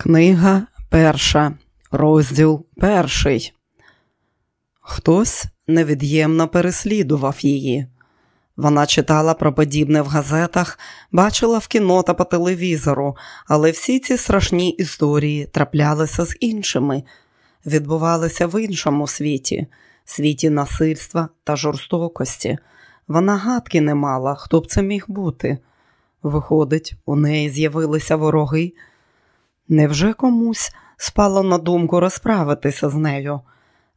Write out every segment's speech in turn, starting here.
Книга перша, розділ перший. Хтось невід'ємно переслідував її. Вона читала про подібне в газетах, бачила в кіно та по телевізору, але всі ці страшні історії траплялися з іншими, відбувалися в іншому світі, світі насильства та жорстокості. Вона гадки не мала, хто б це міг бути. Виходить, у неї з'явилися вороги. Невже комусь спало на думку розправитися з нею?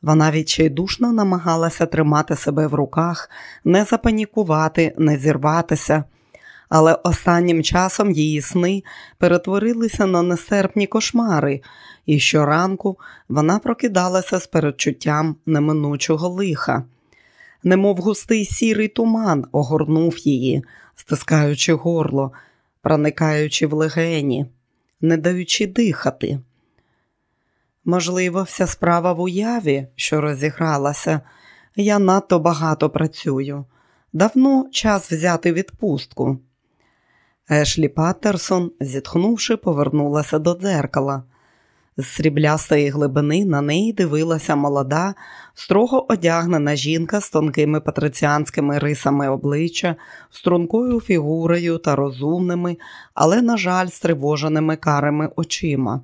Вона відчайдушно намагалася тримати себе в руках, не запанікувати, не зірватися, але останнім часом її сни перетворилися на нестерпні кошмари, і щоранку вона прокидалася з передчуттям неминучого лиха. Немов густий сірий туман огорнув її, стискаючи горло, проникаючи в легені не даючи дихати. Можливо, вся справа в уяві, що розігралася, я надто багато працюю. Давно час взяти відпустку. Ешлі Паттерсон, зітхнувши, повернулася до дзеркала. З сріблястої глибини на неї дивилася молода, строго одягнена жінка з тонкими патриціанськими рисами обличчя, стрункою фігурою та розумними, але, на жаль, стривоженими карими очима.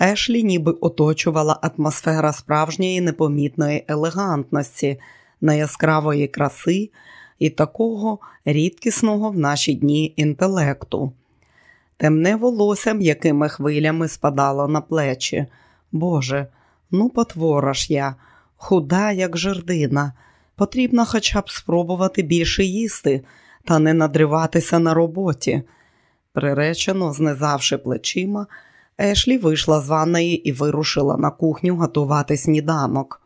Ешлі ніби оточувала атмосфера справжньої непомітної елегантності, неяскравої краси і такого рідкісного в наші дні інтелекту. Темне волосся м'якими хвилями спадало на плечі. Боже, ну потвора ж я, худа, як жердина. Потрібно хоча б спробувати більше їсти та не надриватися на роботі. Приречено, знизавши плечима, Ешлі вийшла з ванної і вирушила на кухню готувати сніданок.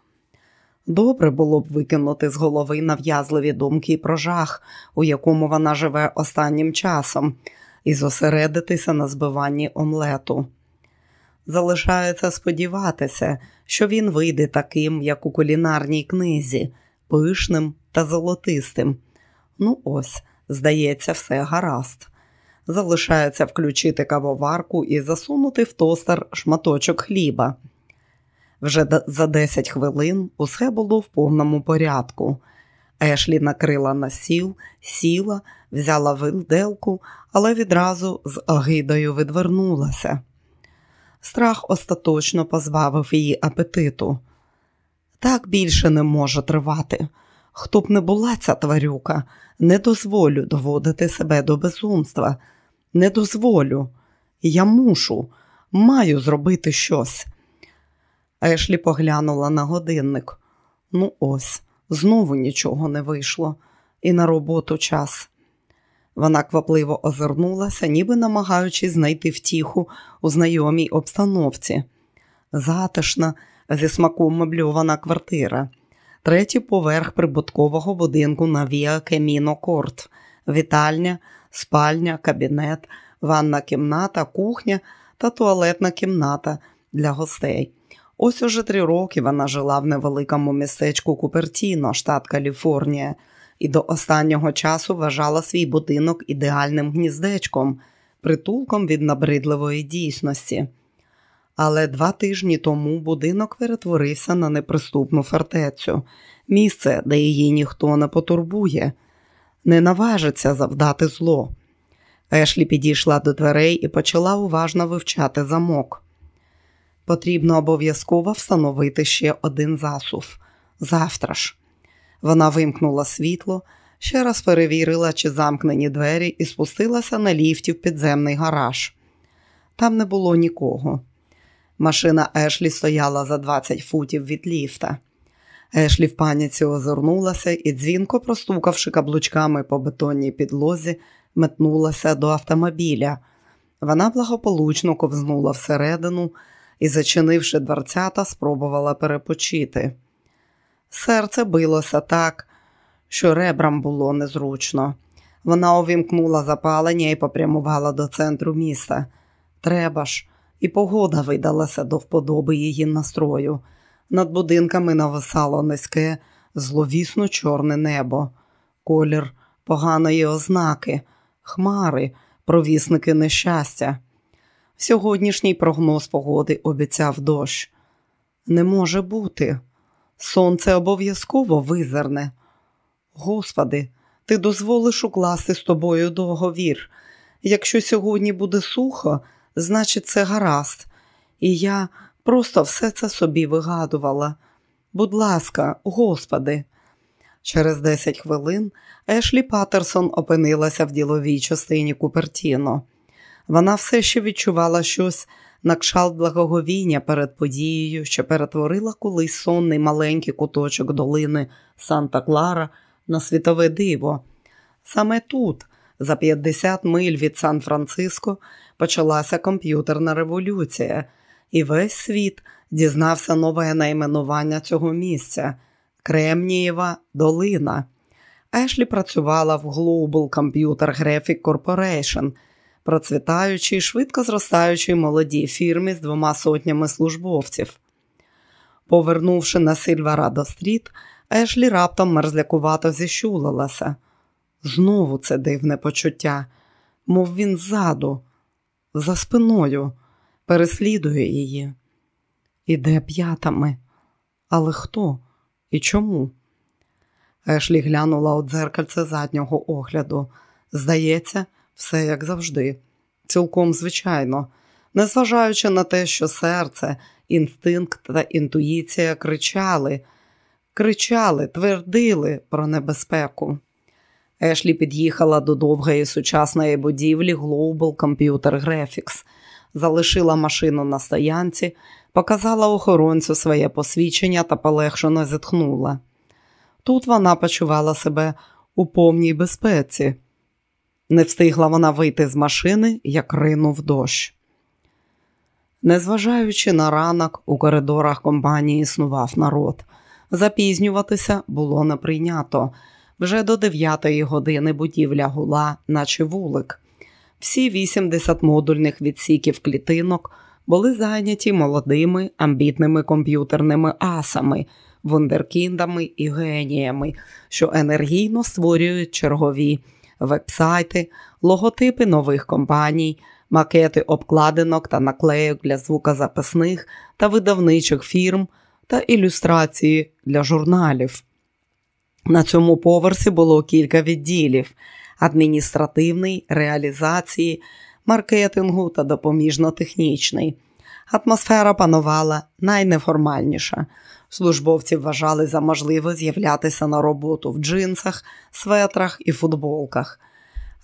Добре було б викинути з голови нав'язливі думки про жах, у якому вона живе останнім часом і зосередитися на збиванні омлету. Залишається сподіватися, що він вийде таким, як у кулінарній книзі, пишним та золотистим. Ну, ось, здається, все гаразд. Залишається включити кавоварку і засунути в тостер шматочок хліба. Вже за 10 хвилин усе було в повному порядку. Ешлі накрила на сіл, сіла, взяла виделку, але відразу з огидою відвернулася. Страх остаточно позбавив її апетиту. Так більше не може тривати. Хто б не була ця тварюка, не дозволю доводити себе до безумства. Не дозволю. Я мушу, маю зробити щось. Ешлі поглянула на годинник. Ну, ось, знову нічого не вийшло, і на роботу час. Вона квапливо озирнулася, ніби намагаючись знайти втіху у знайомій обстановці. Затишна, зі смаком мебльована квартира, третій поверх прибуткового будинку на Віа Кеміно Корт, вітальня, спальня, кабінет, ванна кімната, кухня та туалетна кімната для гостей. Ось уже три роки вона жила в невеликому містечку Купертіно, штат Каліфорнія і до останнього часу вважала свій будинок ідеальним гніздечком, притулком від набридливої дійсності. Але два тижні тому будинок перетворився на неприступну фортецю, місце, де її ніхто не потурбує, не наважиться завдати зло. Ешлі підійшла до дверей і почала уважно вивчати замок. Потрібно обов'язково встановити ще один засув. Завтра ж. Вона вимкнула світло, ще раз перевірила, чи замкнені двері, і спустилася на ліфті в підземний гараж. Там не було нікого. Машина Ешлі стояла за 20 футів від ліфта. Ешлі в паніці озирнулася і, дзвінко простукавши каблучками по бетонній підлозі, метнулася до автомобіля. Вона благополучно ковзнула всередину і, зачинивши дверцята, спробувала перепочити. Серце билося так, що ребрам було незручно. Вона увімкнула запалення і попрямувала до центру міста. Треба ж, і погода видалася до вподоби її настрою. Над будинками нависало низьке, зловісно чорне небо, колір поганої ознаки, хмари, провісники нещастя. Сьогоднішній прогноз погоди обіцяв дощ. Не може бути. Сонце обов'язково визирне. Господи, ти дозволиш укласти з тобою договір. Якщо сьогодні буде сухо, значить, це гаразд. І я просто все це собі вигадувала. Будь ласка, Господи. Через 10 хвилин Ешлі Патерсон опинилася в діловій частині Купертіно. Вона все ще відчувала щось на кшалт благоговіння перед подією, що перетворила колись сонний маленький куточок долини Санта Клара на світове диво. Саме тут, за 50 миль від Сан-Франциско, почалася комп'ютерна революція, і весь світ дізнався нове найменування цього місця Кремнієва долина. Ешлі працювала в Global Computer Graphic Corporation, процвітаючій, швидко зростаючій молодій фірмі з двома сотнями службовців. Повернувши на Сильварадо стріт, Ешлі раптом мерзлякувато зіщулилася. Знову це дивне почуття, мов він ззаду, за спиною, переслідує її. Іде п'ятами. Але хто і чому? Ешлі глянула у дзеркальце заднього огляду. Здається, все як завжди, цілком звичайно, незважаючи на те, що серце, інстинкт та інтуїція кричали, кричали, твердили про небезпеку. Ешлі під'їхала до довгої сучасної будівлі Global Computer Graphics, залишила машину на стоянці, показала охоронцю своє посвідчення та полегшено зітхнула. Тут вона почувала себе у повній безпеці. Не встигла вона вийти з машини, як ринув дощ. Незважаючи на ранок, у коридорах компанії існував народ. Запізнюватися було не прийнято. Вже до дев'ятої години будівля гула, наче вулик. Всі 80 модульних відсіків клітинок були зайняті молодими амбітними комп'ютерними асами, вундеркіндами і геніями, що енергійно створюють чергові вебсайти, логотипи нових компаній, макети обкладинок та наклейок для звукозаписних та видавничих фірм та ілюстрації для журналів. На цьому поверсі було кілька відділів: адміністративний, реалізації, маркетингу та допоміжно-технічний. Атмосфера панувала найнеформальніша. Службовці вважали за можливе з'являтися на роботу в джинсах, светрах і футболках.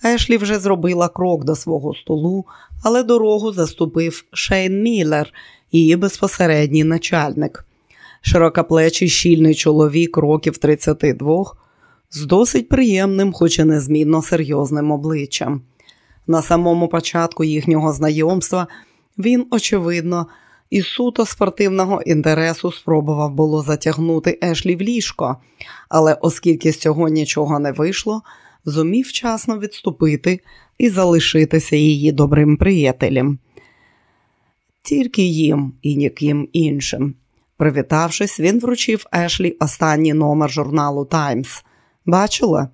Ешлі вже зробила крок до свого столу, але дорогу заступив Шейн Міллер, її безпосередній начальник. Широкоплечий щільний чоловік років 32 з досить приємним, хоч і незмінно серйозним обличчям. На самому початку їхнього знайомства він, очевидно, із суто спортивного інтересу спробував було затягнути Ешлі в ліжко, але оскільки з цього нічого не вийшло, зумів вчасно відступити і залишитися її добрим приятелем. Тільки їм і ніким іншим. Привітавшись, він вручив Ешлі останній номер журналу Таймс. Бачила?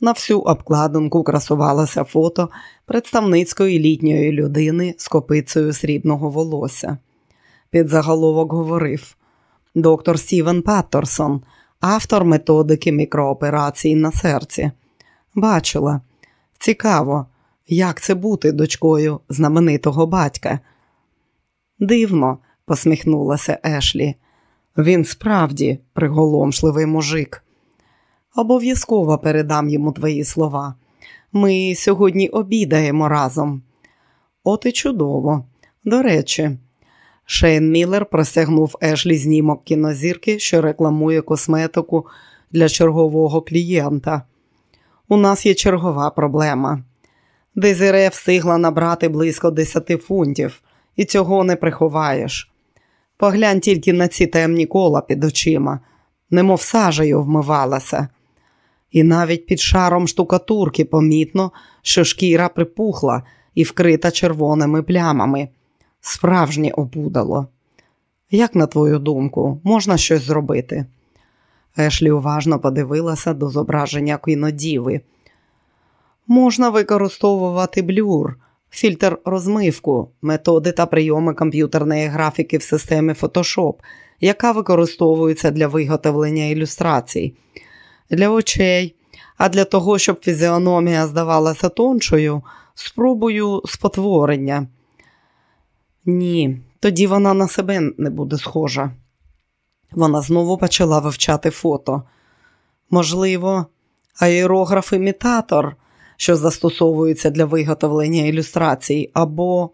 На всю обкладинку красувалося фото представницької літньої людини з копицею срібного волосся. Під заголовок говорив доктор Стівен Паттерсон, автор методики мікрооперацій на серці. Бачила. Цікаво, як це бути дочкою знаменитого батька. Дивно, посміхнулася Ешлі. Він справді приголомшливий мужик. Обов'язково передам йому твої слова. Ми сьогодні обідаємо разом. От і чудово. До речі, Шейн Міллер простягнув Ешлі знімок кінозірки, що рекламує косметику для чергового клієнта. У нас є чергова проблема. Дезире встигла набрати близько 10 фунтів, і цього не приховаєш. Поглянь тільки на ці темні кола під очима, немов сажею вмивалася. І навіть під шаром штукатурки помітно, що шкіра припухла і вкрита червоними плямами. Справжнє обудало. Як, на твою думку, можна щось зробити? Ешлі уважно подивилася до зображення кінодіви. Можна використовувати блюр, фільтр розмивку, методи та прийоми комп'ютерної графіки в системі Photoshop, яка використовується для виготовлення ілюстрацій, для очей, а для того, щоб фізіономія здавалася тоншою, спробую спотворення. Ні, тоді вона на себе не буде схожа. Вона знову почала вивчати фото. Можливо, аерограф-імітатор, що застосовується для виготовлення ілюстрацій, або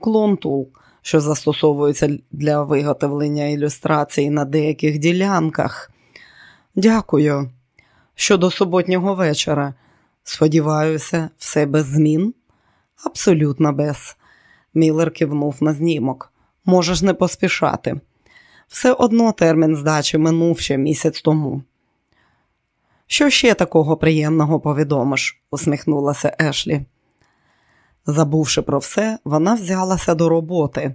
клонтул, що застосовується для виготовлення ілюстрацій на деяких ділянках. Дякую. Щодо суботнього вечора. Сподіваюся, все без змін? Абсолютно без. Міллер кивнув на знімок. Можеш не поспішати. Все одно термін здачі минув ще місяць тому. Що ще такого приємного повідомиш? усміхнулася Ешлі. Забувши про все, вона взялася до роботи.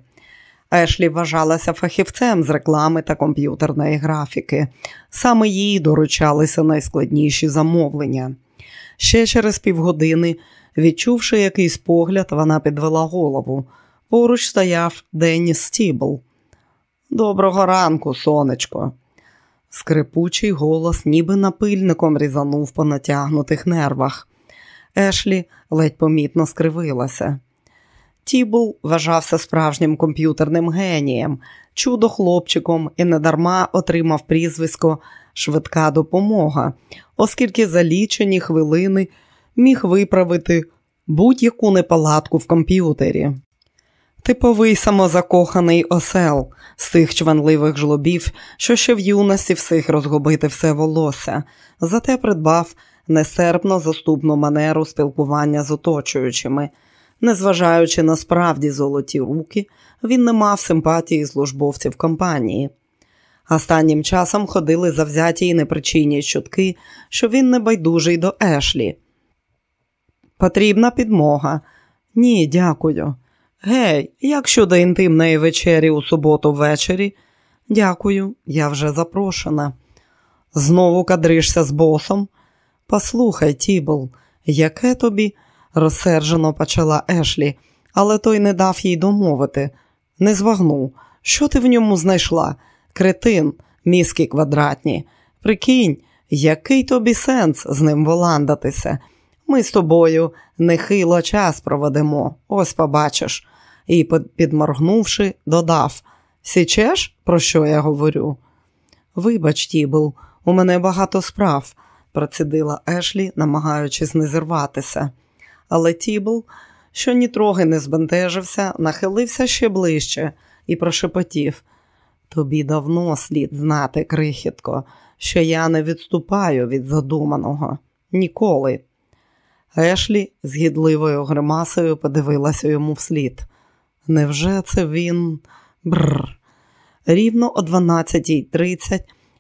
Ешлі вважалася фахівцем з реклами та комп'ютерної графіки. Саме їй доручалися найскладніші замовлення. Ще через півгодини, відчувши якийсь погляд, вона підвела голову. Поруч стояв Деніс Стібл. Доброго ранку, сонечко. Скрипучий голос, ніби напильником різанув по натягнутих нервах. Ешлі ледь помітно скривилася. Тібл вважався справжнім комп'ютерним генієм, чудо хлопчиком і недарма отримав прізвисько Швидка допомога, оскільки за лічені хвилини міг виправити будь-яку неполадку в комп'ютері. Типовий самозакоханий осел з тих чванливих жлобів, що ще в юності всіх розгубити все волосся, зате придбав несерпно заступну манеру спілкування з оточуючими. Незважаючи на справді золоті руки, він не мав симпатії службовців компанії. Останнім часом ходили завзяті й непричинні чутки, що він небайдужий до Ешлі. Потрібна підмога. Ні, дякую. Гей, як щодо інтимної вечері у суботу ввечері? Дякую, я вже запрошена. Знову кадришся з босом? Послухай, Тібл, яке тобі? розсержено почала Ешлі, але той не дав їй домовити. Не звагнув. Що ти в ньому знайшла? Кретин, мізки квадратні. Прикинь, який тобі сенс з ним воландатися? Ми з тобою нехило час проведемо, ось побачиш. І, підморгнувши, додав Січеш, про що я говорю? Вибач, Тібл, у мене багато справ, процідила Ешлі, намагаючись не зірватися. Але Тібл, що нітроги не збентежився, нахилився ще ближче і прошепотів. Тобі давно слід знати, крихітко, що я не відступаю від задуманого. Ніколи. Ешлі з гідливою гримасою подивилася йому вслід. Невже це він? Бррр. Рівно о 12.30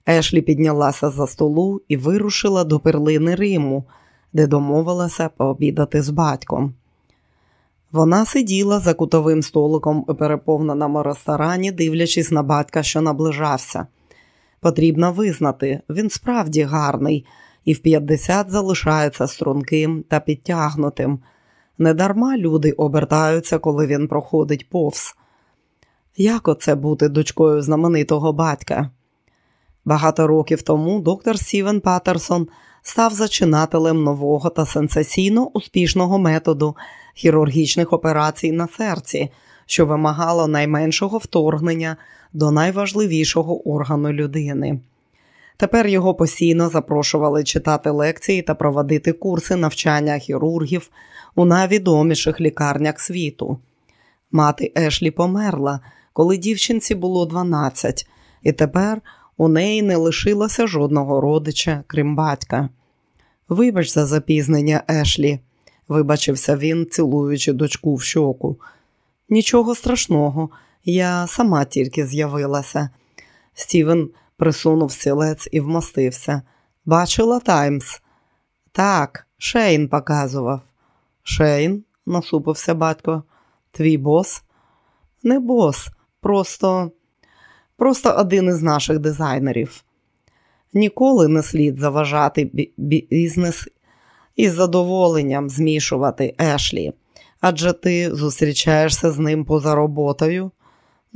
Ешлі піднялася за столу і вирушила до перлини Риму, де домовилася пообідати з батьком. Вона сиділа за кутовим столиком у переповненому ресторані, дивлячись на батька, що наближався. Потрібно визнати, він справді гарний і в 50 залишається струнким та підтягнутим. Недарма люди обертаються, коли він проходить повз. Як оце бути дочкою знаменитого батька? Багато років тому доктор Сівен Паттерсон став зачинателем нового та сенсаційно успішного методу хірургічних операцій на серці, що вимагало найменшого вторгнення до найважливішого органу людини. Тепер його постійно запрошували читати лекції та проводити курси навчання хірургів у найвідоміших лікарнях світу. Мати Ешлі померла, коли дівчинці було 12, і тепер у неї не лишилося жодного родича, крім батька. Вибач за запізнення, Ешлі, вибачився він, цілуючи дочку в щоку. Нічого страшного, я сама тільки з'явилася. Стівен присунув стілець і вмостився. Бачила Таймс? Так, Шейн показував. Шейн, насупився батько. Твій бос? Не бос, просто просто один із наших дизайнерів. Ніколи не слід заважати бізнес із задоволенням змішувати Ешлі. Адже ти зустрічаєшся з ним поза роботою.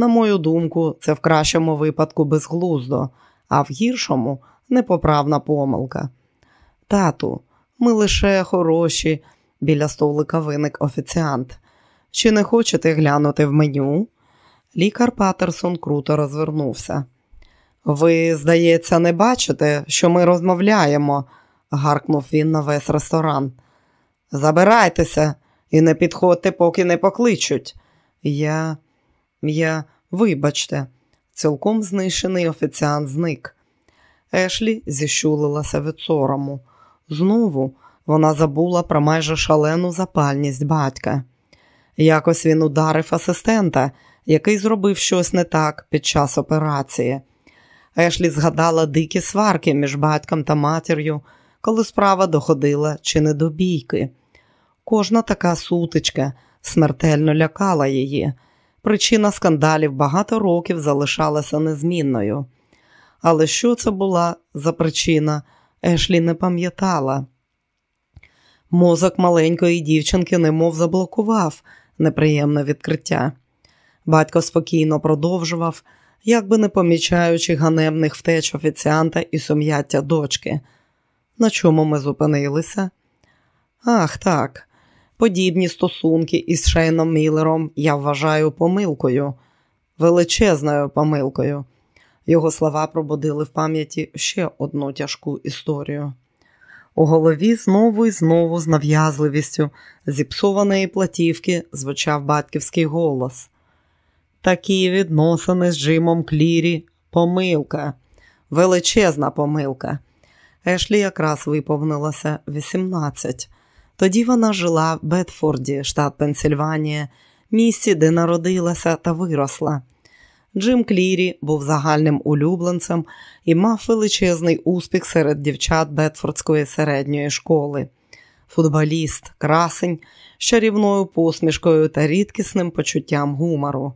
На мою думку, це в кращому випадку безглуздо, а в гіршому непоправна помилка. Тату, ми лише хороші, біля столика виник офіціант. Чи не хочете глянути в меню? Лікар Патерсон круто розвернувся. Ви, здається, не бачите, що ми розмовляємо, гаркнув він на весь ресторан. Забирайтеся і не підходьте, поки не покличуть. Я, я, вибачте, цілком знищений офіціант зник. Ешлі зіщулилася від сорому. Знову вона забула про майже шалену запальність батька. Якось він ударив асистента, який зробив щось не так під час операції. Ешлі згадала дикі сварки між батьком та матір'ю, коли справа доходила чи не до бійки. Кожна така сутичка смертельно лякала її. Причина скандалів багато років залишалася незмінною. Але що це була за причина, Ешлі не пам'ятала. Мозок маленької дівчинки немов заблокував неприємне відкриття. Батько спокійно продовжував, як би не помічаючи ганебних втеч офіціанта і сум'яття дочки. На чому ми зупинилися? Ах, так. Подібні стосунки із Шейном Міллером я вважаю помилкою, величезною помилкою. Його слова пробудили в пам'яті ще одну тяжку історію. У голові знову і знову з нав'язливістю зіпсованої платівки звучав батьківський голос. Такі відносини з Джимом Клірі помилка, величезна помилка. Ешлі якраз виповнилося 18. Тоді вона жила в Бетфорді, штат Пенсільванія, місці, де народилася та виросла. Джим Клірі був загальним улюбленцем і мав величезний успіх серед дівчат Бетфордської середньої школи. Футболіст, красень, з чарівною посмішкою та рідкісним почуттям гумору.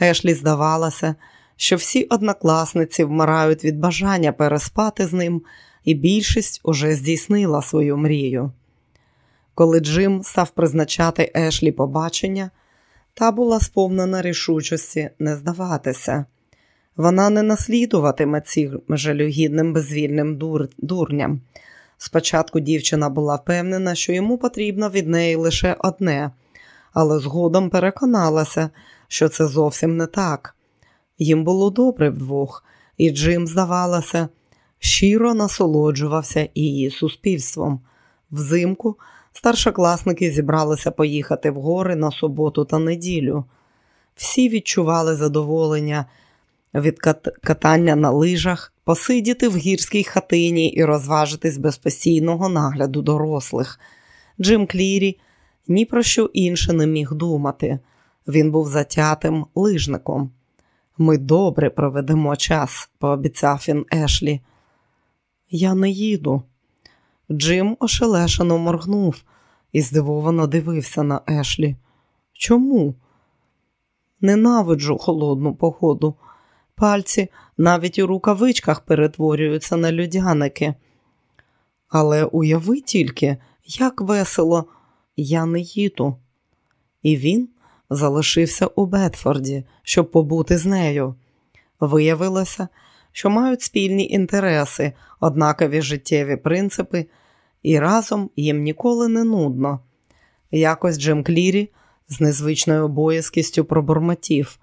Ешлі здавалося, що всі однокласниці вмирають від бажання переспати з ним, і більшість уже здійснила свою мрію. Коли Джим став призначати Ешлі побачення, та була сповнена рішучості не здаватися. Вона не наслідуватиме цим жалюгідним безвільним дур... дурням. Спочатку дівчина була впевнена, що йому потрібно від неї лише одне, але згодом переконалася, що це зовсім не так. Їм було добре вдвох, і Джим, здавалося, щиро насолоджувався її суспільством. Взимку Старшокласники зібралися поїхати в гори на суботу та неділю. Всі відчували задоволення від катання на лижах, посидіти в гірській хатині і розважитись без постійного нагляду дорослих. Джим Клірі ні про що інше не міг думати. Він був затятим лижником. Ми добре проведемо час, пообіцяв він Ешлі. Я не їду, Джим ошелешено моргнув і здивовано дивився на Ешлі. Чому? Ненавиджу холодну погоду. Пальці навіть у рукавичках перетворюються на людяники. Але уяви тільки, як весело, я не їду. І він залишився у Бетфорді, щоб побути з нею. Виявилося, що мають спільні інтереси, однакові життєві принципи і разом їм ніколи не нудно. Якось Джем Клірі з незвичною боязкістю пробормотів.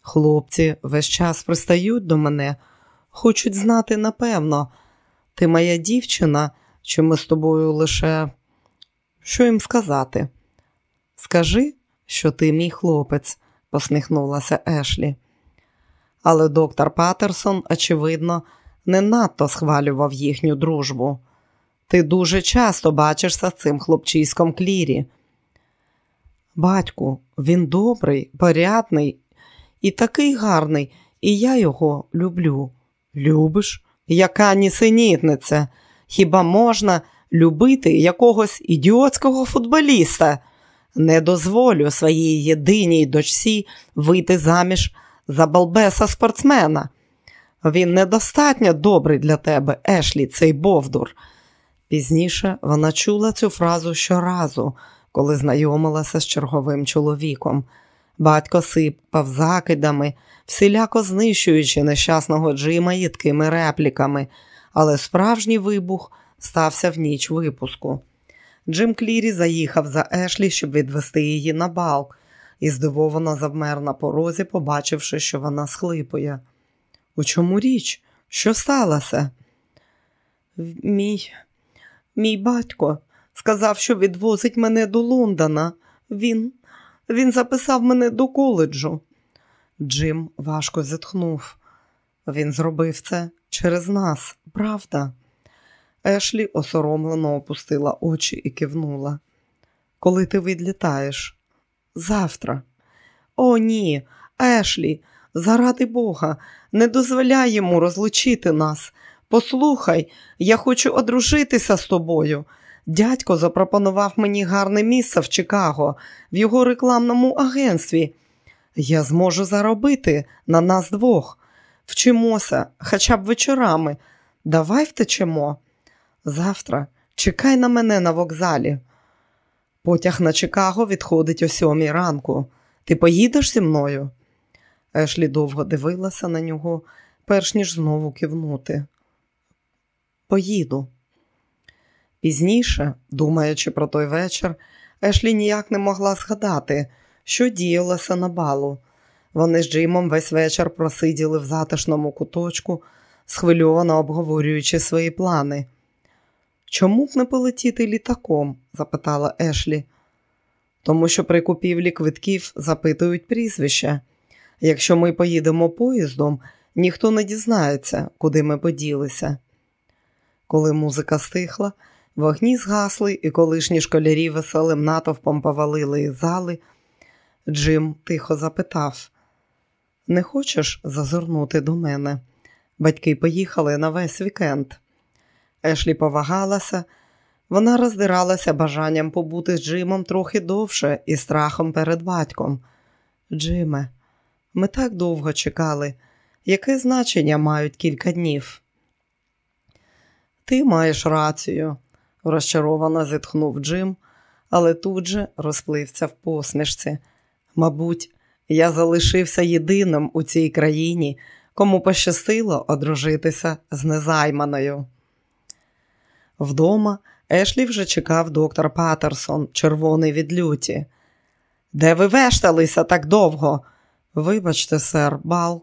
Хлопці весь час пристають до мене, хочуть знати напевно, ти моя дівчина, чи ми з тобою лише що їм сказати? Скажи, що ти мій хлопець, посміхнулася Ешлі. Але доктор Патерсон, очевидно, не надто схвалював їхню дружбу. Ти дуже часто бачишся з цим хлопчиськом клірі. Батьку, він добрий, порядний і такий гарний, і я його люблю. Любиш? Яка нісенітниця? Хіба можна любити якогось ідіотського футболіста? Не дозволю своїй єдиній дочці вийти заміж за балбеса спортсмена. Він недостатньо добрий для тебе, Ешлі, цей Бовдур. Пізніше вона чула цю фразу щоразу, коли знайомилася з черговим чоловіком. Батько сипав закидами, всіляко знищуючи нещасного Джима їдкими репліками, але справжній вибух стався в ніч випуску. Джим Клірі заїхав за Ешлі, щоб відвести її на бал, і здивовано завмер на порозі, побачивши, що вона схлипує. У чому річ? Що сталося? Мій мій батько сказав, що відвозить мене до Лондона. Він він записав мене до коледжу. Джим важко зітхнув. Він зробив це через нас, правда? Ешлі осоромлено опустила очі і кивнула. Коли ти відлітаєш? Завтра. О, ні, Ешлі, заради Бога, не дозволяй йому розлучити нас. Послухай, я хочу одружитися з тобою. Дядько запропонував мені гарне місце в Чикаго, в його рекламному агентстві. Я зможу заробити на нас двох. Вчимося, хоча б вечорами. Давай втечемо. Завтра чекай на мене на вокзалі. Потяг на Чикаго відходить о сьомій ранку. Ти поїдеш зі мною? Ешлі довго дивилася на нього, перш ніж знову кивнути. Поїду. Пізніше, думаючи про той вечір, Ешлі ніяк не могла згадати, що діялося на балу. Вони з Джимом весь вечір просиділи в затишному куточку, схвильовано обговорюючи свої плани. Чому б не полетіти літаком? запитала Ешлі. Тому що при купівлі квитків запитують прізвище. Якщо ми поїдемо поїздом, ніхто не дізнається, куди ми поділися. Коли музика стихла, вогні згасли, і колишні школярі веселим натовпом повалили із зали, Джим тихо запитав: Не хочеш зазирнути до мене? Батьки поїхали на весь вікенд. Ешлі повагалася, вона роздиралася бажанням побути з Джимом трохи довше і страхом перед батьком. Джиме, ми так довго чекали. Яке значення мають кілька днів? Ти маєш рацію, розчаровано зітхнув Джим, але тут же розплився в посмішці. Мабуть, я залишився єдиним у цій країні, кому пощастило одружитися з незайманою. Вдома Ешлі вже чекав доктор Патерсон, червоний від люті. Де ви вешталися так довго? Вибачте, сер, бал,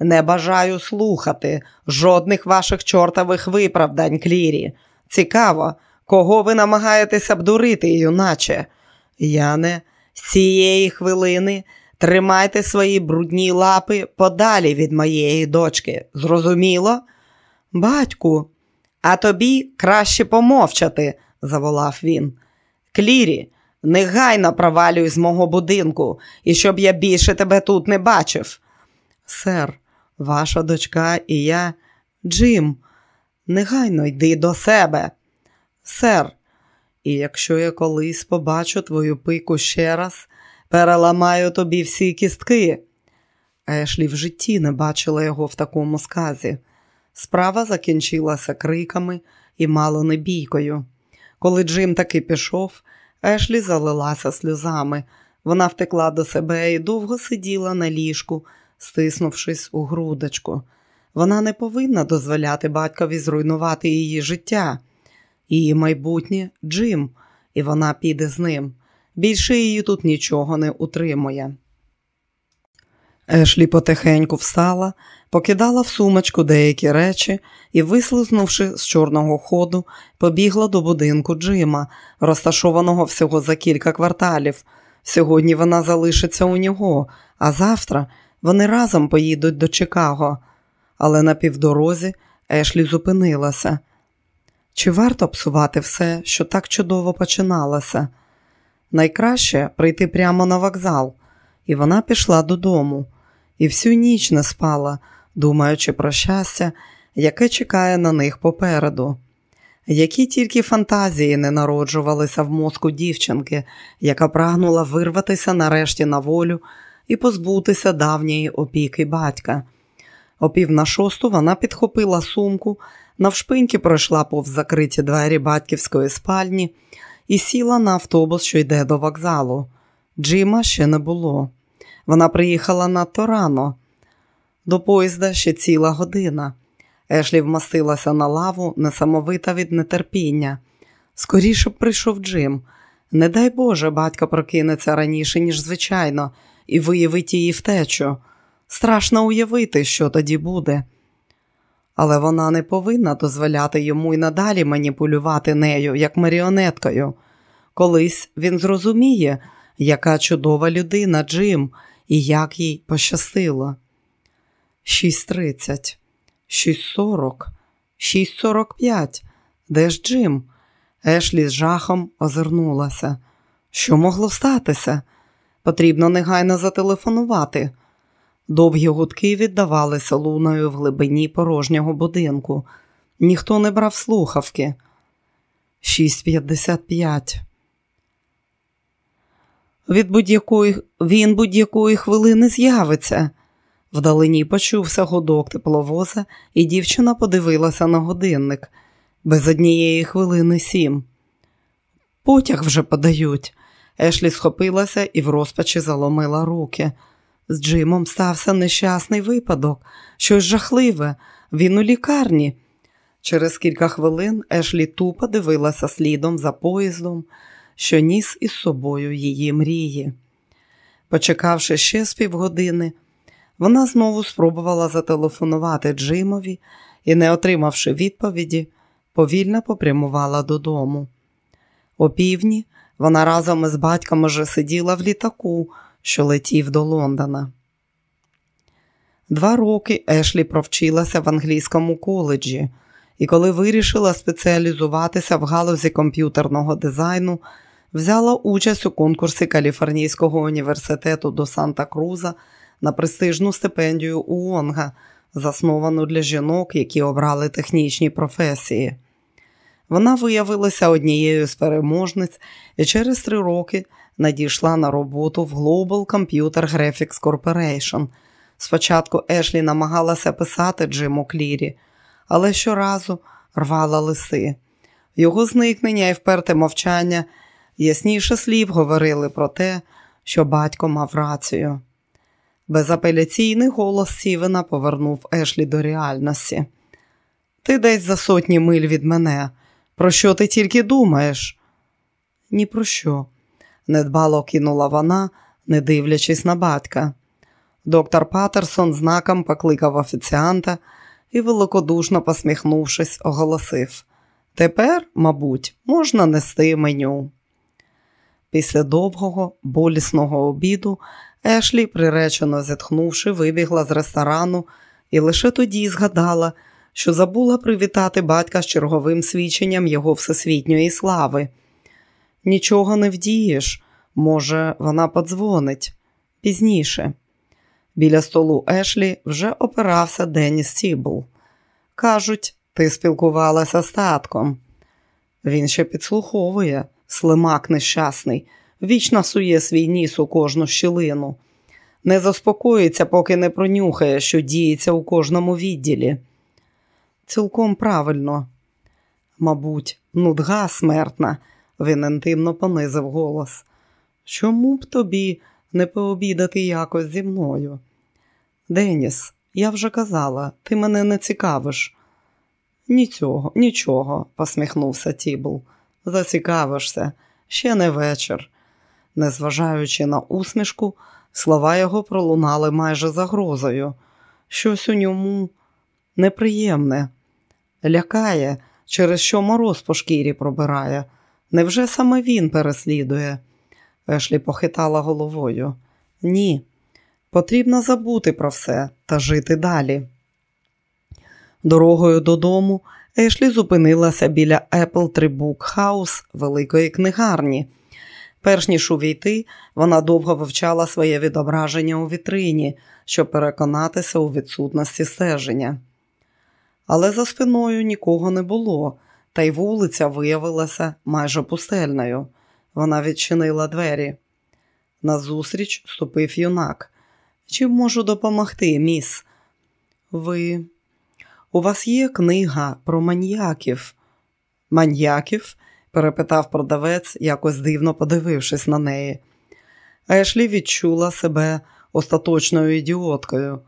не бажаю слухати жодних ваших чортових виправдань, Клірі. Цікаво, кого ви намагаєтеся обдурити, юначе? Я не з цієї хвилини тримайте свої брудні лапи подалі від моєї дочки. Зрозуміло? Батьку, а тобі краще помовчати, заволав він. Клірі, негайно провалюй з мого будинку, і щоб я більше тебе тут не бачив. Сер, ваша дочка і я, Джим, негайно йди до себе. Сер, і якщо я колись побачу твою пику ще раз, переламаю тобі всі кістки. Ешлі в житті не бачила його в такому сказі. Справа закінчилася криками і мало не бійкою. Коли Джим таки пішов, Ешлі залилася сльозами. Вона втекла до себе і довго сиділа на ліжку, стиснувшись у грудочку. Вона не повинна дозволяти батькові зруйнувати її життя. Її майбутнє Джим, і вона піде з ним. Більше її тут нічого не утримує. Ешлі потихеньку встала, покидала в сумочку деякі речі і, вислизнувши з чорного ходу, побігла до будинку Джима, розташованого всього за кілька кварталів. Сьогодні вона залишиться у нього, а завтра вони разом поїдуть до Чикаго. Але на півдорозі Ешлі зупинилася. Чи варто псувати все, що так чудово починалося? Найкраще прийти прямо на вокзал, і вона пішла додому і всю ніч не спала, думаючи про щастя, яке чекає на них попереду. Які тільки фантазії не народжувалися в мозку дівчинки, яка прагнула вирватися нарешті на волю і позбутися давньої опіки батька. О пів на шосту вона підхопила сумку, навшпиньки пройшла повз закриті двері батьківської спальні і сіла на автобус, що йде до вокзалу. Джима ще не було. Вона приїхала надто рано. До поїзда ще ціла година. Ешлі вмастилася на лаву, несамовита від нетерпіння. Скоріше б прийшов Джим. Не дай Боже, батько прокинеться раніше, ніж звичайно, і виявить її втечу. Страшно уявити, що тоді буде. Але вона не повинна дозволяти йому й надалі маніпулювати нею, як маріонеткою. Колись він зрозуміє, яка чудова людина Джим і як їй пощастило. 6.30, 6.40, 6.45. Де ж Джим? Ешлі з жахом озирнулася. Що могло статися? Потрібно негайно зателефонувати. Довгі гудки віддавалися луною в глибині порожнього будинку. Ніхто не брав слухавки. 6.55. Від будь-якої він будь-якої хвилини з'явиться. Вдалині почувся гудок тепловоза, і дівчина подивилася на годинник. Без однієї хвилини сім. Потяг вже подають. Ешлі схопилася і в розпачі заломила руки. З Джимом стався нещасний випадок, щось жахливе. Він у лікарні. Через кілька хвилин Ешлі тупо дивилася слідом за поїздом, що ніс із собою її мрії. Почекавши ще з півгодини, вона знову спробувала зателефонувати Джимові і, не отримавши відповіді, повільно попрямувала додому. О півдні вона разом із батьком уже сиділа в літаку, що летів до Лондона. Два роки Ешлі провчилася в англійському коледжі, і коли вирішила спеціалізуватися в галузі комп'ютерного дизайну, взяла участь у конкурсі Каліфорнійського університету до Санта-Круза на престижну стипендію УОНГа, засновану для жінок, які обрали технічні професії. Вона виявилася однією з переможниць і через три роки надійшла на роботу в Global Computer Graphics Corporation. Спочатку Ешлі намагалася писати Джиму Клірі, але щоразу рвала лиси. Його зникнення і вперте мовчання ясніше слів говорили про те, що батько мав рацію. Безапеляційний голос Сівена повернув Ешлі до реальності. Ти десь за сотні миль від мене. Про що ти тільки думаєш? Ні про що, недбало кинула вона, не дивлячись на батька. Доктор Патерсон знаком покликав офіціанта і, великодушно посміхнувшись, оголосив Тепер, мабуть, можна нести меню. Після довгого, болісного обіду Ешлі, приречено зітхнувши, вибігла з ресторану і лише тоді згадала, що забула привітати батька з черговим свідченням його всесвітньої слави. Нічого не вдієш, може, вона подзвонить пізніше. Біля столу Ешлі вже опирався Деніс Сібл. Кажуть, ти спілкувалася з татком. Він ще підслуховує, слимак нещасний, вічно сує свій ніс у кожну щілину. Не заспокоїться, поки не пронюхає, що діється у кожному відділі. Цілком правильно. Мабуть, нудга смертна, він інтимно понизив голос. Чому б тобі не пообідати якось зі мною? Деніс, я вже казала, ти мене не цікавиш. Нічого, нічого, посміхнувся Тібл. Зацікавишся, ще не вечір. Незважаючи на усмішку, слова його пролунали майже загрозою. Щось у ньому неприємне, лякає, через що мороз по шкірі пробирає. Невже саме він переслідує? Ешлі похитала головою. Ні, потрібно забути про все та жити далі. Дорогою додому Ешлі зупинилася біля Apple Tree Book House великої книгарні. Перш ніж увійти, вона довго вивчала своє відображення у вітрині, щоб переконатися у відсутності стеження. Але за спиною нікого не було, та й вулиця виявилася майже пустельною. Вона відчинила двері. Назустріч ступив юнак. Чим можу допомогти, міс? Ви. У вас є книга про маньяків? Маньяків? перепитав продавець, якось дивно подивившись на неї. Ешлі відчула себе остаточною ідіоткою.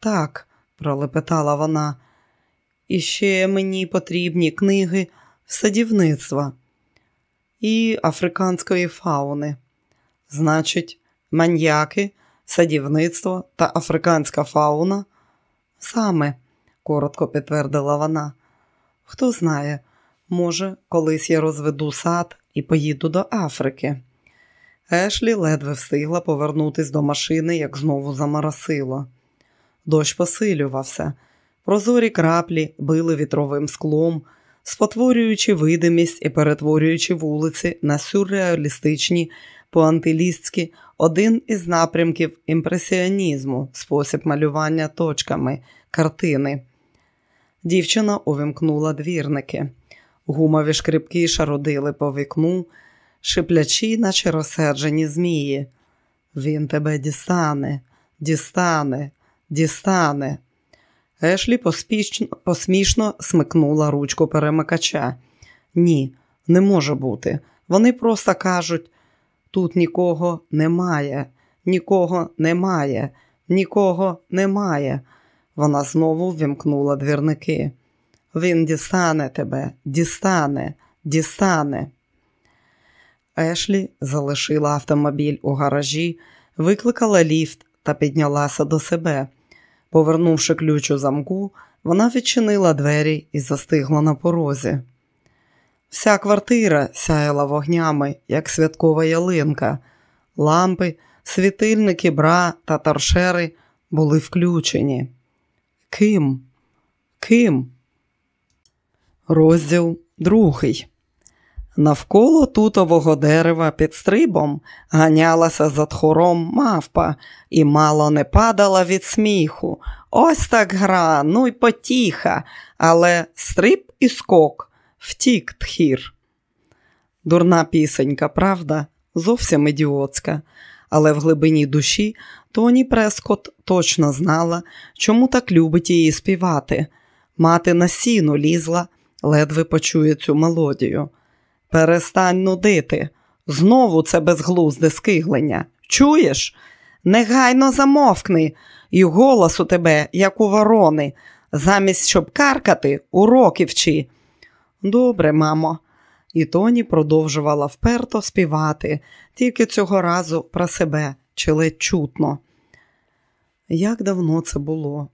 Так, пролепетала вона, і ще мені потрібні книги садівництва і африканської фауни. Значить, маньяки, садівництво та африканська фауна? Саме, коротко підтвердила вона. Хто знає, може, колись я розведу сад і поїду до Африки. Ешлі ледве встигла повернутись до машини, як знову заморосило. Дощ посилювався, прозорі краплі били вітровим склом, спотворюючи видимість і перетворюючи вулиці на сюрреалістичні, поантилістські, один із напрямків імпресіонізму, спосіб малювання точками, картини. Дівчина увімкнула двірники. Гумові шкрипки шародили по вікну, шиплячи, наче розсерджені змії. Він тебе дістане, дістане, дістане. Ешлі поспішно, посмішно смикнула ручку перемикача. Ні, не може бути. Вони просто кажуть: тут нікого немає, нікого немає, нікого немає. Вона знову ввімкнула двірники. Він дістане тебе, дістане, дістане. Ешлі залишила автомобіль у гаражі, викликала ліфт та піднялася до себе. Повернувши ключ у замку, вона відчинила двері і застигла на порозі. Вся квартира сяяла вогнями, як святкова ялинка. Лампи, світильники, бра та торшери були включені. Ким? Ким? Розділ другий. Навколо тутового дерева під стрибом ганялася за тхором мавпа і мало не падала від сміху. Ось так гра, ну й потіха, але стриб і скок, втік тхір. Дурна пісенька, правда, зовсім ідіотська, але в глибині душі Тоні Прескот точно знала, чому так любить її співати. Мати на сіну лізла, ледве почує цю мелодію. Перестань нудити. Знову це безглузде скиглення. Чуєш? Негайно замовкни, і голос у тебе, як у ворони, замість щоб каркати, уроки вчи. Добре, мамо. І Тоні продовжувала вперто співати, тільки цього разу про себе чи ледь чутно. Як давно це було?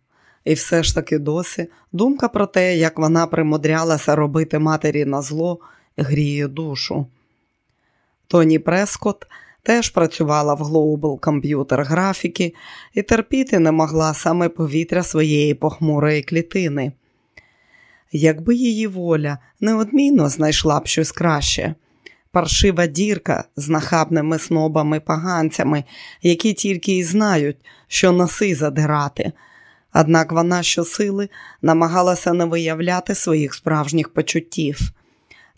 І все ж таки досі думка про те, як вона примудрялася робити матері на зло, гріє душу. Тоні Прескот теж працювала в Global Computer графіки і терпіти не могла саме повітря своєї похмурої клітини. Якби її воля неодмінно знайшла б щось краще. Паршива дірка з нахабними снобами поганцями, які тільки й знають, що носи задирати. Однак вона щосили намагалася не виявляти своїх справжніх почуттів.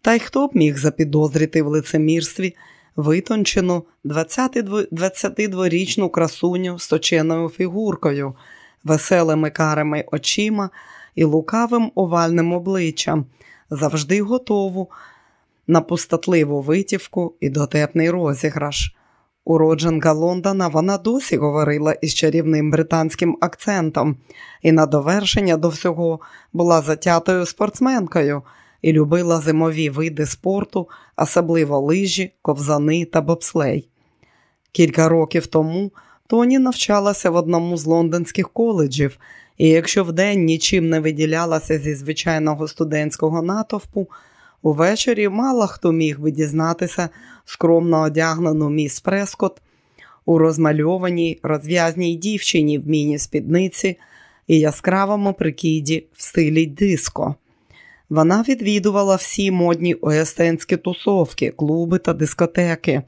Та й хто б міг запідозрити в лицемірстві витончену 22-річну красуню з точеною фігуркою, веселими карими очима і лукавим овальним обличчям, завжди готову на пустотливу витівку і дотепний розіграш. Уродженка Лондона вона досі говорила із чарівним британським акцентом, і на довершення до всього була затятою спортсменкою і любила зимові види спорту, особливо лижі, ковзани та бобслей. Кілька років тому Тоні навчалася в одному з лондонських коледжів, і якщо вдень нічим не виділялася зі звичайного студентського натовпу, увечері мало хто міг би дізнатися скромно одягнену міс Прескот у розмальованій розв'язній дівчині в міні-спідниці і яскравому прикиді в стилі диско. Вона відвідувала всі модні оестенські тусовки, клуби та дискотеки,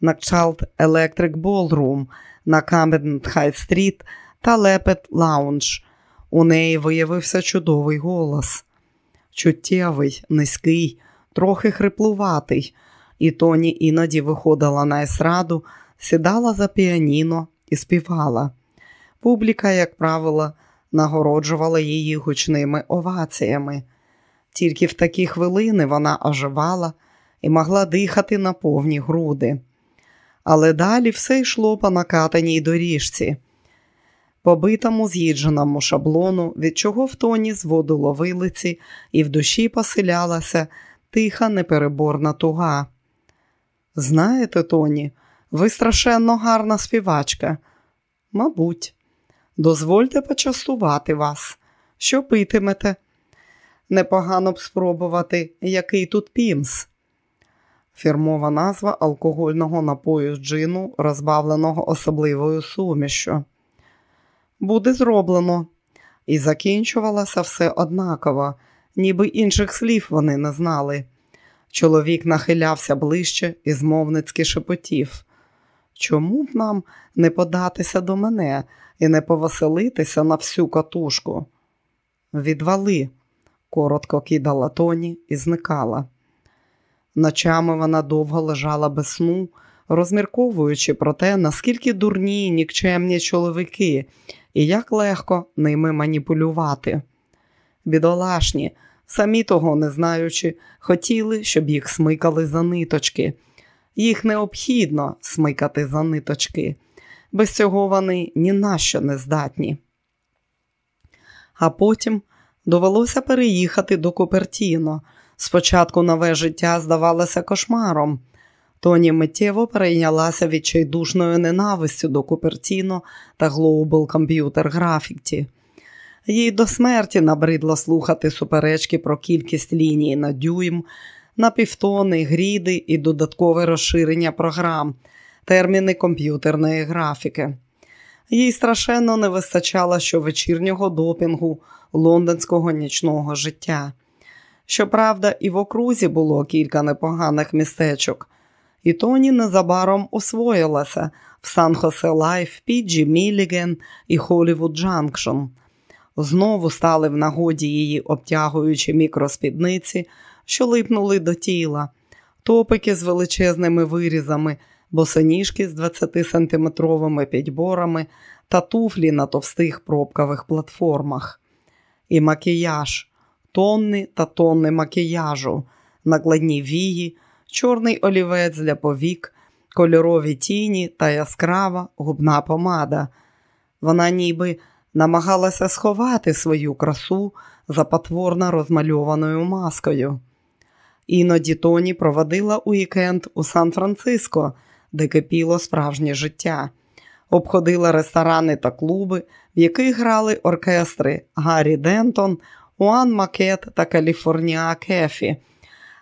на Child Electric Ballroom, на High Street та Лепет Lounge. У неї виявився чудовий голос. Чуттєвий, низький, трохи хриплуватий, і Тоні іноді виходила на есраду, сідала за піаніно і співала. Публіка, як правило, нагороджувала її гучними оваціями. Тільки в такі хвилини вона оживала і могла дихати на повні груди. Але далі все йшло по накатаній доріжці, побитому з'їдженому шаблону, від чого в тоні зводило вилиці, і в душі поселялася тиха непереборна туга. Знаєте, Тоні, ви страшенно гарна співачка. Мабуть, дозвольте почастувати вас. Що питимете? Непогано б спробувати, який тут пімс. Фірмова назва алкогольного напою з джину, розбавленого особливою сумішю. Буде зроблено. І закінчувалося все однаково, ніби інших слів вони не знали. Чоловік нахилявся ближче і змовницьки шепотів. Чому б нам не податися до мене і не повеселитися на всю катушку? Відвали, коротко кидала тоні і зникала. Ночами вона довго лежала без сну, розмірковуючи про те, наскільки дурні і нікчемні чоловіки і як легко ними маніпулювати. Бідолашні, самі того не знаючи, хотіли, щоб їх смикали за ниточки. Їх необхідно смикати за ниточки. Без цього вони ні на що не здатні. А потім довелося переїхати до Купертіно. Спочатку нове життя здавалося кошмаром. Тоні миттєво перейнялася відчайдушною ненавистю до Купертіно та Global Computer Graffiti. Їй до смерті набридло слухати суперечки про кількість ліній на дюйм, на півтони, гріди і додаткове розширення програм, терміни комп'ютерної графіки. Їй страшенно не вистачало щовечірнього допінгу лондонського нічного життя. Щоправда, і в окрузі було кілька непоганих містечок, і Тоні незабаром освоїлася в Сан-Хосе Лайф, Піджі Міліген і Холівуд Джанкшн. Знову стали в нагоді її обтягуючі мікроспідниці, що липнули до тіла, топики з величезними вирізами, босоніжки з 20-сантиметровими підборами та туфлі на товстих пробкових платформах. І макіяж, тонни та тонни макіяжу, накладні вії, чорний олівець для повік, кольорові тіні та яскрава губна помада. Вона ніби намагалася сховати свою красу за потворно розмальованою маскою. Іноді Тоні проводила уікенд у Сан-Франциско, де кипіло справжнє життя, обходила ресторани та клуби, в яких грали оркестри Гаррі Дентон, Уан Макет та Каліфорнія Кефі.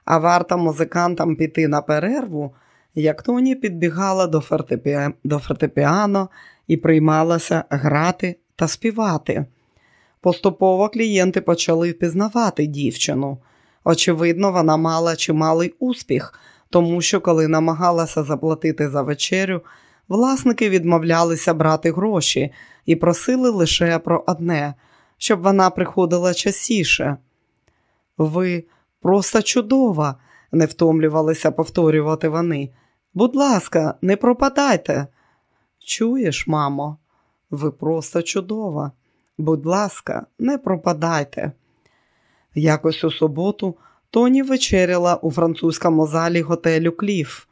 А варта музикантам піти на перерву, як Тоні підбігала до, фортепі... до фортепіано і приймалася грати та співати. Поступово клієнти почали впізнавати дівчину. Очевидно, вона мала чималий успіх, тому що, коли намагалася заплатити за вечерю, власники відмовлялися брати гроші і просили лише про одне, щоб вона приходила частіше. Ви просто чудова, не втомлювалися повторювати вони. Будь ласка, не пропадайте. Чуєш, мамо, ви просто чудова. Будь ласка, не пропадайте. Якось у суботу Тоні вечеряла у французькому залі готелю Кліф.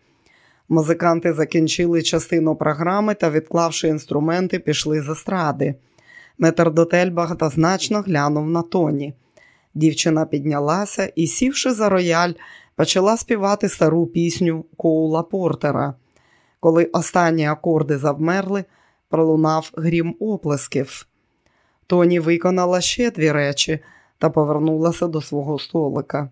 Музиканти закінчили частину програми та, відклавши інструменти, пішли з естради. Метрдотель багатозначно глянув на тоні. Дівчина піднялася і, сівши за рояль, почала співати стару пісню Коула Портера. Коли останні акорди завмерли, пролунав грім оплесків. Тоні виконала ще дві речі та повернулася до свого столика.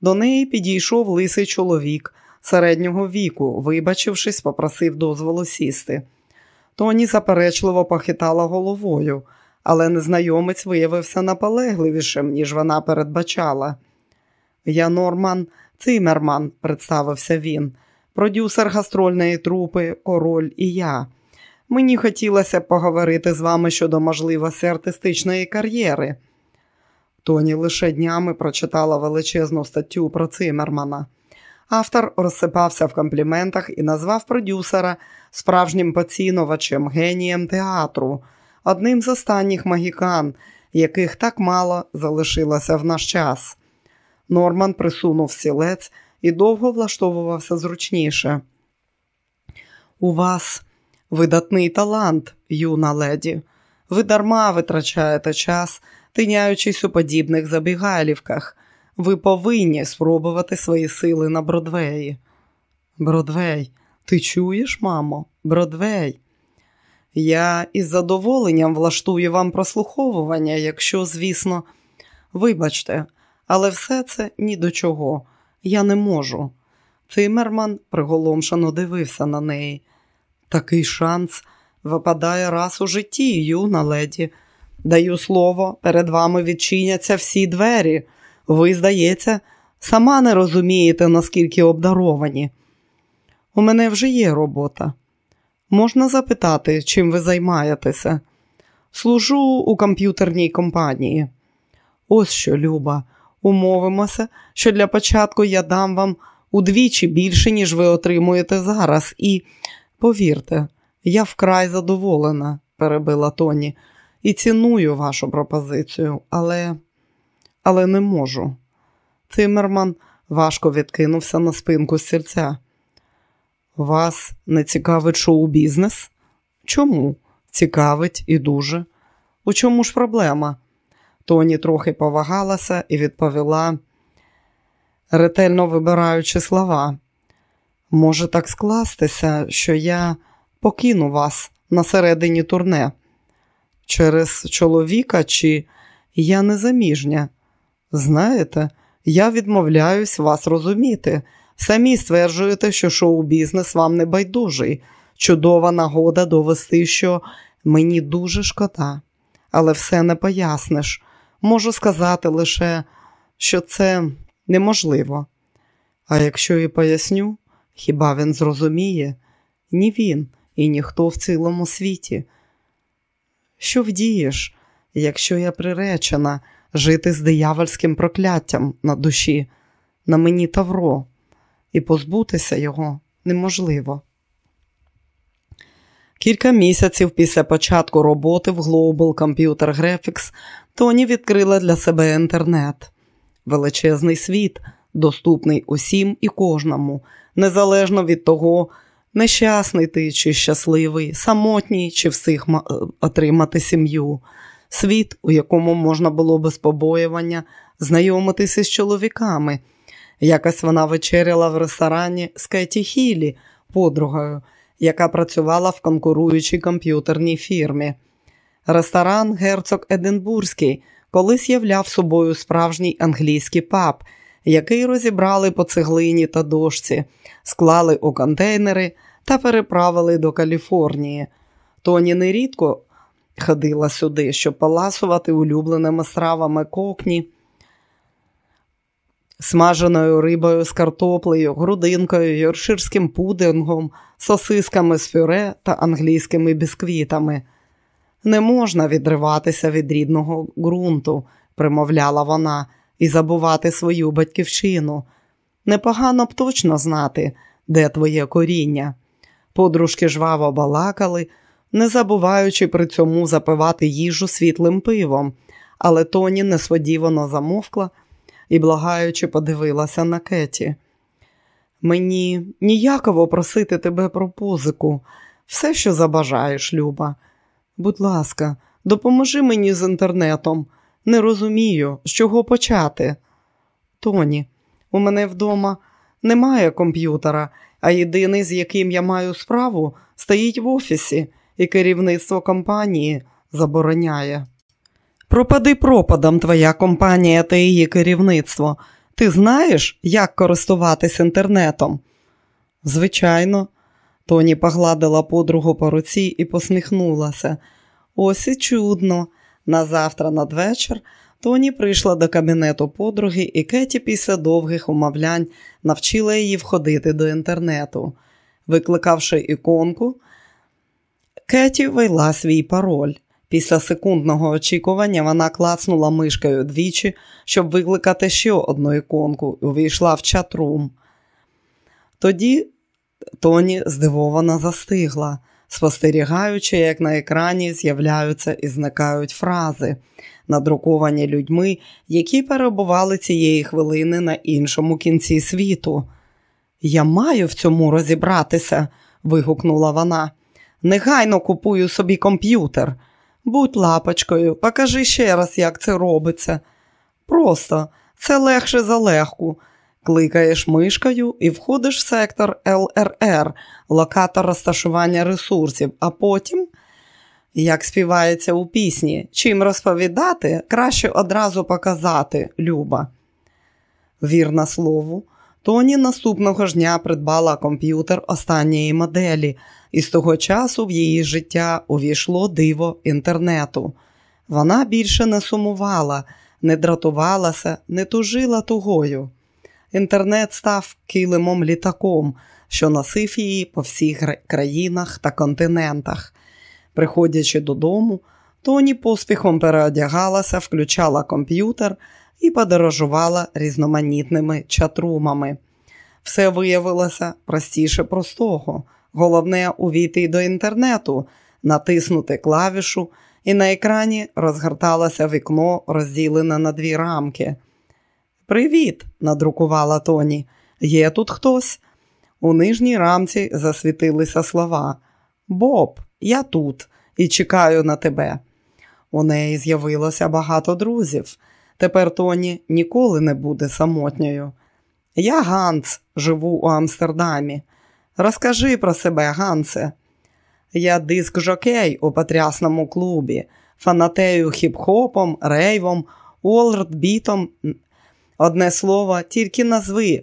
До неї підійшов лисий чоловік середнього віку, вибачившись, попросив дозволу сісти. Тоні заперечливо похитала головою, але незнайомець виявився наполегливішим, ніж вона передбачала. Я Норман Цимерман, представився він, продюсер гастрольної трупи, король і я. Мені хотілося поговорити з вами щодо можливості артистичної кар'єри. Тоні лише днями прочитала величезну статтю про Цимермана. Автор розсипався в компліментах і назвав продюсера справжнім поцінувачем, генієм театру, одним з останніх магікан, яких так мало залишилося в наш час. Норман присунув сілець і довго влаштовувався зручніше. У вас видатний талант, юна леді. Ви дарма витрачаєте час, тиняючись у подібних забігайлівках. Ви повинні спробувати свої сили на Бродвеї. Бродвей, ти чуєш, мамо? Бродвей? Я із задоволенням влаштую вам прослуховування, якщо, звісно, вибачте, але все це ні до чого. Я не можу. Цимерман приголомшено дивився на неї. Такий шанс випадає раз у житті, юна леді. Даю слово, перед вами відчиняться всі двері. Ви, здається, сама не розумієте, наскільки обдаровані. У мене вже є робота. Можна запитати, чим ви займаєтеся? Служу у комп'ютерній компанії. Ось що, Люба, умовимося, що для початку я дам вам удвічі більше, ніж ви отримуєте зараз, і повірте, я вкрай задоволена, перебила Тоні, і ціную вашу пропозицію, але але не можу. Цимерман важко відкинувся на спинку стільця. Вас не цікавить шоу-бізнес? Чому? Цікавить і дуже. У чому ж проблема? Тоні трохи повагалася і відповіла, ретельно вибираючи слова. Може так скластися, що я покину вас на середині турне. Через чоловіка чи я незаміжня. Знаєте, я відмовляюсь вас розуміти. Самі стверджуєте, що шоу-бізнес вам не байдужий. Чудова нагода довести, що мені дуже шкода, але все не поясниш. Можу сказати лише, що це неможливо. А якщо і поясню, хіба він зрозуміє? Ні він і ніхто в цілому світі. Що вдієш, якщо я приречена жити з диявольським прокляттям на душі, на мені тавро, і позбутися його неможливо. Кілька місяців після початку роботи в Global Computer Graphics Тоні відкрила для себе інтернет. Величезний світ, доступний усім і кожному, незалежно від того, нещасний ти чи щасливий, самотній чи всіх отримати сім'ю, світ, у якому можна було без побоювання знайомитися з чоловіками. Якось вона вечеряла в ресторані з Кеті Хілі, подругою, яка працювала в конкуруючій комп'ютерній фірмі. Ресторан Герцог Единбурзький колись являв собою справжній англійський паб, який розібрали по цеглині та дошці, склали у контейнери та переправили до Каліфорнії. Тоні нерідко ходила сюди, щоб паласувати улюбленими стравами кокні, смаженою рибою з картоплею, грудинкою, йорширським пудингом, сосисками з пюре та англійськими бісквітами. Не можна відриватися від рідного ґрунту, примовляла вона, і забувати свою батьківщину. Непогано б точно знати, де твоє коріння. Подружки жваво балакали, не забуваючи при цьому запивати їжу світлим пивом, але Тоні несподівано замовкла і, благаючи, подивилася на Кеті. Мені ніяково просити тебе про позику, все, що забажаєш, Люба. Будь ласка, допоможи мені з інтернетом. Не розумію, з чого почати. Тоні, у мене вдома немає комп'ютера, а єдиний, з яким я маю справу, стоїть в офісі, і керівництво компанії забороняє. Пропади пропадом твоя компанія та її керівництво. Ти знаєш, як користуватись інтернетом? Звичайно, Тоні погладила подругу по руці і посміхнулася. Ось і чудно. На завтра надвечір Тоні прийшла до кабінету подруги, і Кеті після довгих умовлянь навчила її входити до інтернету. Викликавши іконку, Кеті ввела свій пароль. Після секундного очікування вона клацнула мишкою двічі, щоб викликати ще одну іконку і увійшла в чатрум. Тоді Тоні здивовано застигла. спостерігаючи, як на екрані з'являються і зникають фрази, надруковані людьми, які перебували цієї хвилини на іншому кінці світу. Я маю в цьому розібратися, вигукнула вона. Негайно купую собі комп'ютер. Будь лапочкою, покажи ще раз, як це робиться. Просто це легше за легку. Кликаєш мишкою і входиш в сектор ЛРР, локатор розташування ресурсів, а потім, як співається у пісні, чим розповідати, краще одразу показати, Люба. Вірна слову, Тоні наступного ж дня придбала комп'ютер останньої моделі, і з того часу в її життя увійшло диво інтернету. Вона більше не сумувала, не дратувалася, не тужила тугою. Інтернет став килимом літаком, що носив її по всіх країнах та континентах. Приходячи додому, Тоні поспіхом переодягалася, включала комп'ютер і подорожувала різноманітними чатрумами. Все виявилося простіше простого. Головне увійти до інтернету, натиснути клавішу, і на екрані розгорталося вікно, розділене на дві рамки. Привіт, надрукувала Тоні. Є тут хтось? У нижній рамці засвітилися слова. Боб, я тут і чекаю на тебе. У неї з'явилося багато друзів. Тепер Тоні ніколи не буде самотньою. Я Ганс, живу у Амстердамі. Розкажи про себе, Гансе. Я диск жокей у потрясному клубі, фанатею хіп-хопом, рейвом, олдбітом. Одне слово, тільки назви,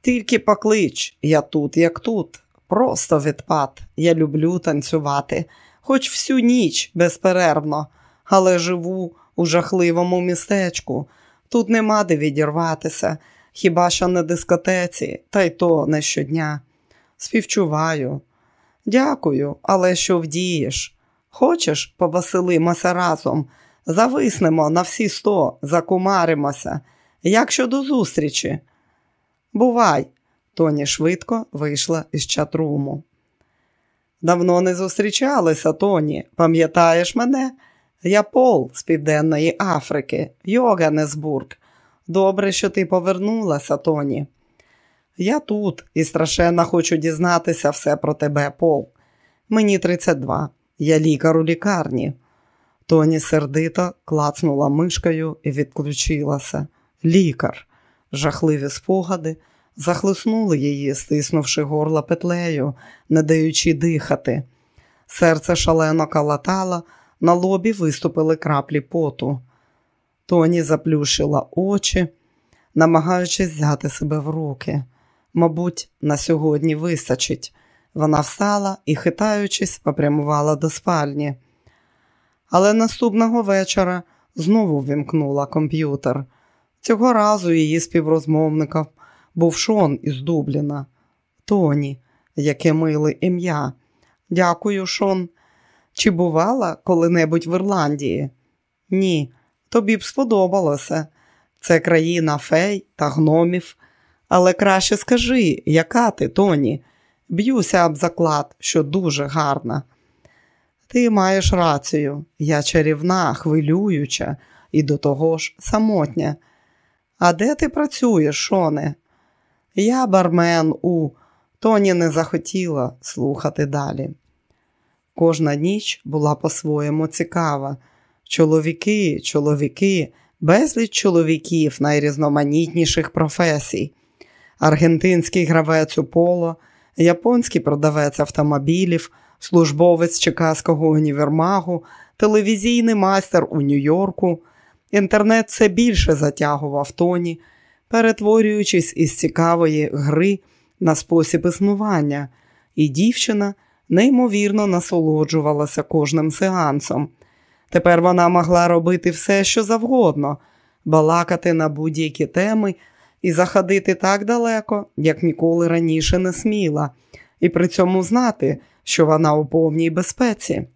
тільки поклич, я тут, як тут. Просто відпад. Я люблю танцювати, хоч всю ніч безперервно, але живу у жахливому містечку. Тут нема де відірватися, хіба що на дискотеці, та й то не щодня. Співчуваю. Дякую, але що вдієш? Хочеш, повеселимося разом, зависнемо на всі сто, закумаримося. Як щодо зустрічі? Бувай, Тоні швидко вийшла із чатруму. Давно не зустрічалися, Тоні. Пам'ятаєш мене? Я Пол з Південної Африки, Йоганнесбург. Добре, що ти повернулася, Тоні. Я тут і страшенно хочу дізнатися все про тебе, Пол. Мені 32. Я лікар у лікарні. Тоні сердито клацнула мишкою і відключилася. Лікар. Жахливі спогади захлиснули її, стиснувши горло петлею, не даючи дихати. Серце шалено калатало, на лобі виступили краплі поту. Тоні заплющила очі, намагаючись взяти себе в руки. Мабуть, на сьогодні вистачить. Вона встала і, хитаючись, попрямувала до спальні. Але наступного вечора знову вімкнула комп'ютер. Цього разу її співрозмовником був Шон із Дубліна. Тоні, яке миле ім'я. Дякую, Шон. Чи бувала коли-небудь в Ірландії? Ні, тобі б сподобалося. Це країна фей та гномів. Але краще скажи, яка ти, Тоні? Б'юся об заклад, що дуже гарна. Ти маєш рацію, я чарівна, хвилююча і до того ж самотня. А де ти працюєш, Шоне? Я бармен у Тоні не захотіла слухати далі. Кожна ніч була по-своєму цікава. Чоловіки, чоловіки, безліч чоловіків найрізноманітніших професій аргентинський гравець у поло, японський продавець автомобілів, службовець Чикаського універмагу, телевізійний майстер у Нью-Йорку. Інтернет все більше затягував тоні, перетворюючись із цікавої гри на спосіб існування, і дівчина неймовірно насолоджувалася кожним сеансом. Тепер вона могла робити все, що завгодно, балакати на будь-які теми і заходити так далеко, як ніколи раніше не сміла, і при цьому знати, що вона у повній безпеці.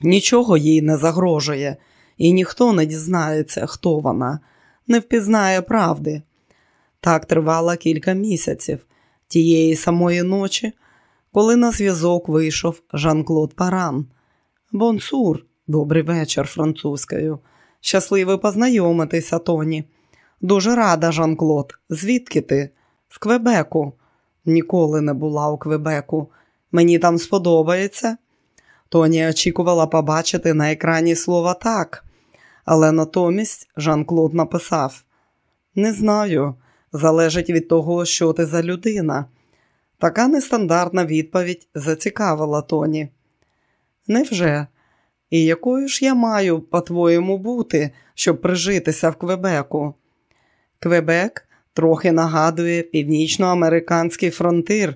Нічого їй не загрожує, і ніхто не дізнається, хто вона, не впізнає правди. Так тривало кілька місяців, тієї самої ночі, коли на зв'язок вийшов Жан-Клод Паран. Bonsoir, добрий вечір французькою. Щасливий познайомитися, Тоні. Дуже рада, Жан-Клод. Звідки ти? З Квебеку. Ніколи не була у Квебеку. Мені там сподобається. Тоні очікувала побачити на екрані слово так, але натомість Жан-Клод написав: Не знаю, залежить від того, що ти за людина. Така нестандартна відповідь зацікавила Тоні. Невже? І якою ж я маю, по-твоєму, бути, щоб прижитися в Квебеку? Квебек трохи нагадує північноамериканський фронтир,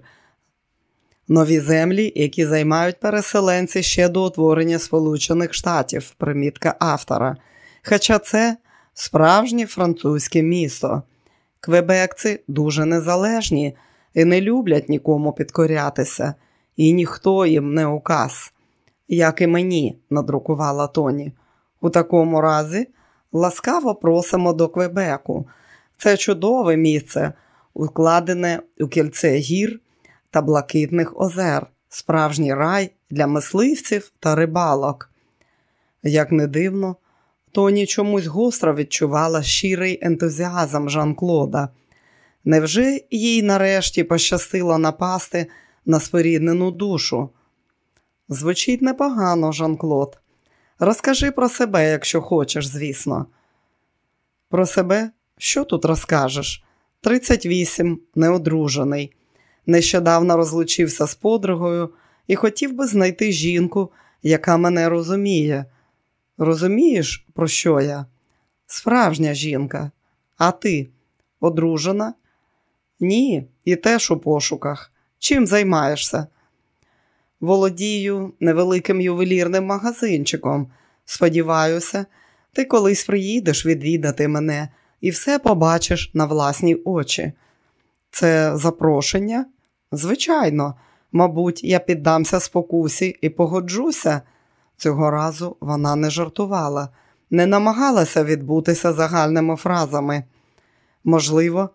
нові землі, які займають переселенці ще до утворення Сполучених Штатів, примітка автора. Хоча це справжнє французьке місто. Квебекці дуже незалежні і не люблять нікому підкорятися, і ніхто їм не указ, як і мені, надрукувала Тоні. У такому разі ласкаво просимо до Квебеку. Це чудове місце, укладене у кільце гір та блакитних озер, справжній рай для мисливців та рибалок. Як не дивно, Тоні чомусь гостро відчувала щирий ентузіазм Жан-Клода. Невже їй нарешті пощастило напасти на споріднену душу? Звучить непогано, Жан-Клод. Розкажи про себе, якщо хочеш, звісно. Про себе що тут розкажеш? 38, неодружений. Нещодавно розлучився з подругою і хотів би знайти жінку, яка мене розуміє. Розумієш, про що я? Справжня жінка. А ти одружена? Ні, і теж у пошуках. Чим займаєшся? Володію невеликим ювелірним магазинчиком. Сподіваюся, ти колись приїдеш відвідати мене і все побачиш на власні очі. Це запрошення? Звичайно, мабуть, я піддамся спокусі і погоджуся. Цього разу вона не жартувала, не намагалася відбутися загальними фразами. Можливо,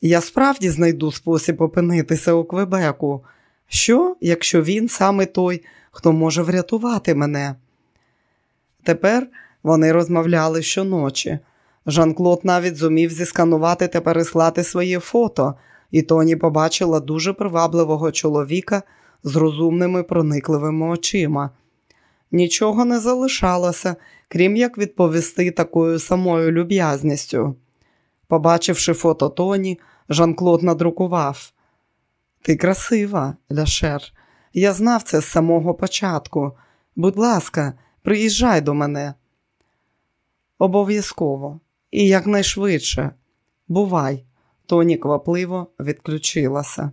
я справді знайду спосіб опинитися у Квебеку. Що, якщо він саме той, хто може врятувати мене? Тепер вони розмовляли щоночі. Жан-Клод навіть зумів зісканувати та переслати своє фото, і Тоні побачила дуже привабливого чоловіка з розумними проникливими очима. Нічого не залишалося, крім як відповісти такою самою люб'язністю. Побачивши фото Тоні, Жан-Клод надрукував. Ти красива, Ляшер. Я знав це з самого початку. Будь ласка, приїжджай до мене. Обов'язково і якнайшвидше. Бувай, Тоні квапливо відключилася.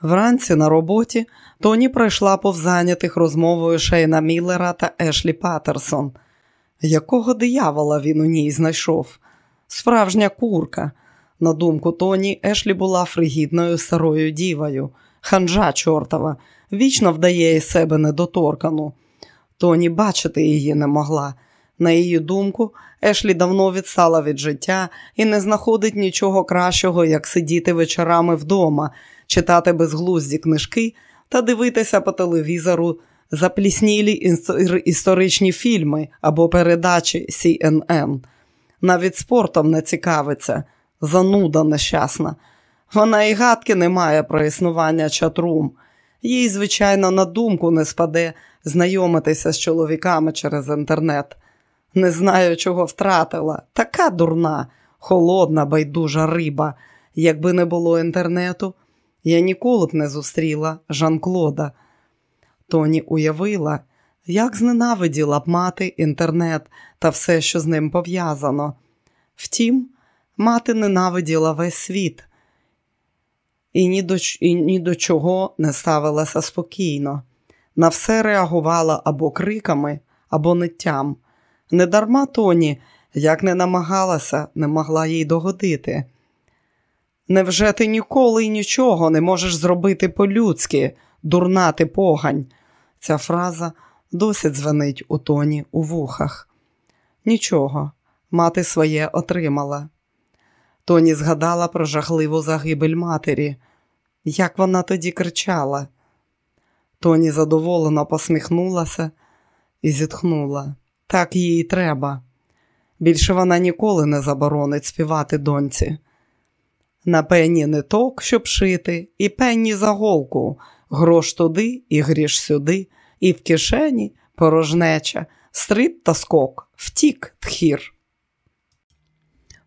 Вранці на роботі Тоні пройшла повзайнятих розмовою Шейна Міллера та Ешлі Паттерсон. Якого диявола він у ній знайшов? Справжня курка. На думку Тоні, Ешлі була фригідною старою дівою, ханжа чортова, вічно вдає із себе недоторкану. Тоні бачити її не могла. На її думку, Ешлі давно відстала від життя і не знаходить нічого кращого, як сидіти вечорами вдома, читати безглузді книжки та дивитися по телевізору запліснілі історичні фільми або передачі CNN. Навіть спортом не цікавиться, зануда нещасна. Вона і гадки не має про існування чатрум. Їй, звичайно, на думку не спаде знайомитися з чоловіками через інтернет. Не знаю, чого втратила. Така дурна, холодна, байдужа риба. Якби не було інтернету, я ніколи б не зустріла Жан-Клода. Тоні уявила, як зненавиділа б мати інтернет та все, що з ним пов'язано. Втім, мати ненавиділа весь світ і ні до, і ні до чого не ставилася спокійно. На все реагувала або криками, або ниттям. Недарма Тоні, як не намагалася, не могла їй догодити. Невже ти ніколи й нічого не можеш зробити по-людськи, дурна ти погань? Ця фраза досі дзвенить у тоні у вухах. Нічого, мати своє отримала. Тоні згадала про жахливу загибель матері. Як вона тоді кричала? Тоні задоволено посміхнулася і зітхнула. Так їй треба. Більше вона ніколи не заборонить співати доньці. На пенні не ток, щоб шити, і пенні за голку, грош туди і гріш сюди, і в кишені порожнеча, стриб та скок, втік тхір.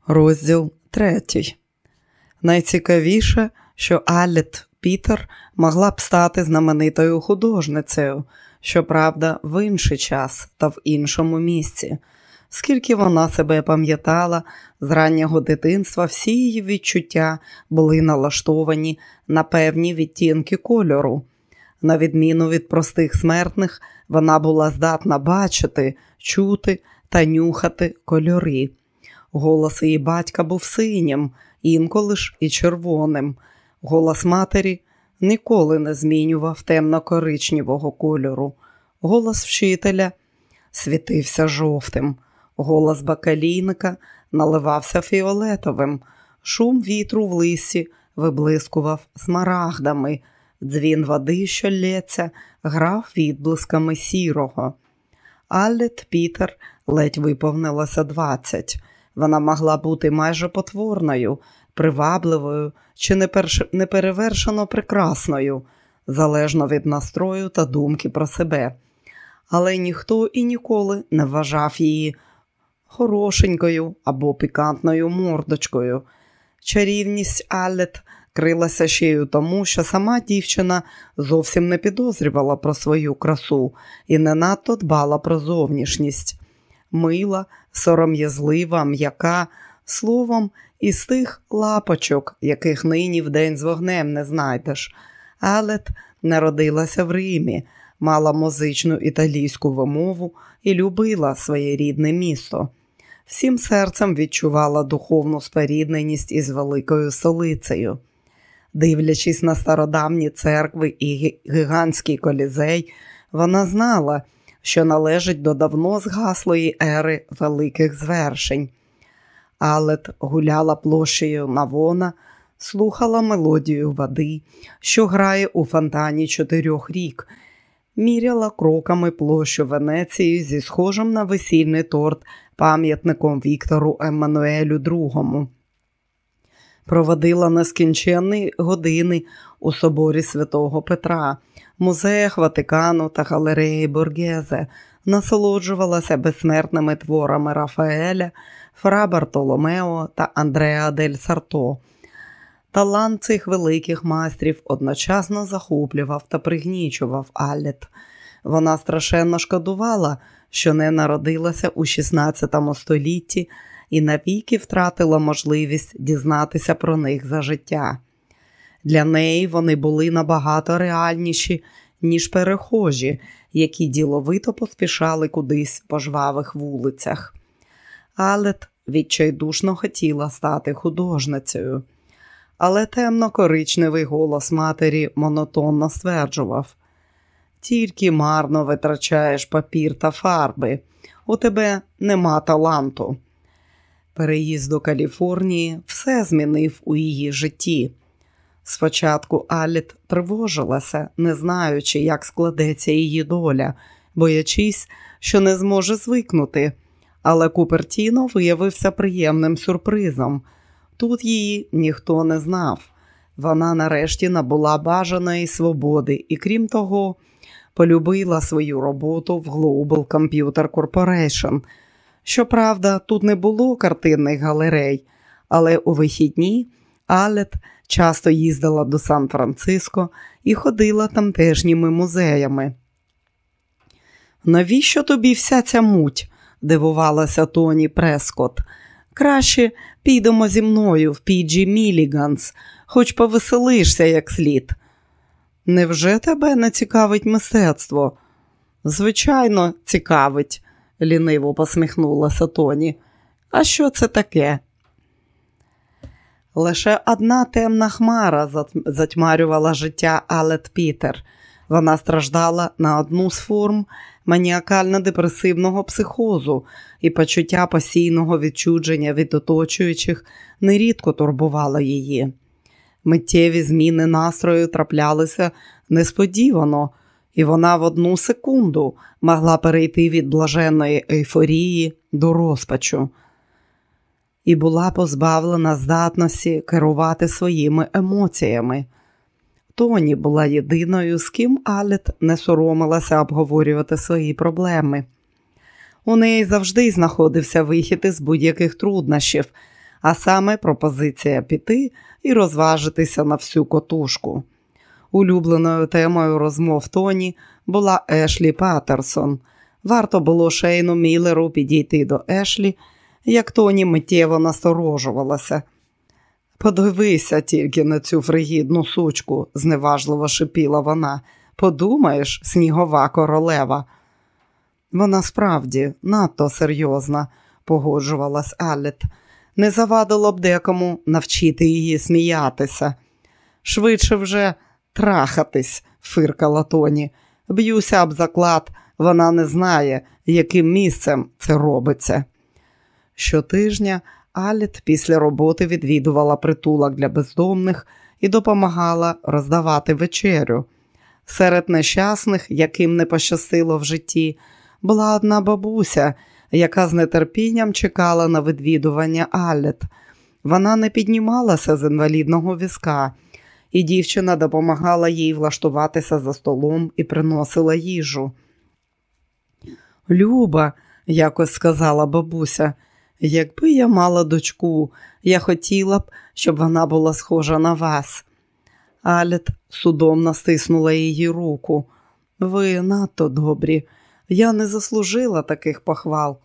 Розділ третій. Найцікавіше, що Аліт Пітер могла б стати знаменитою художницею, щоправда, в інший час та в іншому місці. Скільки вона себе пам'ятала, з раннього дитинства всі її відчуття були налаштовані на певні відтінки кольору. На відміну від простих смертних, вона була здатна бачити, чути та нюхати кольори. Голос її батька був синім, інколи ж і червоним. Голос матері ніколи не змінював темно-коричневого кольору. Голос вчителя світився жовтим, голос бакалійника наливався фіолетовим, шум вітру в лисі виблискував смарагдами, дзвін води, що лється, грав відблисками сірого. Аллет Пітер ледь виповнилося двадцять. Вона могла бути майже потворною, привабливою чи неперевершено прекрасною, залежно від настрою та думки про себе. Але ніхто і ніколи не вважав її хорошенькою або пікантною мордочкою. Чарівність Аллет крилася ще й у тому, що сама дівчина зовсім не підозрювала про свою красу і не надто дбала про зовнішність. Мила, сором'язлива, м'яка, словом, із тих лапочок, яких нині в день з вогнем не знайдеш. Алет народилася в Римі, мала музичну італійську вимову і любила своє рідне місто. Всім серцем відчувала духовну спорідненість із великою столицею. Дивлячись на стародавні церкви і гігантський колізей, вона знала, що належить до давно згаслої ери великих звершень. Алет гуляла площею Навона, слухала мелодію води, що грає у фонтані чотирьох рік, міряла кроками площу Венеції зі схожим на весільний торт пам'ятником Віктору Еммануелю II. Проводила нескінченні години у соборі святого Петра, музеях Ватикану та галереї Боргезе, насолоджувалася безсмертними творами Рафаеля, Фра Бартоломео та Андреа дель Сарто. Талант цих великих майстрів одночасно захоплював та пригнічував Аллет. Вона страшенно шкодувала, що не народилася у 16 столітті і навіки втратила можливість дізнатися про них за життя. Для неї вони були набагато реальніші, ніж перехожі, які діловито поспішали кудись по жвавих вулицях. Алет відчайдушно хотіла стати художницею, але темно-коричневий голос матері монотонно стверджував: тільки марно витрачаєш папір та фарби, у тебе нема таланту. Переїзд до Каліфорнії все змінив у її житті. Спочатку Аліт тривожилася, не знаючи, як складеться її доля, боячись, що не зможе звикнути. Але Купертіно виявився приємним сюрпризом. Тут її ніхто не знав. Вона нарешті набула бажаної свободи і, крім того, полюбила свою роботу в Global Computer Corporation. Щоправда, тут не було картинних галерей, але у вихідні Алет часто їздила до Сан-Франциско і ходила тамтежніми музеями. Навіщо тобі вся ця муть? Дивувалася Тоні Прескот. Краще підемо зі мною в Піджі Міліганс, хоч повеселишся як слід. Невже тебе не цікавить мистецтво? Звичайно, цікавить, ліниво посміхнулася Тоні. А що це таке? Лише одна темна хмара затьмарювала життя Алет Пітер. Вона страждала на одну з форм маніакально-депресивного психозу і почуття постійного відчудження від оточуючих нерідко турбувало її. Миттєві зміни настрою траплялися несподівано, і вона в одну секунду могла перейти від блаженної ейфорії до розпачу і була позбавлена здатності керувати своїми емоціями. Тоні була єдиною, з ким Алет не соромилася обговорювати свої проблеми. У неї завжди знаходився вихід із будь-яких труднощів, а саме пропозиція піти і розважитися на всю котушку. Улюбленою темою розмов Тоні була Ешлі Паттерсон. Варто було Шейну Міллеру підійти до Ешлі, як Тоні миттєво насторожувалася. Подивися тільки на цю фригідну сучку, зневажливо шипіла вона. Подумаєш, снігова королева. Вона справді надто серйозна, погоджувалась Алет. Не завадило б декому навчити її сміятися. Швидше вже трахатись, фиркала Тоні. Б'юся об заклад, вона не знає, яким місцем це робиться. Щотижня Аліт після роботи відвідувала притулок для бездомних і допомагала роздавати вечерю. Серед нещасних, яким не пощастило в житті, була одна бабуся, яка з нетерпінням чекала на відвідування Аллет. Вона не піднімалася з інвалідного візка, і дівчина допомагала їй влаштуватися за столом і приносила їжу. Люба, якось сказала бабуся, якби я мала дочку, я хотіла б, щоб вона була схожа на вас. Алет судомно стиснула її руку. Ви надто добрі, я не заслужила таких похвал,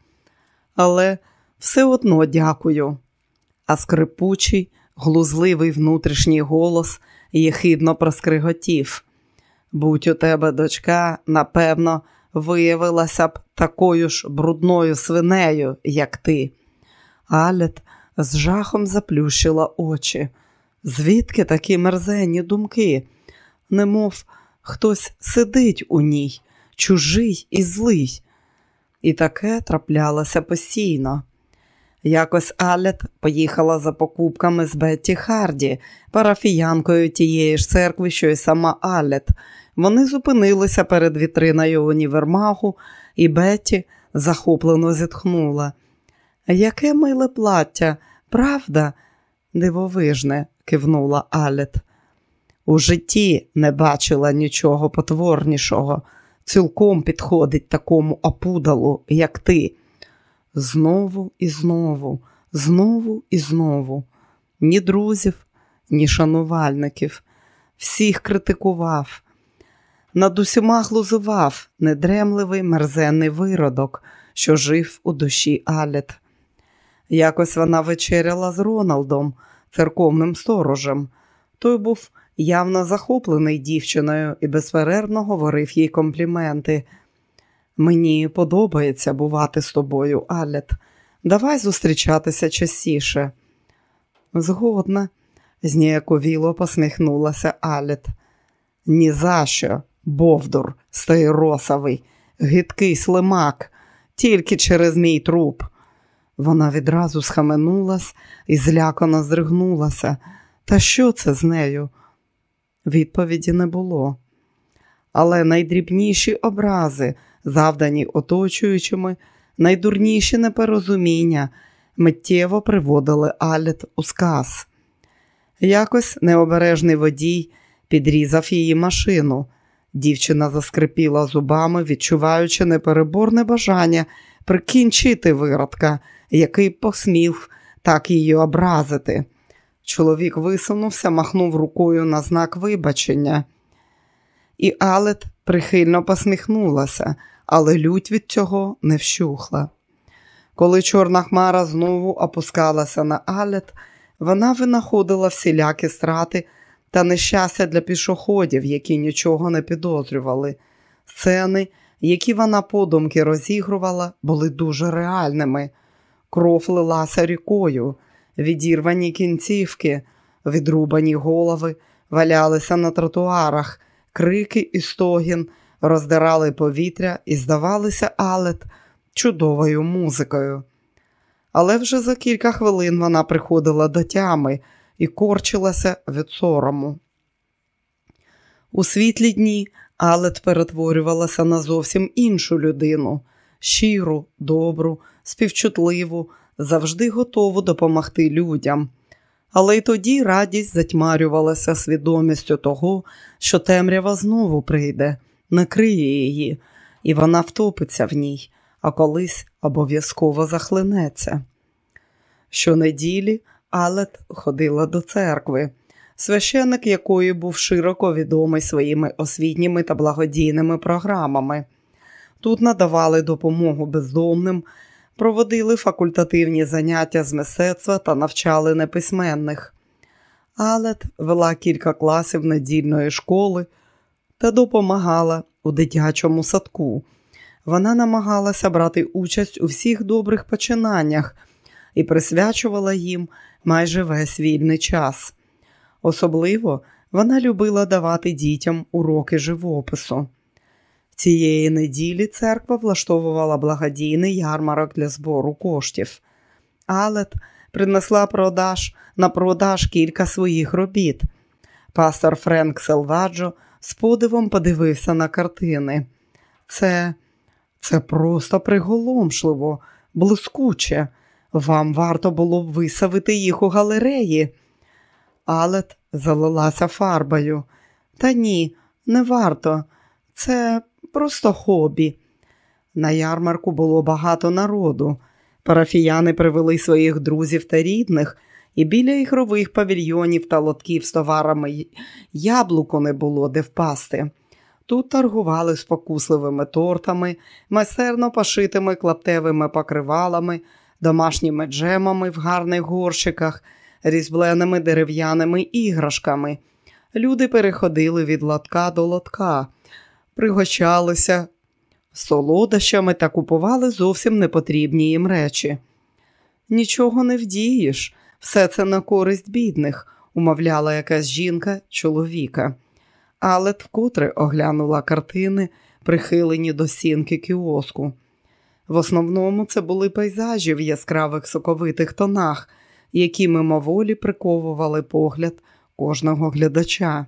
але все одно дякую. А скрипучий, глузливий внутрішній голос єхидно проскриготів. Будь у тебе дочка, напевно, виявилася б такою ж брудною свинею, як ти. Алет з жахом заплющила очі. Звідки такі мерзенні думки? Немов хтось сидить у ній, чужий і злий. І таке траплялося постійно. Якось Алет поїхала за покупками з Бетті Харді, парафіянкою тієї ж церкви, що й сама Алет. Вони зупинилися перед вітриною універмагу, і Бетті захоплено зітхнула. Яке миле плаття, правда? дивовижне, кивнула Алет. У житті не бачила нічого потворнішого, цілком підходить такому опудалу, як ти. Знову і знову, знову і знову. Ні друзів, ні шанувальників. Всіх критикував. Над усіма глузував недремливий мерзенний виродок, що жив у душі Алет. Якось вона вечеряла з Роналдом, церковним сторожем. Той був явно захоплений дівчиною і безперервно говорив їй компліменти. Мені подобається бувати з тобою, Алет. Давай зустрічатися частіше. Згодна, зніяковіло посміхнулася Алет. «Ні за що, Бовдур, стаєросовий, гидкий слимак, тільки через мій труп. Вона відразу схаменулась і злякано здригнулася. Та що це з нею? Відповіді не було. Але найдрібніші образи, завдані оточуючими, найдурніші непорозуміння миттєво приводили Алет у сказ. Якось необережний водій підрізав її машину. Дівчина заскрипіла зубами, відчуваючи непереборне бажання прикінчити виродка, який посмів так її образити. Чоловік висунувся, махнув рукою на знак вибачення, і Алет прихильно посміхнулася, але лють від цього не вщухла. Коли чорна хмара знову опускалася на Алет, вона винаходила всілякі страти та нещастя для пішоходів, які нічого не підозрювали. Сцени, які вона подумки розігрувала, були дуже реальними. Кров лилася рікою, відірвані кінцівки, відрубані голови валялися на тротуарах, крики і стогін роздирали повітря і здавалися Алет чудовою музикою. Але вже за кілька хвилин вона приходила до тями і корчилася від сорому. У світлі дні Алет перетворювалася на зовсім іншу людину щиру, добру, співчутливу, завжди готову допомогти людям. Але й тоді радість затьмарювалася свідомістю того, що темрява знову прийде, накриє її, і вона втопиться в ній, а колись обов'язково захлинеться. Щонеділі Алет ходила до церкви, священик якої був широко відомий своїми освітніми та благодійними програмами. Тут надавали допомогу бездомним, проводили факультативні заняття з мистецтва та навчали неписьменних. Алет вела кілька класів недільної школи та допомагала у дитячому садку. Вона намагалася брати участь у всіх добрих починаннях і присвячувала їм майже весь вільний час. Особливо вона любила давати дітям уроки живопису. Цієї неділі церква влаштовувала благодійний ярмарок для збору коштів. Алет принесла продаж на продаж кілька своїх робіт. Пастор Френк Селваджо з подивом подивився на картини. Це це просто приголомшливо, блискуче. Вам варто було б висавити їх у галереї. Алет залилася фарбою. Та ні, не варто. Це просто хобі. На ярмарку було багато народу. Парафіяни привели своїх друзів та рідних, і біля ігрових павільйонів та лотків з товарами яблуко не було де впасти. Тут торгували спокусливими тортами, майстерно пошитими клаптевими покривалами, домашніми джемами в гарних горщиках, різьбленими дерев'яними іграшками. Люди переходили від лотка до лотка пригощалися солодощами та купували зовсім непотрібні їм речі. Нічого не вдієш, все це на користь бідних, умовляла якась жінка чоловіка. Але вкотре оглянула картини, прихилені до сінки кіоску. В основному це були пейзажі в яскравих соковитих тонах, які мимоволі приковували погляд кожного глядача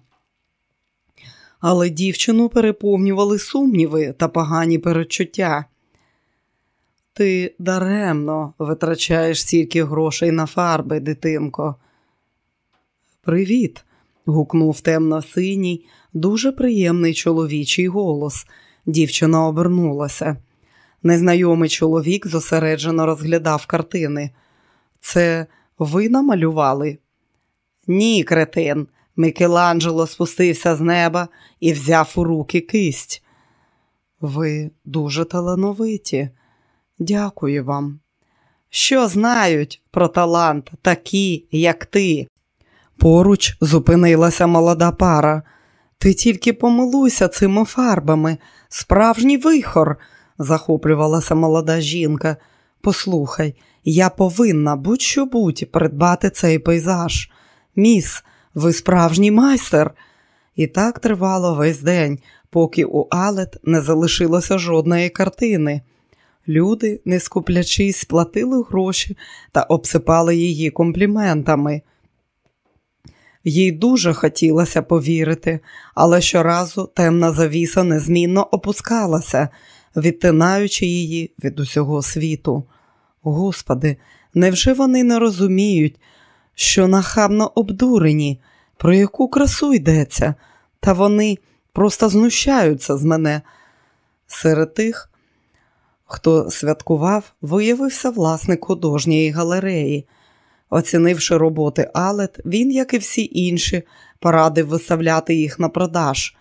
але дівчину переповнювали сумніви та погані перечуття. Ти даремно витрачаєш стільки грошей на фарби, дитинко. Привіт. гукнув темно-синій, дуже приємний чоловічий голос. Дівчина обернулася. Незнайомий чоловік зосереджено розглядав картини. Це ви намалювали? Ні, кретин. Микеланджело спустився з неба і взяв у руки кисть. Ви дуже талановиті. Дякую вам. Що знають про талант такі, як ти? Поруч зупинилася молода пара. Ти тільки помилуйся цими фарбами, справжній вихор, захоплювалася молода жінка. Послухай, я повинна будь-що будь придбати цей пейзаж. Міс, ви справжній майстер. І так тривало весь день, поки у Алет не залишилося жодної картини. Люди, не скуплячись, сплатили гроші та обсипали її компліментами. Їй дуже хотілося повірити, але щоразу темна завіса незмінно опускалася, відтинаючи її від усього світу. Господи, невже вони не розуміють, що нахабно обдурені, про яку красу йдеться, та вони просто знущаються з мене. Серед тих, хто святкував, виявився власник художньої галереї. Оцінивши роботи Алет, він, як і всі інші, порадив виставляти їх на продаж.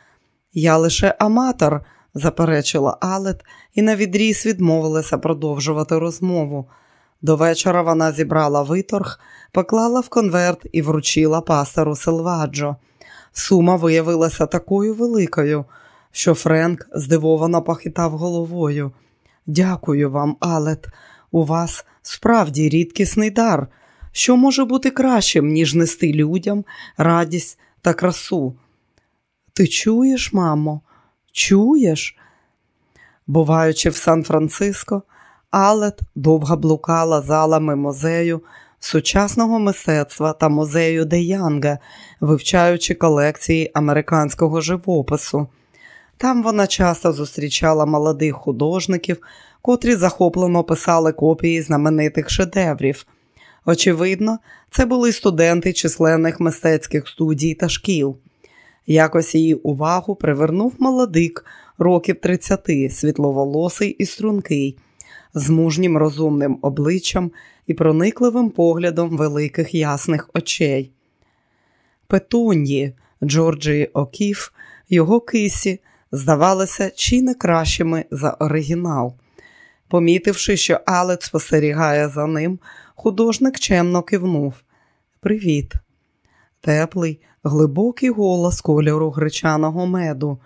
Я лише аматор, заперечила Алет і на відріз відмовилася продовжувати розмову. До вечора вона зібрала виторг, поклала в конверт і вручила пастору Селваджо. Сума виявилася такою великою, що Френк здивовано похитав головою. Дякую вам, Алет. У вас справді рідкісний дар. Що може бути кращим, ніж нести людям радість та красу? Ти чуєш, мамо? Чуєш? Буваючи в Сан-Франциско, Алет довго блукала залами музею, сучасного мистецтва та музею Де Янга, вивчаючи колекції американського живопису. Там вона часто зустрічала молодих художників, котрі захоплено писали копії знаменитих шедеврів. Очевидно, це були студенти численних мистецьких студій та шкіл. Якось її увагу привернув молодик років 30, світловолосий і стрункий, з мужнім розумним обличчям і проникливим поглядом великих ясних очей. Петуньї Джорджії Окіф, його кисі, здавалися чи не кращими за оригінал. Помітивши, що Алець спостерігає за ним, художник чемно кивнув. Привіт. Теплий, глибокий голос кольору гречаного меду.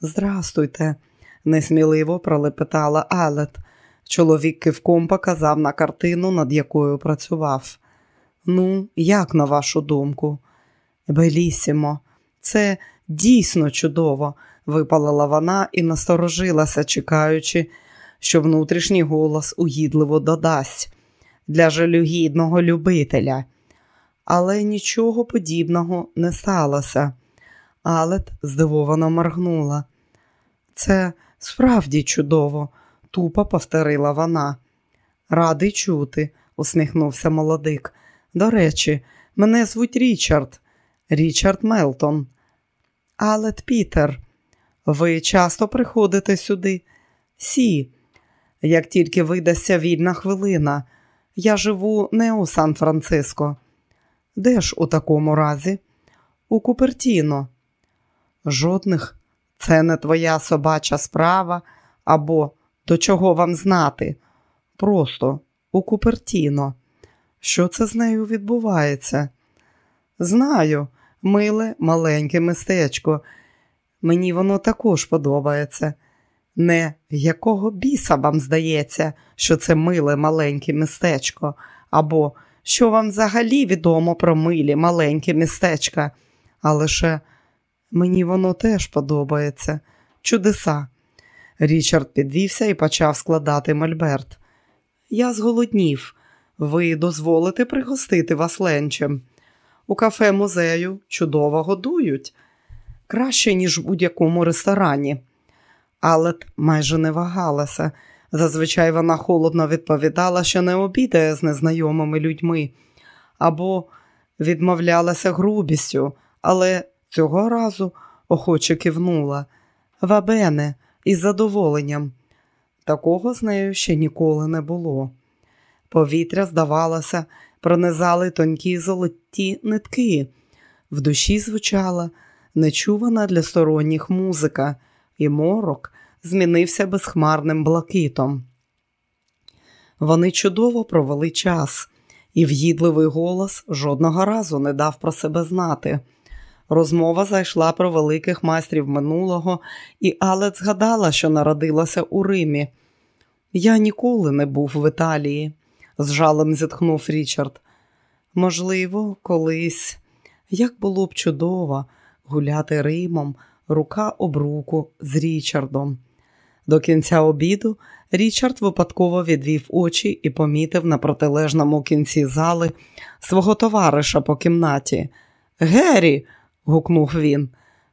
Здрастуйте, несміливо пролепетала Алет. Чоловік кивком показав на картину, над якою працював. Ну, як на вашу думку? Белісімо, це дійсно чудово, випалила вона і насторожилася, чекаючи, що внутрішній голос угідливо додасть для жалюгідного любителя. Але нічого подібного не сталося. Алет здивовано моргнула. Це справді чудово, тупо повторила вона. Радий чути, усміхнувся молодик. До речі, мене звуть Річард, Річард Мелтон. Алет Пітер, ви часто приходите сюди? Сі, як тільки видасться вільна хвилина. Я живу не у Сан-Франциско. Де ж у такому разі? У Купертіно. Жодних це не твоя собача справа або до чого вам знати. Просто у Купертіно. Що це з нею відбувається? Знаю, миле, маленьке мистечко. Мені воно також подобається. Не якого біса вам здається, що це миле маленьке містечко, або що вам взагалі відомо про милі маленькі містечка, а лише мені воно теж подобається. Чудеса. Річард підвівся і почав складати мольберт. Я зголоднів. Ви дозволите пригостити вас ленчем. У кафе музею чудово годують, краще, ніж в будь-якому ресторані. Алет майже не вагалася. Зазвичай вона холодно відповідала, що не обідає з незнайомими людьми, або відмовлялася грубістю, але цього разу охоче кивнула. Вабене, із задоволенням. Такого з нею ще ніколи не було. Повітря, здавалося, пронизали тонкі золоті нитки. В душі звучала нечувана для сторонніх музика, і морок змінився безхмарним блакитом. Вони чудово провели час, і в'їдливий голос жодного разу не дав про себе знати. Розмова зайшла про великих майстрів минулого, і Алет згадала, що народилася у Римі. Я ніколи не був в Італії, з жалем зітхнув Річард. Можливо, колись, як було б чудово гуляти Римом, рука об руку з Річардом. До кінця обіду Річард випадково відвів очі і помітив на протилежному кінці зали свого товариша по кімнаті. Геррі, гукнув він,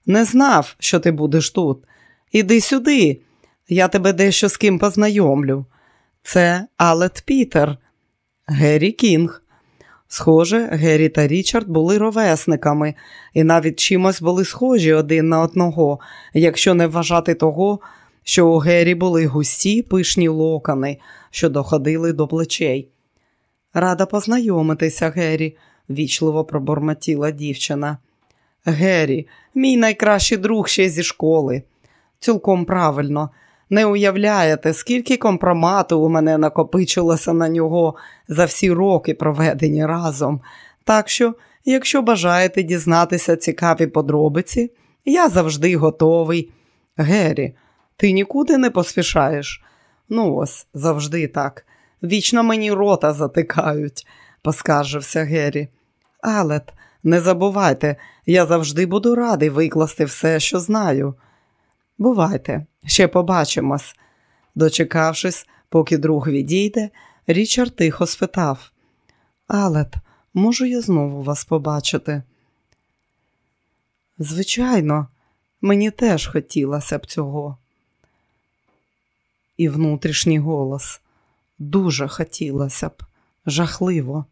не знав, що ти будеш тут. Іди сюди, я тебе дещо з ким познайомлю. Це Алет Пітер, Геррі Кінг. Схоже, Геррі та Річард були ровесниками і навіть чимось були схожі один на одного, якщо не вважати того, що у Геррі були густі пишні локони, що доходили до плечей. Рада познайомитися, Геррі, вічливо пробормотіла дівчина. Геррі, мій найкращий друг ще зі школи. Цілком правильно. Не уявляєте, скільки компромату у мене накопичилося на нього за всі роки, проведені разом. Так що, якщо бажаєте дізнатися цікаві подробиці, я завжди готовий. Геррі, ти нікуди не поспішаєш? Ну, ось, завжди так. Вічно мені рота затикають, поскаржився Геррі. Алет, не забувайте, я завжди буду радий викласти все, що знаю. Бувайте, ще побачимось. Дочекавшись, поки друг відійде, Річард тихо спитав: Алет, можу я знову вас побачити? Звичайно, мені теж хотілося б цього. І внутрішній голос дуже хотілося б, жахливо.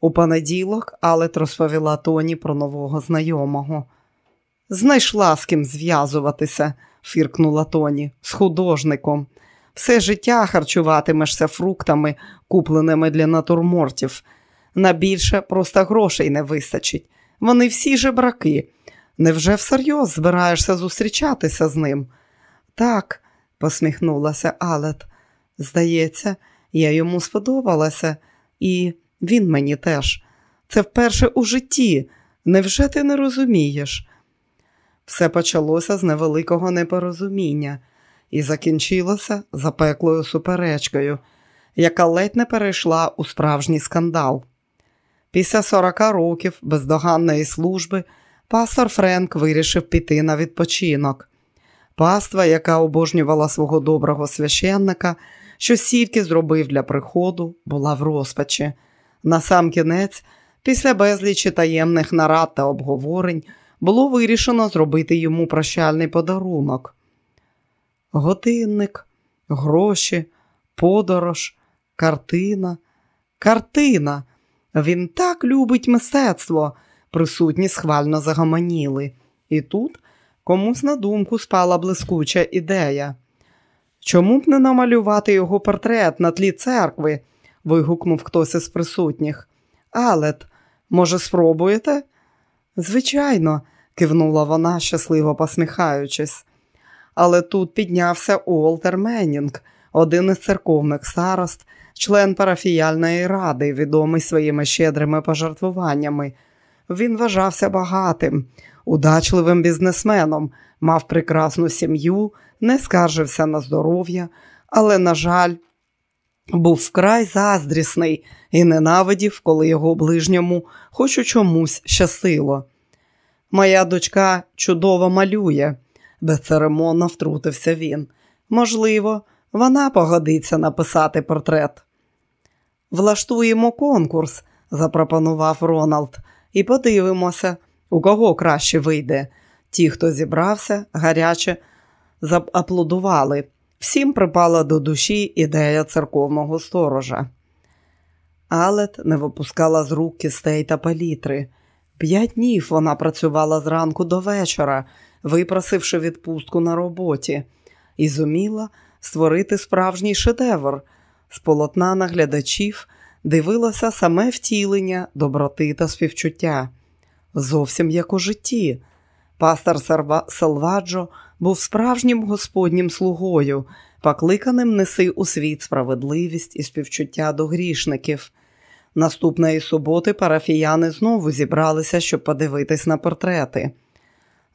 У понеділок Алет розповіла Тоні про нового знайомого. Знайшла з ким зв'язуватися, фіркнула Тоні, з художником. Все життя харчуватимешся фруктами, купленими для натурмортів. На більше просто грошей не вистачить. Вони всі жебраки. Невже всерйоз збираєшся зустрічатися з ним? Так, посміхнулася Алет. Здається, я йому сподобалася, і він мені теж. Це вперше у житті. Невже ти не розумієш? Все почалося з невеликого непорозуміння і закінчилося запеклою суперечкою, яка ледь не перейшла у справжній скандал. Після 40 років бездоганної служби пастор Френк вирішив піти на відпочинок. Паства, яка обожнювала свого доброго священника, що стільки зробив для приходу, була в розпачі. Насамкінець, після безлічі таємних нарад та обговорень, було вирішено зробити йому прощальний подарунок. Годинник, гроші, подорож, картина, картина. Він так любить мистецтво. Присутні схвально загомоніли. І тут комусь на думку спала блискуча ідея. Чому б не намалювати його портрет на тлі церкви? Вигукнув хтось із присутніх. Алет, може, спробуєте? Звичайно, кивнула вона, щасливо посміхаючись. Але тут піднявся Уолтер Меннінг, один із церковних старост, член парафіяльної ради, відомий своїми щедрими пожертвуваннями. Він вважався багатим, удачливим бізнесменом, мав прекрасну сім'ю, не скаржився на здоров'я, але, на жаль, був вкрай заздрісний і ненавидів, коли його ближньому хоч у чомусь щасило. Моя дочка чудово малює, безцеремонно втрутився він. Можливо, вона погодиться написати портрет. Влаштуємо конкурс, запропонував Роналд, і подивимося, у кого краще вийде. Ті, хто зібрався, гаряче зааплодували. Всім припала до душі ідея церковного сторожа. Алет не випускала з рук кістей та палітри. П'ять днів вона працювала зранку до вечора, випросивши відпустку на роботі, і зуміла створити справжній шедевр. З полотна наглядачів дивилося саме втілення, доброти та співчуття. Зовсім як у житті. Пастор Салваджо був справжнім господнім слугою, покликаним неси у світ справедливість і співчуття до грішників. Наступної суботи парафіяни знову зібралися, щоб подивитись на портрети.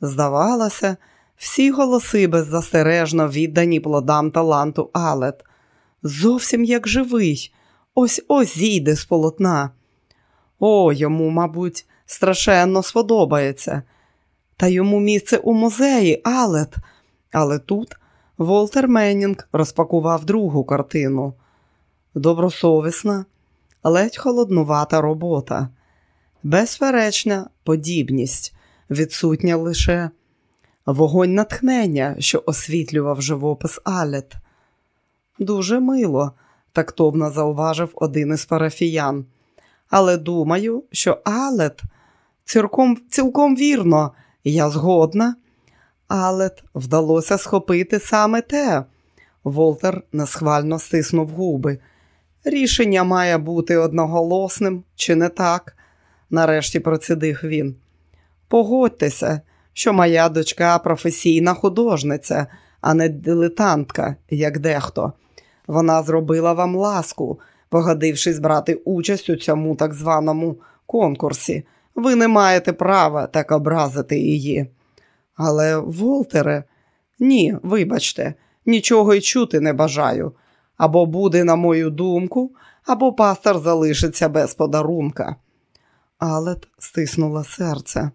Здавалося, всі голоси беззастережно віддані плодам таланту Алет. Зовсім як живий, ось ось зійде з полотна. О, йому, мабуть, страшенно сподобається. Та йому місце у музеї, Алет. Але тут Волтер Меннінг розпакував другу картину. Добросовісна, ледь холоднувата робота, безперечна подібність, відсутня лише вогонь натхнення, що освітлював живопис Алет. Дуже мило, тактовно зауважив один із парафіян. Але думаю, що Алет цілком, цілком вірно, я згодна. Алет вдалося схопити саме те. Волтер несхвально стиснув губи. Рішення має бути одноголосним, чи не так? нарешті процідив він. Погодьтеся, що моя дочка професійна художниця, а не дилетантка, як дехто. Вона зробила вам ласку, погодившись брати участь у цьому так званому конкурсі. Ви не маєте права так образити її. Але, Волтере, ні, вибачте, нічого й чути не бажаю. Або буде, на мою думку, або пастор залишиться без подарунка. Алет стиснула серце.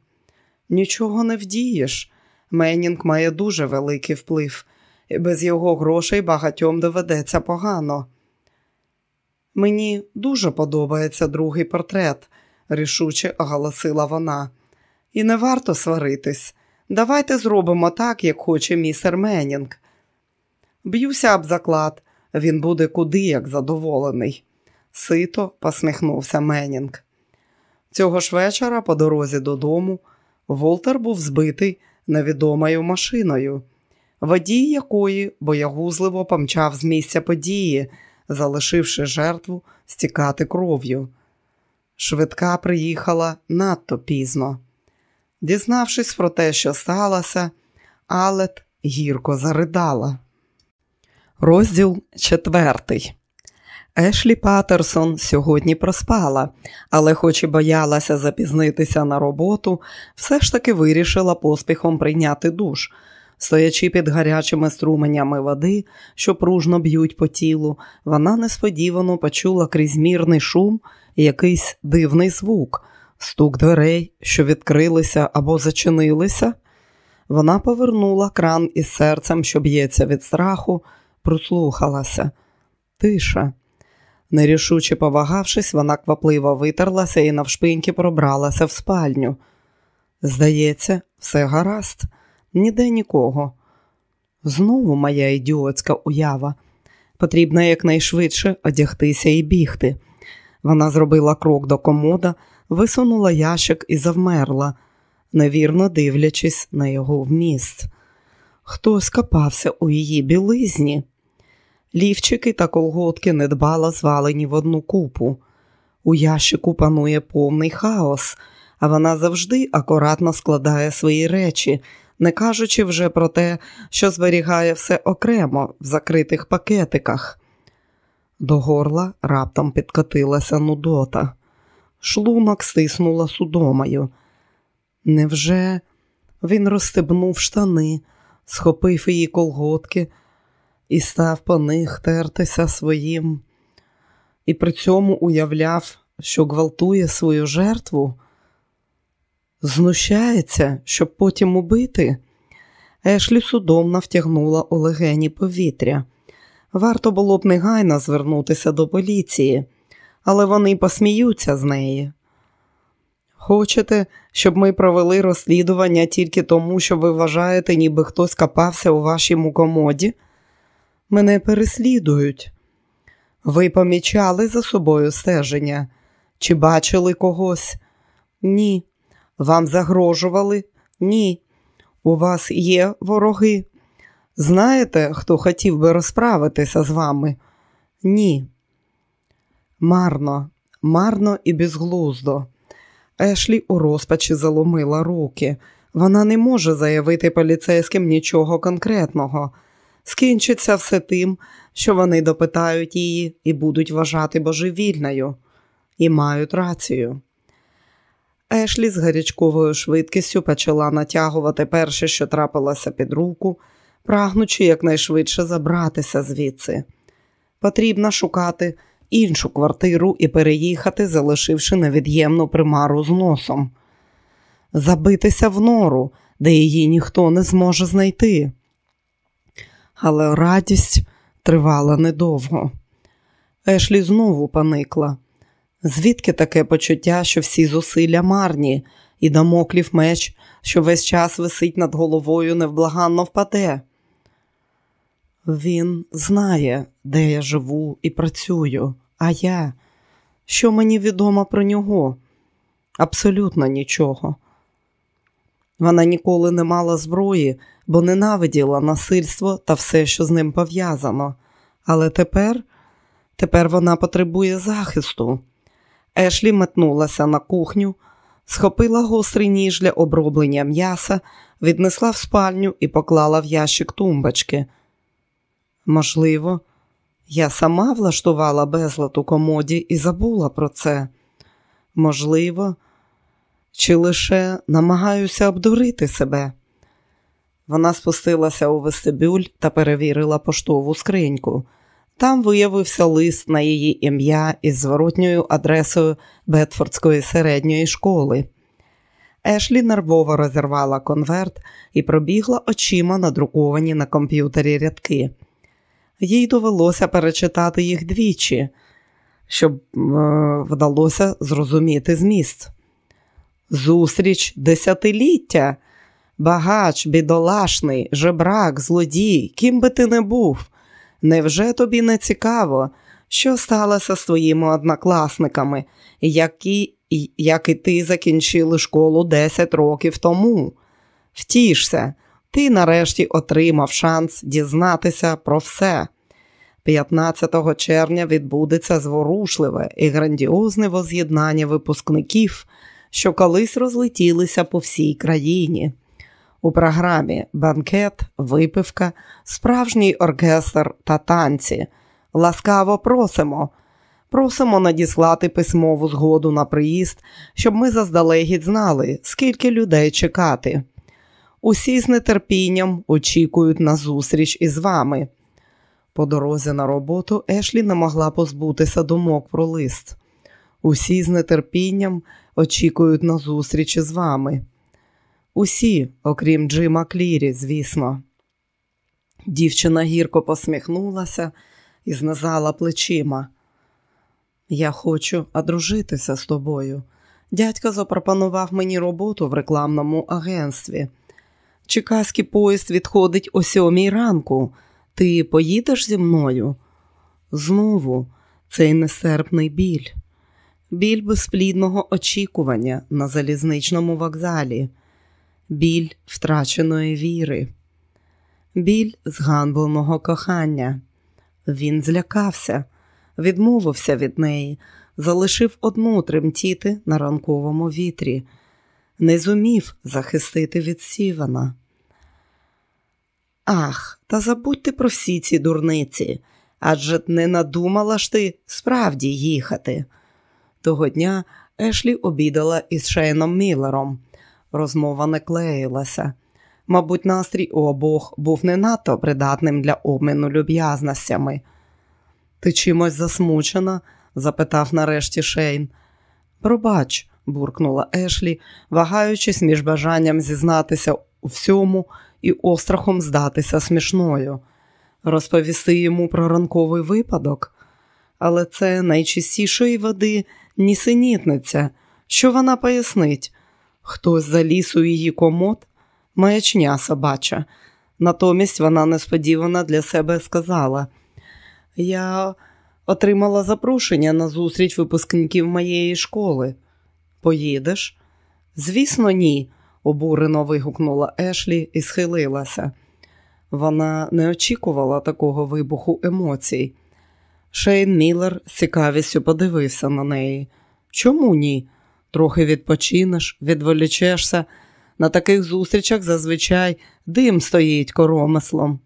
Нічого не вдієш. Менінг має дуже великий вплив, і без його грошей багатьом доведеться погано. Мені дуже подобається другий портрет, рішуче оголосила вона. І не варто сваритись. Давайте зробимо так, як хоче містер Менінг. Б'юся об заклад, він буде куди як задоволений. Сито посміхнувся Менінг. Цього ж вечора, по дорозі додому, Волтер був збитий невідомою машиною, водій якої боягузливо помчав з місця події, залишивши жертву стікати кров'ю. Швидка приїхала надто пізно. Дізнавшись про те, що сталося, Алет гірко заридала. Розділ четвертий. Ешлі Патерсон сьогодні проспала, але, хоч і боялася запізнитися на роботу, все ж таки вирішила поспіхом прийняти душ. Стоячи під гарячими струменями води, що пружно б'ють по тілу, вона несподівано почула крізь мірний шум якийсь дивний звук, стук дверей, що відкрилися або зачинилися. Вона повернула кран із серцем, що б'ється від страху, прослухалася. Тиша. Нерішуче повагавшись, вона квапливо витерлася і навшпиньки пробралася в спальню. Здається, все гаразд, ніде нікого. Знову моя ідіотська уява. Потрібно якнайшвидше одягтися і бігти. Вона зробила крок до комода, висунула ящик і завмерла, невірно дивлячись на його вміст. Хтось копався у її білизні. Лівчики та колготки недбало звалені в одну купу. У ящику панує повний хаос, а вона завжди акуратно складає свої речі, не кажучи вже про те, що зберігає все окремо в закритих пакетиках. До горла раптом підкотилася Нудота. Шлунок стиснула судомою. Невже він розстебнув штани, схопив її колготки і став по них тертися своїм, і при цьому уявляв, що гвалтує свою жертву, знущається, щоб потім убити. Ешлі судомно втягнула у легені повітря. Варто було б негайно звернутися до поліції, але вони посміються з неї. Хочете, щоб ми провели розслідування тільки тому, що ви вважаєте, ніби хтось копався у вашому комоді? Мене переслідують. Ви помічали за собою стеження? Чи бачили когось? Ні. Вам загрожували? Ні. У вас є вороги? Знаєте, хто хотів би розправитися з вами? Ні. Марно, марно і безглуздо. Ешлі у розпачі заломила руки. Вона не може заявити поліцейським нічого конкретного. Скінчиться все тим, що вони допитають її і будуть вважати божевільною, і мають рацію. Ешлі з гарячковою швидкістю почала натягувати перше, що трапилося під руку, прагнучи якнайшвидше забратися звідси. Потрібно шукати іншу квартиру і переїхати, залишивши невід'ємну примару з носом, забитися в нору, де її ніхто не зможе знайти. Але радість тривала недовго. Ешлі знову поникла. Звідки таке почуття, що всі зусилля марні, і дамоклів меч, що весь час висить над головою, невблаганно впаде? Він знає, де я живу і працюю, а я, що мені відомо про нього? Абсолютно нічого. Вона ніколи не мала зброї, бо ненавиділа насильство та все, що з ним пов'язано. Але тепер, тепер вона потребує захисту. Ешлі метнулася на кухню, схопила гострий ніж для оброблення м'яса, віднесла в спальню і поклала в ящик тумбочки. Можливо, я сама влаштувала безлад у комоді і забула про це. Можливо, чи лише намагаюся обдурити себе. Вона спустилася у вестибюль та перевірила поштову скриньку. Там виявився лист на її ім'я із зворотньою адресою Бетфордської середньої школи. Ешлі нервово розірвала конверт і пробігла очима надруковані на комп'ютері рядки. Їй довелося перечитати їх двічі. щоб е, вдалося зрозуміти зміст. Зустріч десятиліття, багач, бідолашний, жебрак, злодій, ким би ти не був. Невже тобі не цікаво, що сталося з твоїми однокласниками, які, як і ти закінчили школу 10 років тому? Втішся, ти нарешті отримав шанс дізнатися про все. 15 червня відбудеться зворушливе і грандіозне воз'єднання випускників, що колись розлетілися по всій країні. У програмі банкет, випивка, справжній оркестр та танці. Ласкаво просимо. Просимо надіслати письмову згоду на приїзд, щоб ми заздалегідь знали, скільки людей чекати. Усі з нетерпінням очікують на зустріч із вами. По дорозі на роботу Ешлі не могла позбутися думок про лист. Усі з нетерпінням очікують на зустріч із вами. Усі, окрім Джима Клірі, звісно. Дівчина гірко посміхнулася і знизала плечима. Я хочу одружитися з тобою. Дядько запропонував мені роботу в рекламному агентстві. Чекаський поїзд відходить о сьомій ранку. Ти поїдеш зі мною? Знову цей нестерпний біль, біль безплідного очікування на залізничному вокзалі, біль втраченої віри, біль зганбленого кохання. Він злякався, відмовився від неї, залишив одну тремтіти на ранковому вітрі, не зумів захистити від Сівана. Ах, та забудьте про всі ці дурниці, адже не надумала ж ти справді їхати. Того дня Ешлі обідала із Шейном Міллером. Розмова не клеїлася. Мабуть, настрій у обох був не надто придатним для обміну люб'язностями. Ти чимось засмучена? запитав нарешті Шейн. Пробач, буркнула Ешлі, вагаючись між бажанням зізнатися у всьому і острахом здатися смішною, розповісти йому про ранковий випадок, але це найчистішої води нісенітниця. Що вона пояснить? Хтось заліз у її комод, маячня собача. Натомість вона несподівано для себе сказала: Я отримала запрошення на зустріч випускників моєї школи. Поїдеш? Звісно, ні обурено вигукнула Ешлі і схилилася. Вона не очікувала такого вибуху емоцій. Шейн Міллер з цікавістю подивився на неї. Чому ні? Трохи відпочинеш, відволічешся. На таких зустрічах зазвичай дим стоїть коромислом.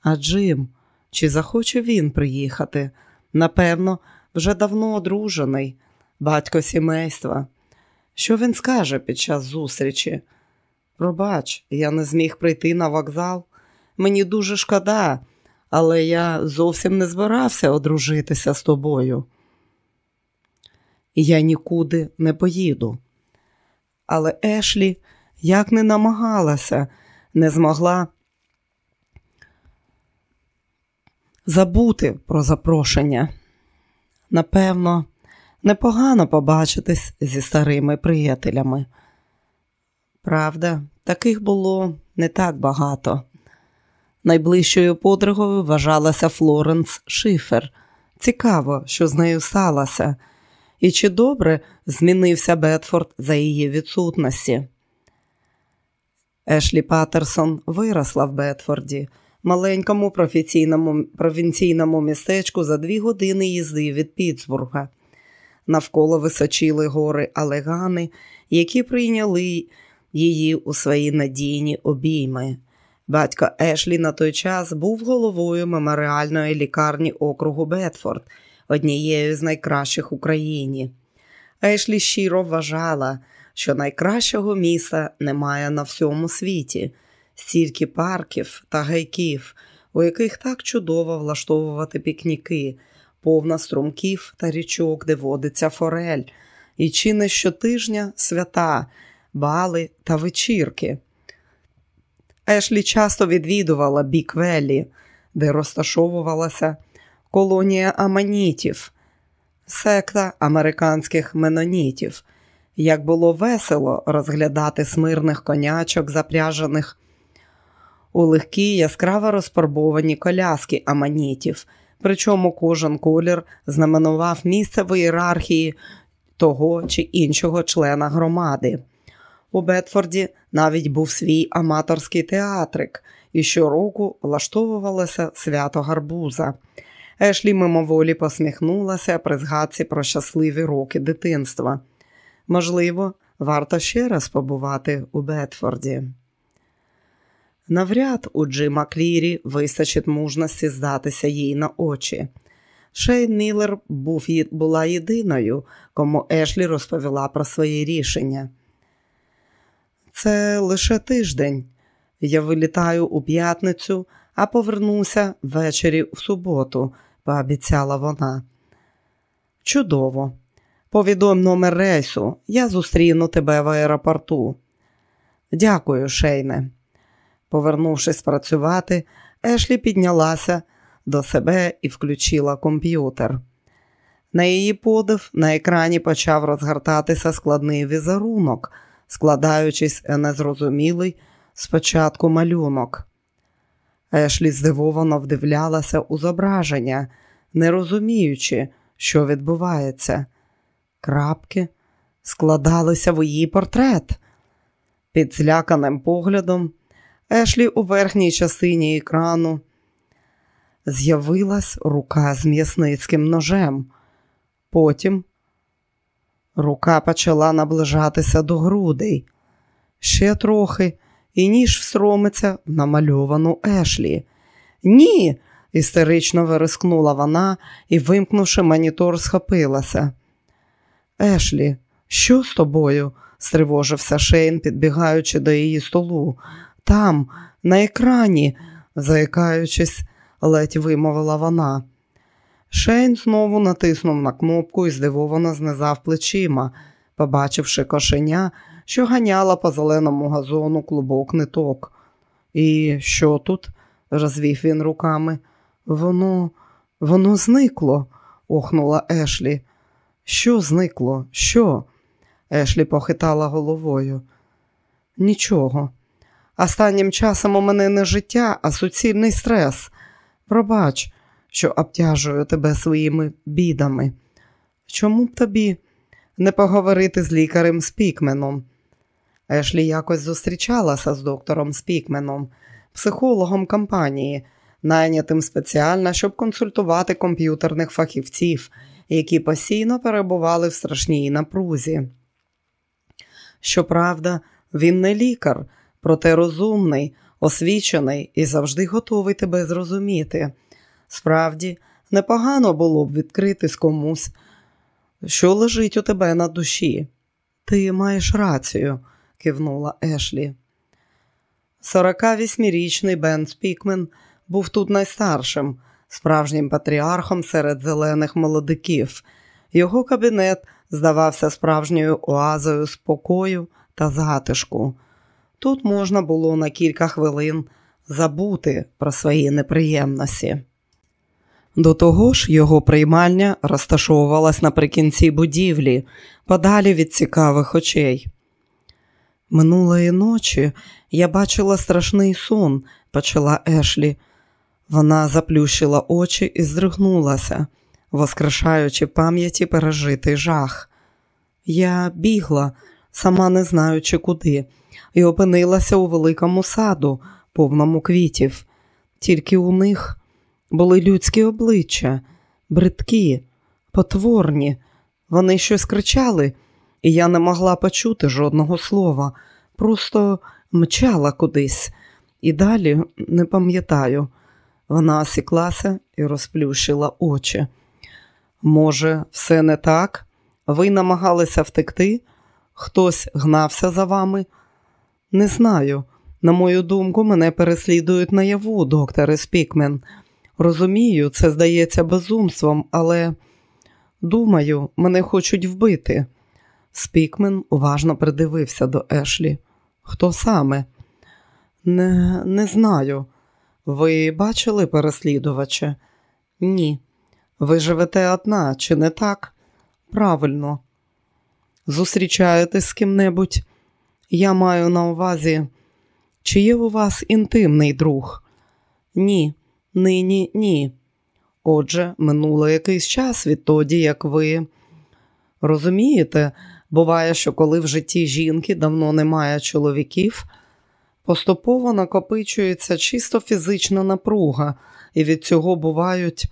А Джим, чи захоче він приїхати? Напевно, вже давно одружений, батько сімейства. Що він скаже під час зустрічі? Пробач, я не зміг прийти на вокзал. Мені дуже шкода, але я зовсім не збирався одружитися з тобою. Я нікуди не поїду. Але Ешлі як не намагалася, не змогла забути про запрошення. Напевно, непогано побачитись зі старими приятелями. Правда, таких було не так багато. Найближчою подругою вважалася Флоренс Шифер. Цікаво, що з нею сталося, і чи добре змінився Бетфорд за її відсутності. Ешлі Паттерсон виросла в Бетфорді, маленькому провінційному містечку за дві години їзди від Пітсбурга. Навколо височили гори Алегани, які прийняли її у свої надійні обійми. Батько Ешлі на той час був головою меморіальної лікарні округу Бетфорд, однією з найкращих в Україні. Ешлі щиро вважала, що найкращого міста немає на всьому світі, стільки парків та гайків, у яких так чудово влаштовувати пікніки повна струмків та річок, де водиться форель, і чи не щотижня свята, бали та вечірки. Ешлі часто відвідувала Біквелі, де розташовувалася колонія аманітів, секта американських менонітів. Як було весело розглядати смирних конячок, запряжених у легкі яскраво розфарбовані коляски аманітів, причому кожен колір знаменував місце в ієрархії того чи іншого члена громади. У Бетфорді навіть був свій аматорський театрик, і щороку влаштовувалося свято гарбуза. Ешлі мимоволі посміхнулася при згадці про щасливі роки дитинства. Можливо, варто ще раз побувати у Бетфорді. Навряд у Джима Клірі вистачить мужності здатися їй на очі. Шейн Міллер був, була єдиною, кому Ешлі розповіла про свої рішення. Це лише тиждень. Я вилітаю у п'ятницю, а повернуся ввечері в суботу, пообіцяла вона. Чудово. Повідом номер рейсу, я зустріну тебе в аеропорту. Дякую, Шейне. Повернувшись працювати, Ешлі піднялася до себе і включила комп'ютер. На її подив на екрані почав розгортатися складний візерунок, складаючись незрозумілий спочатку малюнок. Ешлі здивовано вдивлялася у зображення, не розуміючи, що відбувається. Крапки складалися в її портрет. Під зляканим поглядом Ешлі у верхній частині екрану з'явилась рука з м'ясницьким ножем. Потім рука почала наближатися до грудей. Ще трохи, і ніж встромиться в намальовану Ешлі. Ні, істерично вирискнула вона і, вимкнувши монітор, схопилася. Ешлі, що з тобою? стривожився Шейн, підбігаючи до її столу. Там, на екрані, заїкаючись, ледь вимовила вона. Шейн знову натиснув на кнопку і здивовано знизав плечима, побачивши кошеня, що ганяла по зеленому газону клубок ниток. І що тут? розвів він руками. Воно, воно зникло, охнула Ешлі. Що зникло? Що? Ешлі похитала головою. Нічого. Останнім часом у мене не життя, а суцільний стрес. Пробач, що обтяжую тебе своїми бідами. Чому б тобі не поговорити з лікарем Спікменом? Ешлі якось зустрічалася з доктором Спікменом, психологом компанії, найнятим спеціально, щоб консультувати комп'ютерних фахівців, які постійно перебували в страшній напрузі. Щоправда, він не лікар, проте розумний, освічений і завжди готовий тебе зрозуміти. Справді, непогано було б відкритись комусь, що лежить у тебе на душі. Ти маєш рацію, кивнула Ешлі. 48-річний Бен Спікмен був тут найстаршим, справжнім патріархом серед зелених молодиків. Його кабінет здавався справжньою оазою спокою та затишку. Тут можна було на кілька хвилин забути про свої неприємності. До того ж, його приймальня розташовувалась наприкінці будівлі, подалі від цікавих очей. Минулої ночі я бачила страшний сон, почала Ешлі. Вона заплющила очі і здригнулася, воскрешаючи пам'яті пережитий жах. Я бігла, сама не знаючи куди, і опинилася у великому саду, повному квітів. Тільки у них були людські обличчя, бридкі, потворні. Вони щось кричали, і я не могла почути жодного слова, просто мчала кудись. І далі не пам'ятаю. Вона осіклася і розплющила очі. Може, все не так? Ви намагалися втекти? Хтось гнався за вами? Не знаю. На мою думку, мене переслідують наяву, докторе Спікмен. Розумію, це здається безумством, але думаю, мене хочуть вбити. Спікмен уважно придивився до Ешлі. Хто саме? Не, Не знаю. Ви бачили переслідувача? Ні. Ви живете одна, чи не так? Правильно. Зустрічаєтесь з ким-небудь? Я маю на увазі, чи є у вас інтимний друг? Ні, нині ні. Отже, минуло якийсь час відтоді, як ви розумієте, буває, що коли в житті жінки давно немає чоловіків, поступово накопичується чисто фізична напруга, і від цього бувають,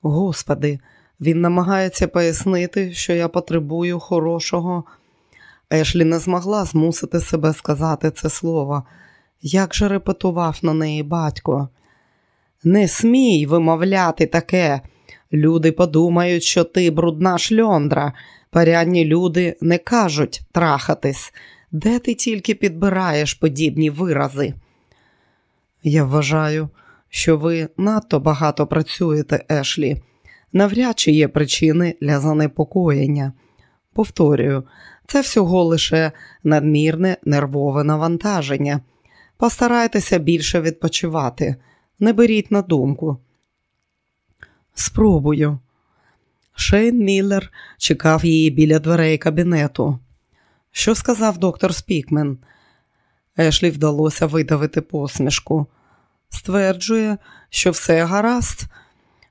господи, він намагається пояснити, що я потребую хорошого. Ешлі не змогла змусити себе сказати це слово. Як же репетував на неї батько? Не смій вимовляти таке. Люди подумають, що ти брудна шльондра. Порядні люди не кажуть трахатись. Де ти тільки підбираєш подібні вирази? Я вважаю, що ви надто багато працюєте, Ешлі. Навряд чи є причини для занепокоєння. Повторюю, це всього лише надмірне нервове навантаження. Постарайтеся більше відпочивати, не беріть на думку. Спробую. Шейн Міллер чекав її біля дверей кабінету. Що сказав доктор Спікмен? Ешлі вдалося видавити посмішку. Стверджує, що все гаразд.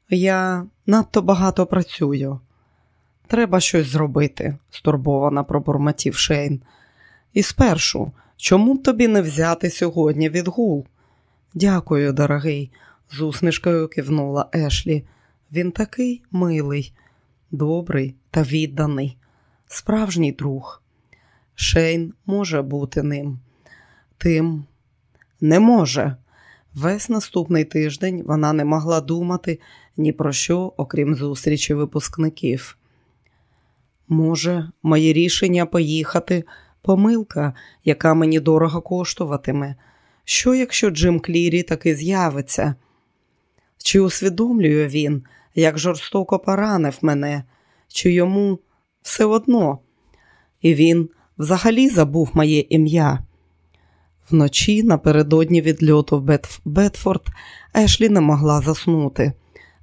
Я надто багато працюю. Треба щось зробити, стурбована пробурмотів Шейн. І спершу, чому б тобі не взяти сьогодні відгул? Дякую, дорогий, з усмішкою кивнула Ешлі. Він такий милий, добрий та відданий, справжній друг. Шейн може бути ним. Тим не може. Весь наступний тиждень вона не могла думати ні про що, окрім зустрічі випускників. Може, моє рішення поїхати помилка, яка мені дорого коштуватиме. Що, якщо Джим Клірі таки з'явиться? Чи усвідомлює він, як жорстоко поранив мене, чи йому все одно? І він взагалі забув моє ім'я. Вночі, напередодні відльоту в Бетфорд, Ешлі не могла заснути.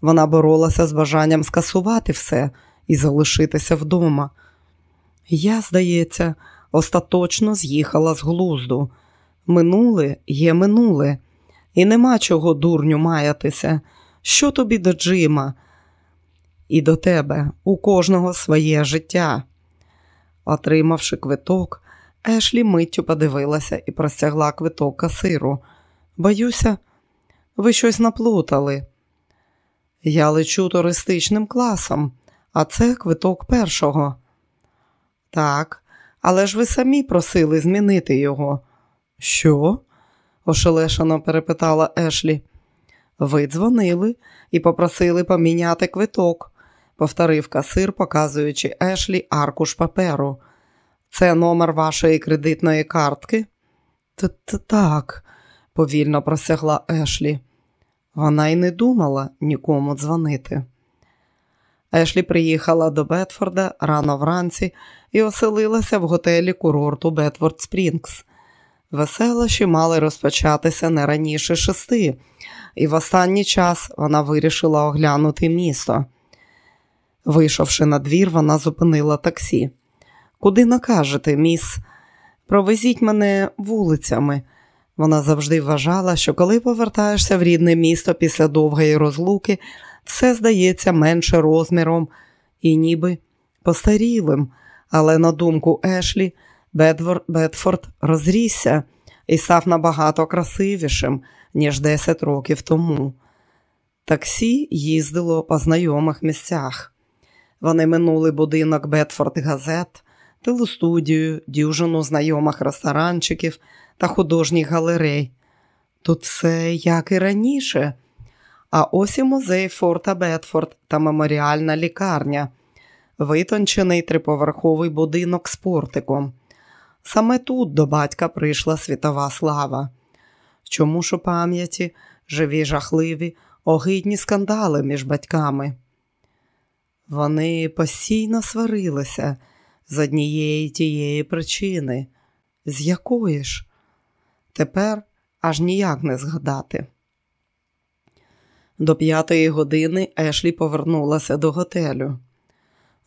Вона боролася з бажанням скасувати все і залишитися вдома. Я, здається, остаточно з'їхала з глузду. Минуле є минуле, і нема чого дурню маятися. Що тобі до Джима? І до тебе у кожного своє життя. Отримавши квиток, Ешлі миттю подивилася і простягла квиток касиру. Боюся, ви щось наплутали. Я лечу туристичним класом, а це квиток першого. Так, але ж ви самі просили змінити його. Що? ошелешено перепитала Ешлі. Ви дзвонили і попросили поміняти квиток, повторив касир, показуючи Ешлі аркуш паперу. Це номер вашої кредитної картки? Так, повільно просягла Ешлі. Вона й не думала нікому дзвонити. Ешлі приїхала до Бетфорда рано вранці і оселилася в готелі курорту Бетфорд Спрінгс. Веселощі мали розпочатися не раніше шести, і в останній час вона вирішила оглянути місто. Вийшовши на двір, вона зупинила таксі. Куди накажете, міс? Провезіть мене вулицями. Вона завжди вважала, що коли повертаєшся в рідне місто після довгої розлуки, все здається менше розміром і ніби постарілим. Але на думку Ешлі, Бетфорд розрісся і став набагато красивішим, ніж 10 років тому. Таксі їздило по знайомих місцях. Вони минули будинок Бетфорд Газет, телестудію, дюжину знайомих ресторанчиків та художніх галерей. Тут все як і раніше. А ось і музей Форта Бетфорд та меморіальна лікарня, витончений триповерховий будинок з портиком. Саме тут до батька прийшла світова слава. Чому ж у пам'яті живі жахливі, огидні скандали між батьками? Вони постійно сварилися з однієї тієї причини, з якої ж? Тепер аж ніяк не згадати. До п'ятої години Ешлі повернулася до готелю.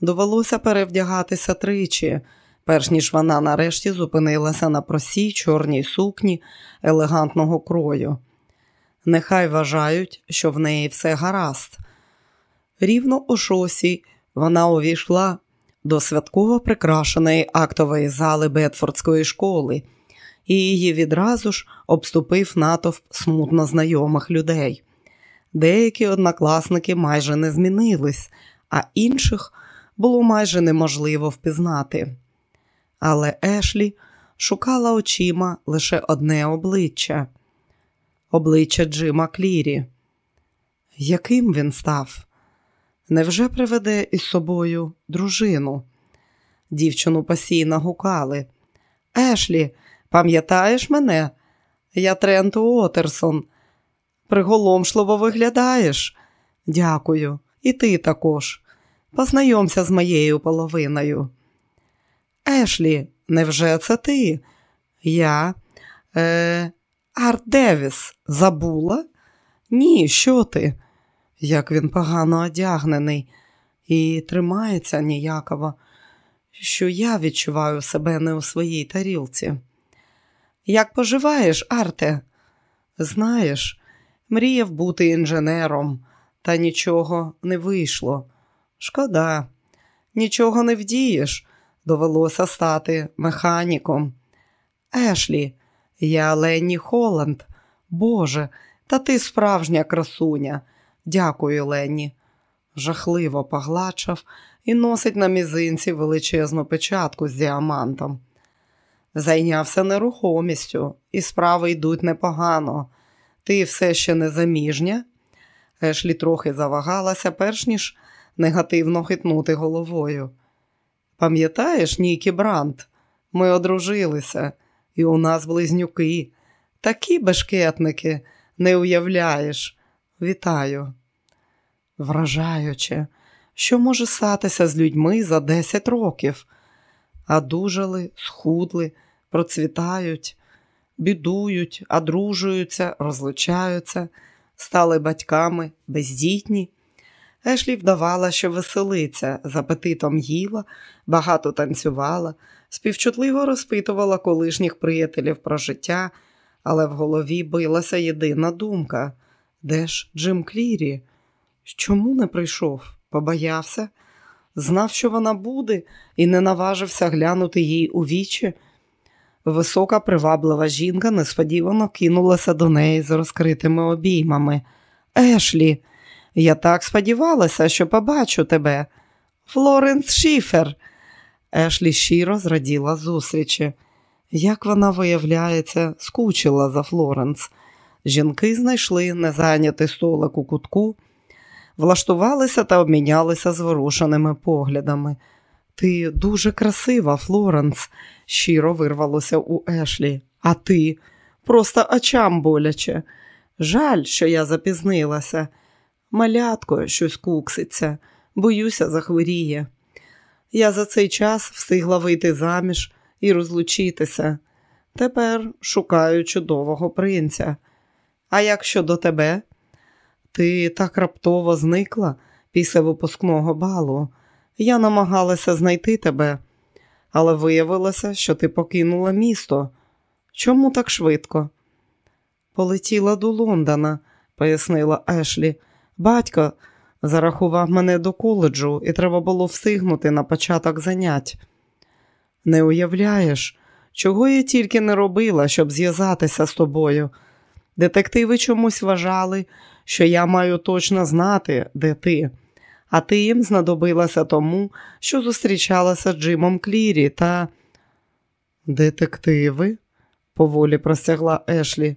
Довелося перевдягатися тричі, перш ніж вона нарешті зупинилася на просій чорній сукні елегантного крою. Нехай вважають, що в неї все гаразд. Рівно о шосій вона увійшла до святково прикрашеної актової зали Бетфордської школи, і її відразу ж обступив натовп смутно знайомих людей. Деякі однокласники майже не змінились, а інших було майже неможливо впізнати. Але Ешлі шукала очима лише одне обличчя обличчя Джима Клірі. Яким він став? Невже приведе із собою дружину? Дівчину постійно гукали. Ешлі, пам'ятаєш мене? Я Трент Уотерсон. Приголомшливо виглядаєш. Дякую, і ти також. Познайомся з моєю половиною. Ешлі, невже це ти? Я е, Арт Девіс забула? Ні, що ти? Як він погано одягнений і тримається ніяково, що я відчуваю себе не у своїй тарілці. Як поживаєш, Арте? Знаєш, мріяв бути інженером, та нічого не вийшло. Шкода, нічого не вдієш, довелося стати механіком. Ешлі, я Ленні Холланд. Боже, та ти справжня красуня. Дякую, Ленні. Жахливо погладшав і носить на мізинці величезну печатку з діамантом. Зайнявся нерухомістю, і справи йдуть непогано. Ти все ще не заміжня? Ешлі трохи завагалася, перш ніж негативно хитнути головою. Пам'ятаєш, Нікі Брант? Ми одружилися, і у нас близнюки. Такі бешкетники, не уявляєш. Вітаю. Вражаюче, що може статися з людьми за 10 років, одужали, схудли, процвітають, бідують, одружуються, розлучаються, стали батьками, бездітні. Ешлі вдавала, що веселиться, з апетитом їла, багато танцювала, співчутливо розпитувала колишніх приятелів про життя, але в голові билася єдина думка де ж Джим Клірі? Чому не прийшов? Побоявся? Знав, що вона буде, і не наважився глянути їй у вічі. Висока, приваблива жінка несподівано кинулася до неї з розкритими обіймами. Ешлі, я так сподівалася, що побачу тебе. Флоренс Шіфер. Ешлі щиро зраділа зустрічі. Як вона, виявляється, скучила за Флоренс. Жінки знайшли незайнятий столик у кутку, влаштувалися та обмінялися зворушеними поглядами. Ти дуже красива, Флоренс, щиро вирвалося у Ешлі. А ти просто очам боляче. Жаль, що я запізнилася. Малятко щось кукситься, боюся, захворіє. Я за цей час встигла вийти заміж і розлучитися. Тепер шукаю чудового принця. А як щодо тебе? Ти так раптово зникла після випускного балу. Я намагалася знайти тебе, але виявилося, що ти покинула місто. Чому так швидко? Полетіла до Лондона, пояснила Ешлі. Батько зарахував мене до коледжу, і треба було встигнути на початок занять. Не уявляєш, чого я тільки не робила, щоб зв'язатися з тобою. Детективи чомусь вважали, що я маю точно знати, де ти, а ти їм знадобилася тому, що зустрічалася з Джимом Клірі та. Детективи? поволі простягла Ешлі.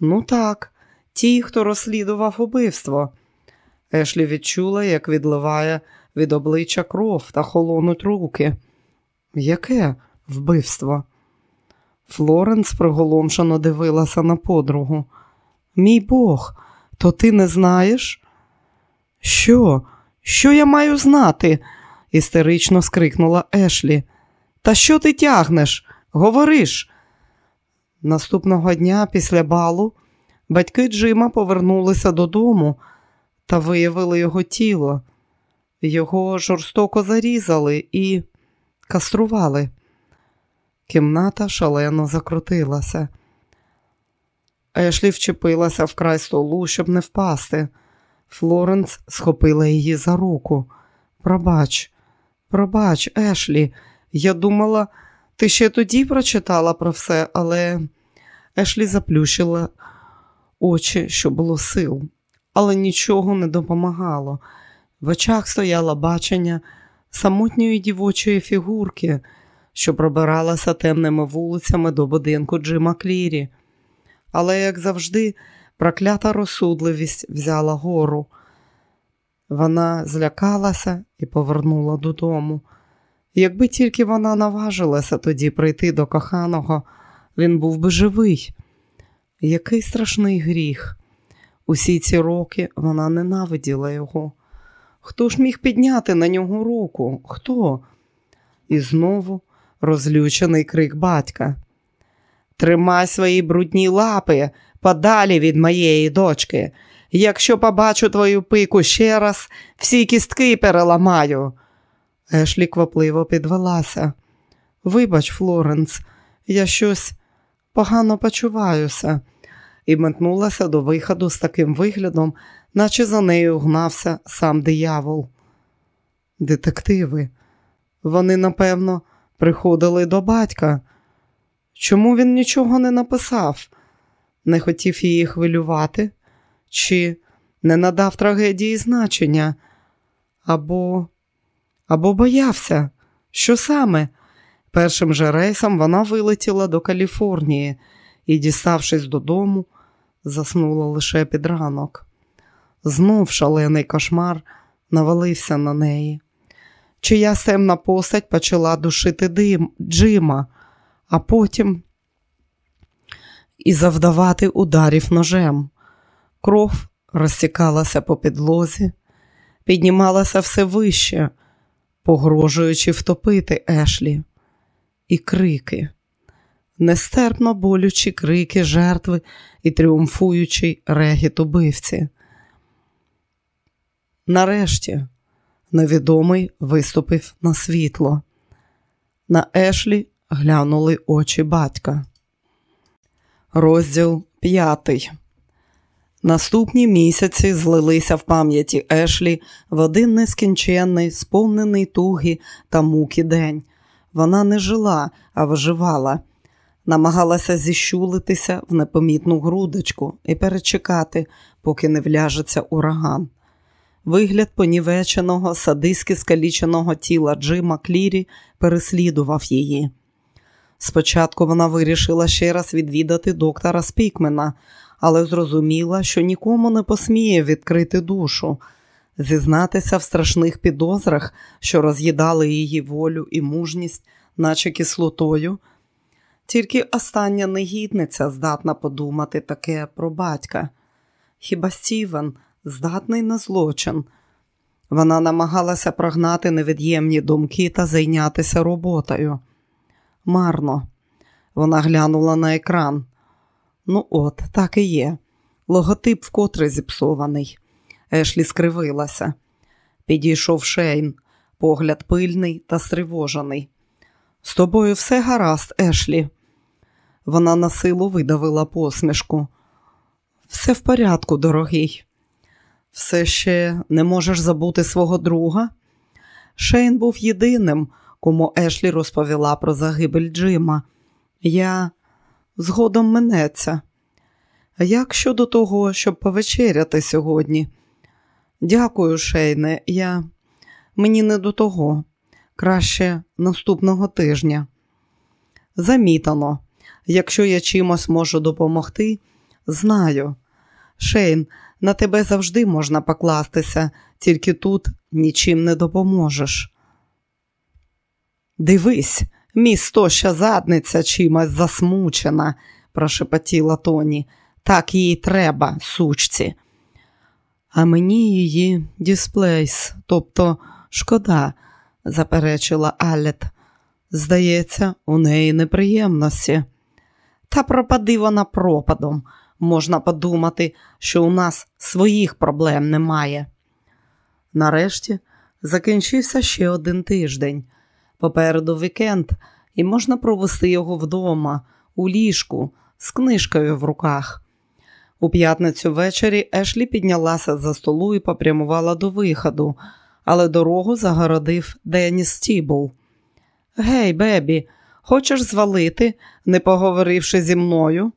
Ну так, ті, хто розслідував убивство. Ешлі відчула, як відливає від обличчя кров та холонуть руки. Яке вбивство? Флоренс приголомшено дивилася на подругу. Мій Бог, то ти не знаєш? Що? Що я маю знати? істерично скрикнула Ешлі. Та що ти тягнеш? Говориш? Наступного дня після балу батьки Джима повернулися додому та виявили його тіло. Його жорстоко зарізали і кастрували. Кімната шалено закрутилася. Ешлі вчепилася в край столу, щоб не впасти. Флоренс схопила її за руку. Пробач, пробач, Ешлі, я думала, ти ще тоді прочитала про все, але Ешлі заплющила очі, що було сил, але нічого не допомагало. В очах стояло бачення самотньої дівочої фігурки, що пробиралася темними вулицями до будинку Джима Клірі. Але, як завжди, проклята розсудливість взяла гору. Вона злякалася і повернула додому. Якби тільки вона наважилася тоді прийти до коханого, він був би живий. Який страшний гріх. Усі ці роки вона ненавиділа його. Хто ж міг підняти на нього руку? Хто? І знову розлючений крик батька. Тримай свої брудні лапи подалі від моєї дочки. Якщо побачу твою пику ще раз, всі кістки переламаю. Ешлі квапливо підвелася. Вибач, Флоренс, я щось погано почуваюся, і метнулася до виходу з таким виглядом, наче за нею гнався сам диявол. Детективи, вони, напевно, приходили до батька. Чому він нічого не написав? Не хотів її хвилювати, чи не надав трагедії значення, або або боявся, що саме? Першим же рейсом вона вилетіла до Каліфорнії і, діставшись додому, заснула лише під ранок. Знов шалений кошмар навалився на неї. Чия темна постать почала душити дим Джима, а потім і завдавати ударів ножем. Кров розтікалася по підлозі, піднімалася все вище, погрожуючи втопити Ешлі, і крики, нестерпно болючі крики жертви і тріумфуючий регіт убивці. Нарешті невідомий виступив на світло. На Ешлі глянули очі батька. Розділ п'ятий. Наступні місяці злилися в пам'яті Ешлі в один нескінченний, сповнений туги та муки день. Вона не жила, а виживала, намагалася зіщулитися в непомітну грудочку і перечекати, поки не вляжеться ураган. Вигляд понівеченого, садиски скаліченого тіла Джима Клірі переслідував її. Спочатку вона вирішила ще раз відвідати доктора Спікмена, але зрозуміла, що нікому не посміє відкрити душу, зізнатися в страшних підозрах, що роз'їдали її волю і мужність, наче кислотою. Тільки остання негідниця здатна подумати таке про батька. Хіба Стівен здатний на злочин? Вона намагалася прогнати невід'ємні думки та зайнятися роботою. Марно. Вона глянула на екран. Ну, от, так і є. Логотип вкотре зіпсований. Ешлі скривилася. Підійшов Шейн, погляд пильний та стривожений. З тобою все гаразд, Ешлі. Вона на силу видавила посмішку. Все в порядку, дорогий. Все ще не можеш забути свого друга? Шейн був єдиним, кому Ешлі розповіла про загибель Джима. Я згодом минеться. Як щодо того, щоб повечеряти сьогодні? Дякую, Шейне, я мені не до того. Краще наступного тижня. Замітано, якщо я чимось можу допомогти, знаю. Шейн, на тебе завжди можна покластися, тільки тут нічим не допоможеш. Дивись, містоща задниця чимось засмучена, прошепотіла Тоні. Так їй треба, сучці. А мені її дисплейс, тобто шкода, заперечила Аллет. Здається, у неї неприємності. Та пропади вона пропадом. Можна подумати, що у нас своїх проблем немає. Нарешті Закінчився ще один тиждень. Попереду вікенд, і можна провести його вдома, у ліжку, з книжкою в руках. У п'ятницю ввечері Ешлі піднялася за столу і попрямувала до виходу, але дорогу загородив Деніс Стібл. Гей, бебі, хочеш звалити, не поговоривши зі мною?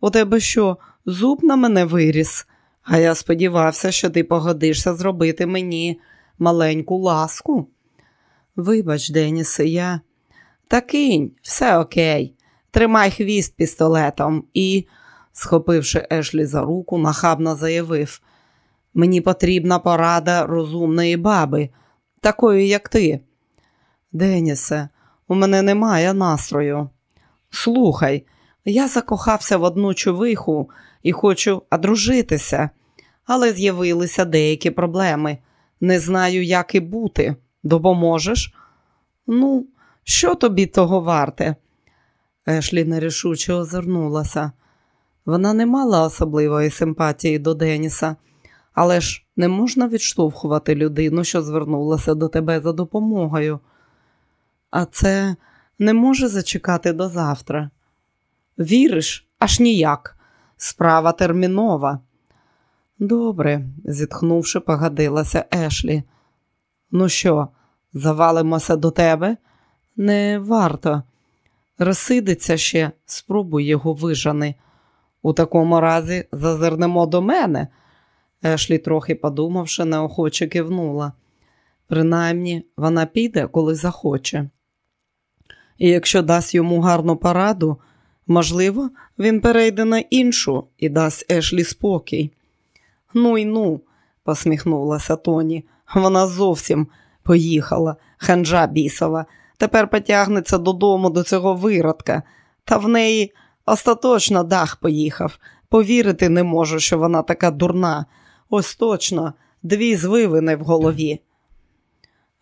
У тебе що, зуб на мене виріс? А я сподівався, що ти погодишся зробити мені маленьку ласку. Вибач, Денісе, я. Та кинь, все окей. Тримай хвіст пістолетом і, схопивши Ешлі за руку, нахабно заявив: Мені потрібна порада розумної баби, такої, як ти. Денісе, у мене немає настрою. Слухай, я закохався в одну чувиху і хочу одружитися, але з'явилися деякі проблеми. Не знаю, як і бути. Допоможеш? Ну, що тобі того варте? Ешлі нерішуче озирнулася. Вона не мала особливої симпатії до Деніса, але ж не можна відштовхувати людину, що звернулася до тебе за допомогою. А це не може зачекати до завтра. Віриш, аж ніяк. Справа термінова. Добре, зітхнувши, погодилася Ешлі. Ну що, завалимося до тебе? Не варто. Розсидиться ще, спробуй його вижани. У такому разі зазирнемо до мене. Ешлі, трохи подумавши, неохоче кивнула. Принаймні, вона піде, коли захоче. І якщо дасть йому гарну пораду, можливо, він перейде на іншу і дасть Ешлі спокій. Ну й ну, посміхнулася Тоні. Вона зовсім поїхала, ханжа бісова. Тепер потягнеться додому до цього виродка, та в неї остаточно дах поїхав. Повірити не можу, що вона така дурна. Ось точно, дві звивини в голові.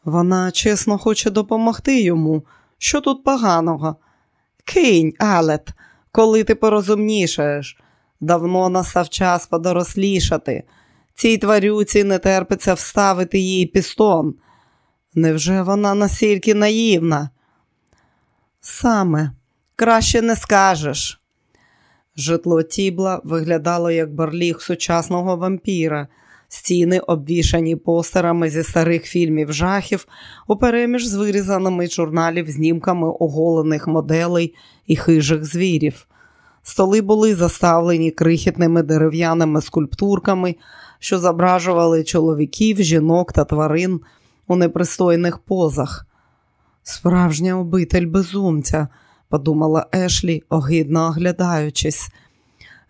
Вона чесно хоче допомогти йому. Що тут поганого? Кинь, Алет, коли ти порозумнішаєш. Давно настав час подорослішати. Цій тварюці не терпиться вставити їй пістон. Невже вона настільки наївна? Саме, краще не скажеш. Житло Тібла виглядало як барліг сучасного вампіра, стіни, обвішані постерами зі старих фільмів жахів, упереміж з вирізаними журналів знімками оголених моделей і хижих звірів. Столи були заставлені крихітними дерев'яними скульптурками, що зображували чоловіків, жінок та тварин у непристойних позах. Справжня обитель безумця, подумала Ешлі, огидно оглядаючись.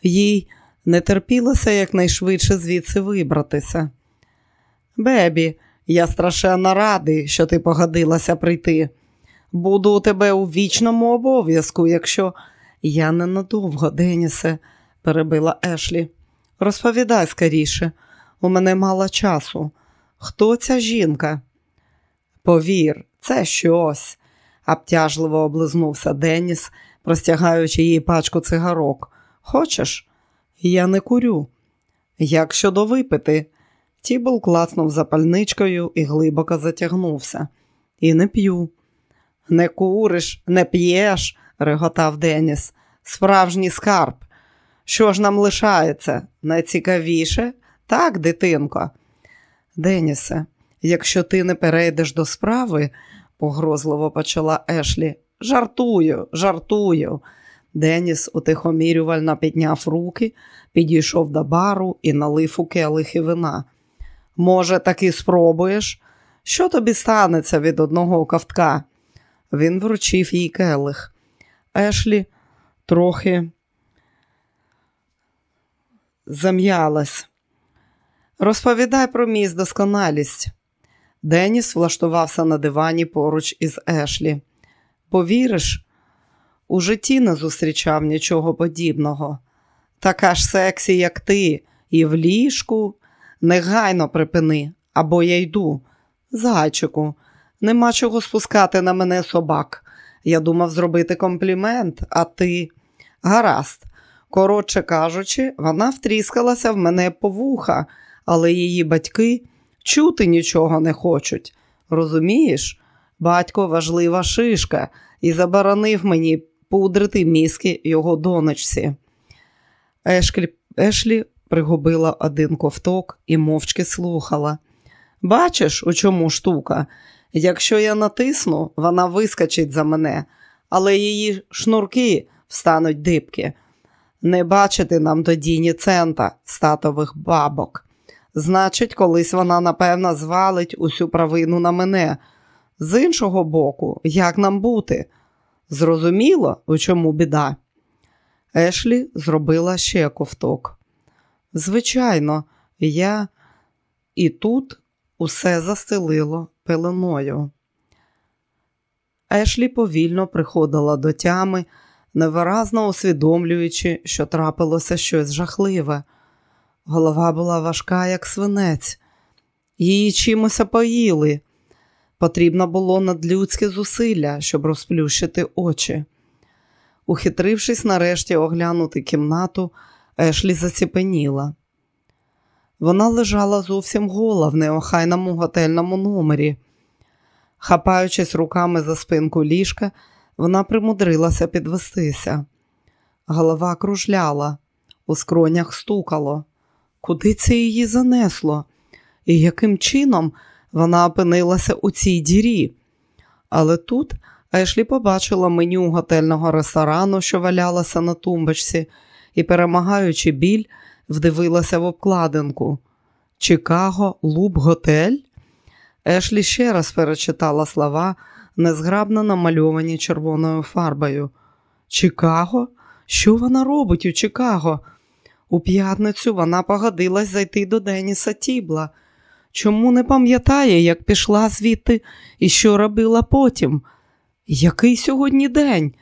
Їй не терпілося якнайшвидше звідси вибратися. Бебі, я страшенно радий, що ти погодилася прийти. Буду у тебе у вічному обов'язку, якщо я ненадовго, Денісе, перебила Ешлі. Розповідай скоріше, у мене мало часу. Хто ця жінка? Повір, це щось, обтяжливо облизнувся Деніс, простягаючи їй пачку цигарок. Хочеш? Я не курю. Як щодо випити? Тібл класнув запальничкою і глибоко затягнувся. І не п'ю. Не куриш, не п'єш, реготав Деніс. Справжній скарб. Що ж нам лишається? Найцікавіше? Так, дитинко. Денісе, якщо ти не перейдеш до справи, погрозливо почала Ешлі. Жартую, жартую. Деніс утихомірювально підняв руки, підійшов до бару і налив у келихи вина. Може, таки спробуєш? Що тобі станеться від одного ковтка? Він вручив їй келих. Ешлі трохи зам'ялась. Розповідай про мій досконалість. Деніс влаштувався на дивані поруч із Ешлі. Повіриш, у житті не зустрічав нічого подібного. Така ж сексі, як ти, і в ліжку. Негайно припини, або я йду. Зайчику, нема чого спускати на мене собак. Я думав зробити комплімент, а ти гаразд. Коротше кажучи, вона втріскалася в мене по вуха, але її батьки чути нічого не хочуть. Розумієш? Батько важлива шишка і заборонив мені пудрити мізки його донечці. Ешлі, Ешлі пригубила один ковток і мовчки слухала. Бачиш, у чому штука? Якщо я натисну, вона вискочить за мене, але її шнурки встануть дибки. Не бачити нам тоді ні цента статових бабок. Значить, колись вона, напевно, звалить усю провину на мене. З іншого боку, як нам бути? Зрозуміло, у чому біда? Ешлі зробила ще ковток. Звичайно, я і тут усе застелило пеленою. Ешлі повільно приходила до тями, невиразно усвідомлюючи, що трапилося щось жахливе. Голова була важка, як свинець, її чимось опоїли. Потрібно було надлюдське зусилля, щоб розплющити очі. Ухитрившись нарешті оглянути кімнату, Ешлі заціпеніла. Вона лежала зовсім гола в неохайному готельному номері. Хапаючись руками за спинку ліжка, вона примудрилася підвестися. Голова кружляла, у скронях стукало. Куди це її занесло? І яким чином вона опинилася у цій дірі? Але тут Ешлі побачила меню готельного ресторану, що валялося на тумбочці, і, перемагаючи біль, вдивилася в обкладинку. Чикаго Луб Готель? Ешлі ще раз перечитала слова, незграбно намальовані червоною фарбою. Чикаго? Що вона робить у Чикаго? У п'ятницю вона погодилась зайти до Деніса Тібла. Чому не пам'ятає, як пішла звідти і що робила потім? Який сьогодні день?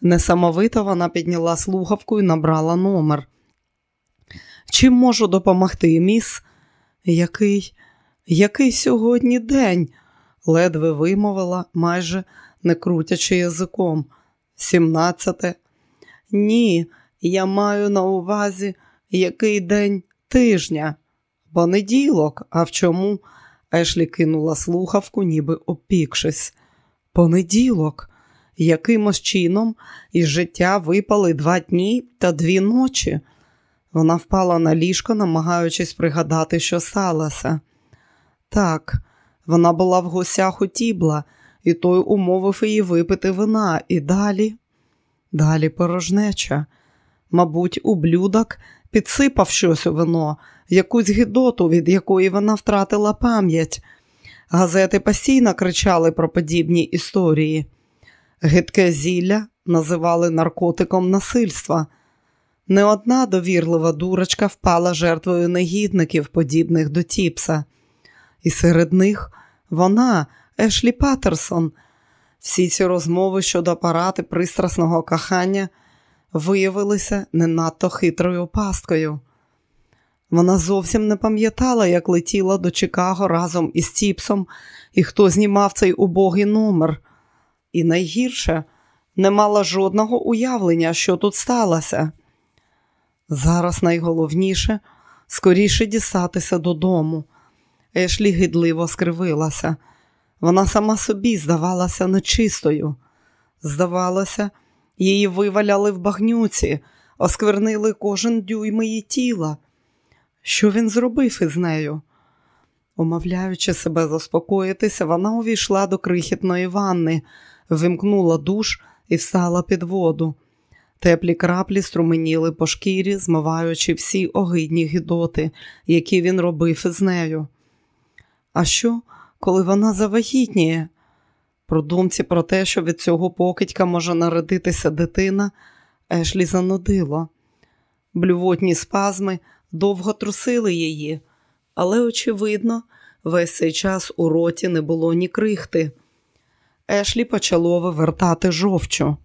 Несамовито вона підняла слухавку і набрала номер. Чим можу допомогти, міс? Який, який сьогодні день? Ледве вимовила, майже не крутячи язиком. Сімнадцяте. Ні, я маю на увазі, який день тижня. Понеділок, а в чому? Ешлі кинула слухавку, ніби опікшись. Понеділок, якимось чином із життя випали два дні та дві ночі. Вона впала на ліжко, намагаючись пригадати, що сталося. Так, вона була в гостях у Тібла, і той умовив її випити вина, і далі, далі порожнеча. Мабуть, ублюдок підсипав щось у вино, якусь гидоту, від якої вона втратила пам'ять. Газети постійно кричали про подібні історії. Гидке зілля називали наркотиком насильства. Не одна довірлива дурочка впала жертвою негідників, подібних до Тіпса. І серед них вона, Ешлі Паттерсон. Всі ці розмови щодо апарати пристрасного кохання виявилися не надто хитрою пасткою. Вона зовсім не пам'ятала, як летіла до Чикаго разом із Тіпсом і хто знімав цей убогий номер. І найгірше не мала жодного уявлення, що тут сталося. Зараз найголовніше скоріше дістатися додому. Ешлі гидливо скривилася. Вона сама собі здавалася нечистою. Здавалося, її виваляли в багнюці, осквернили кожен дюйм її тіла. Що він зробив із нею? Умовляючи себе заспокоїтися, вона увійшла до крихітної ванни, вимкнула душ і встала під воду. Теплі краплі струменіли по шкірі, змиваючи всі огидні гідоти, які він робив із нею. А що, коли вона завагітніє? Про думці про те, що від цього покидька може народитися дитина, Ешлі занудило. Блювотні спазми довго трусили її, але, очевидно, весь цей час у роті не було ні крихти. Ешлі почало вивертати жовчу.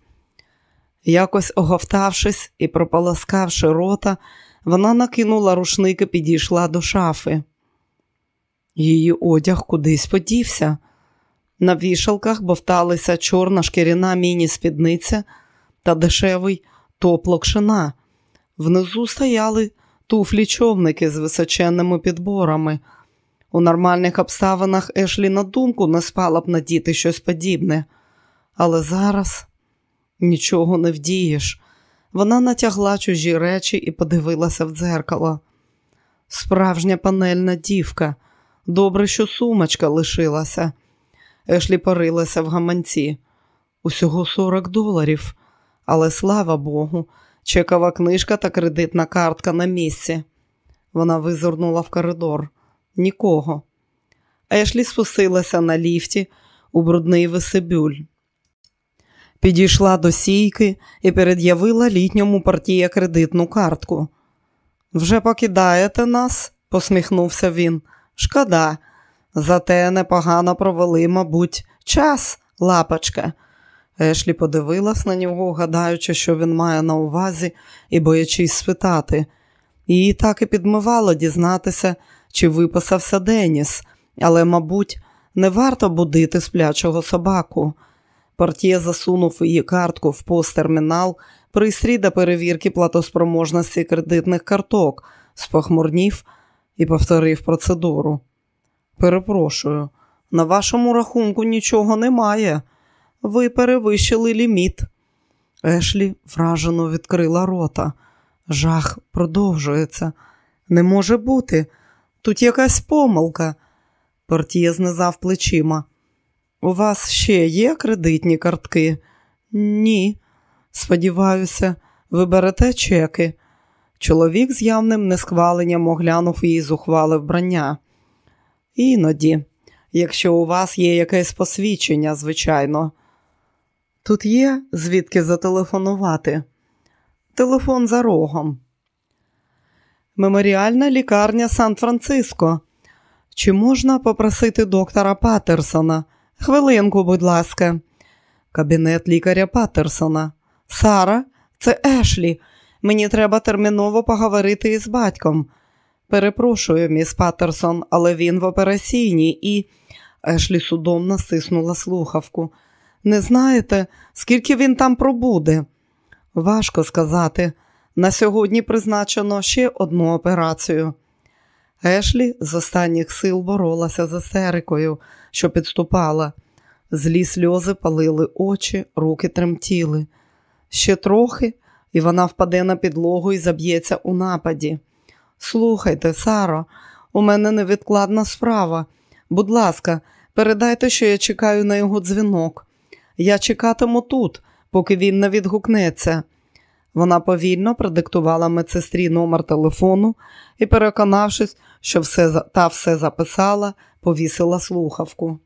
Якось оговтавшись і прополоскавши рота, вона накинула рушник і підійшла до шафи. Її одяг кудись подівся. На вішалках бовталися чорна шкіряна міні-спідниця та дешевий топлок шина. Внизу стояли туфлі човники з височенними підборами. У нормальних обставинах Ешлі на думку не спала б надіти щось подібне. Але зараз нічого не вдієш. Вона натягла чужі речі і подивилася в дзеркало. Справжня панельна дівка. Добре, що сумочка лишилася. Ешлі порилася в гаманці. Усього 40 доларів. Але слава Богу, чекова книжка та кредитна картка на місці. Вона визирнула в коридор. Нікого. Ешлі спустилася на ліфті у брудний весебюль. Підійшла до сійки і перед'явила літньому партія кредитну картку. Вже покидаєте нас? посміхнувся він. Шкода, зате непогано провели, мабуть, час, лапочка. Ешлі подивилась на нього, гадаючи, що він має на увазі, і боячись спитати. Її так і підмивало дізнатися, чи виписався Деніс, але, мабуть, не варто будити сплячого собаку. Портє засунув її картку в посттермінал, пристрій до перевірки платоспроможності кредитних карток, спохмурнів і повторив процедуру. Перепрошую, на вашому рахунку нічого немає. Ви перевищили ліміт. Ешлі вражено відкрила рота. Жах продовжується. Не може бути. Тут якась помилка. Портіє знизав плечима. У вас ще є кредитні картки? Ні. Сподіваюся, ви берете чеки. Чоловік з явним несхваленням оглянув її зухвале вбрання. Іноді, якщо у вас є якесь посвідчення, звичайно. Тут є звідки зателефонувати. Телефон за рогом. Меморіальна лікарня Сан-Франциско. Чи можна попросити доктора Паттерсона? Хвилинку, будь ласка, кабінет лікаря Паттерсона. Сара, це Ешлі. Мені треба терміново поговорити із батьком. Перепрошую, міс Паттерсон, але він в операційній і. Ешлі судомно стиснула слухавку. Не знаєте, скільки він там пробуде? Важко сказати. На сьогодні призначено ще одну операцію. Ешлі з останніх сил боролася з естерикою, що підступала. Злі сльози палили очі, руки тремтіли. Ще трохи, і вона впаде на підлогу і заб'ється у нападі. Слухайте, Саро, у мене невідкладна справа. Будь ласка, передайте, що я чекаю на його дзвінок. Я чекатиму тут, поки він не відгукнеться. Вона повільно продиктувала медсестрі номер телефону і, переконавшись, що все, та все записала, повісила слухавку.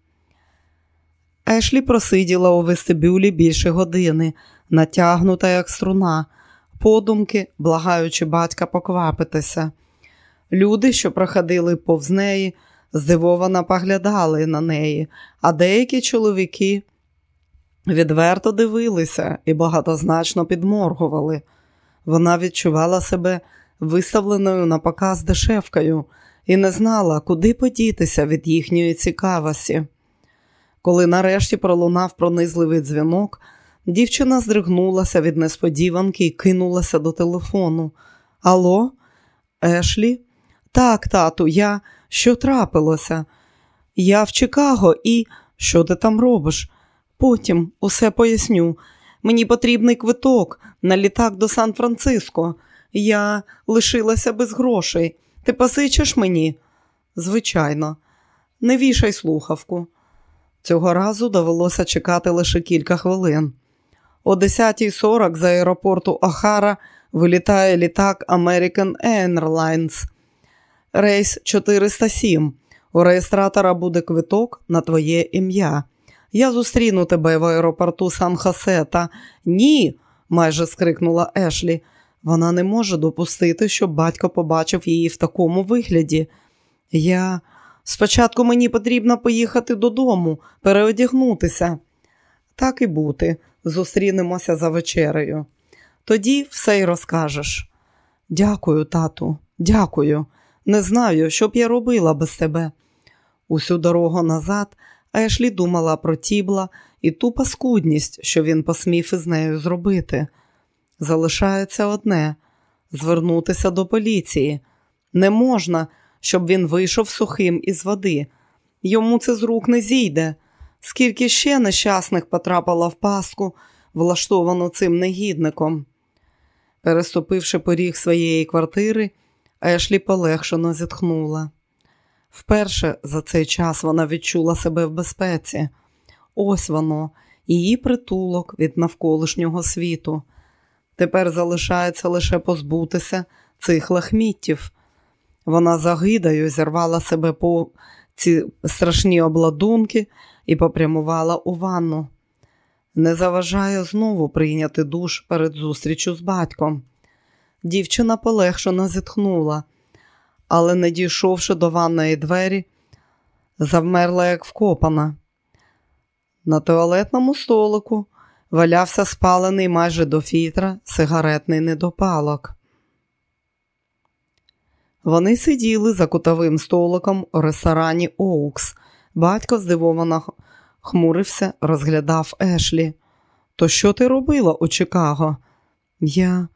Ешлі просиділа у вестибюлі більше години, натягнута, як струна, подумки, благаючи батька поквапитися. Люди, що проходили повз неї, здивовано поглядали на неї, а деякі чоловіки відверто дивилися і багатозначно підморгували. Вона відчувала себе виставленою на показ дешевкою і не знала, куди подітися від їхньої цікавості. Коли нарешті пролунав пронизливий дзвінок, дівчина здригнулася від несподіванки і кинулася до телефону. Алло, Ешлі? Так, тату, я що трапилося? Я в Чикаго і що ти там робиш? Потім усе поясню. Мені потрібний квиток на літак до Сан-Франциско. Я лишилася без грошей. Ти позичиш мені? Звичайно, не вішай слухавку. Цього разу довелося чекати лише кілька хвилин. О 10.40 з аеропорту Охара вилітає літак American Airlines. Рейс 407. У реєстратора буде квиток на твоє ім'я. Я зустріну тебе в аеропорту Сан-Хосе та ні, майже скрикнула Ешлі. Вона не може допустити, щоб батько побачив її в такому вигляді. Я спочатку мені потрібно поїхати додому, переодягнутися. Так і бути, зустрінемося за вечерею. Тоді все й розкажеш. Дякую, тату, дякую. Не знаю, що б я робила без тебе. Усю дорогу назад Ешлі думала про тібла і ту паскудність, що він посмів із нею зробити. Залишається одне звернутися до поліції. Не можна, щоб він вийшов сухим із води. Йому це з рук не зійде. Скільки ще нещасних потрапило в паску, влаштовану цим негідником. Переступивши поріг своєї квартири, Ешлі полегшено зітхнула. Вперше за цей час вона відчула себе в безпеці. Ось воно, її притулок від навколишнього світу. Тепер залишається лише позбутися цих лахміттів. Вона загидою зірвала себе по ці страшні обладунки і попрямувала у ванну. Не заважає знову прийняти душ перед зустрічю з батьком. Дівчина полегшено зітхнула, але, не дійшовши до ванної двері, завмерла, як вкопана. На туалетному столику валявся спалений майже до фітра сигаретний недопалок. Вони сиділи за кутовим столиком у ресторані Оукс. Батько здивовано хмурився, розглядав Ешлі. То що ти робила у Чикаго? Я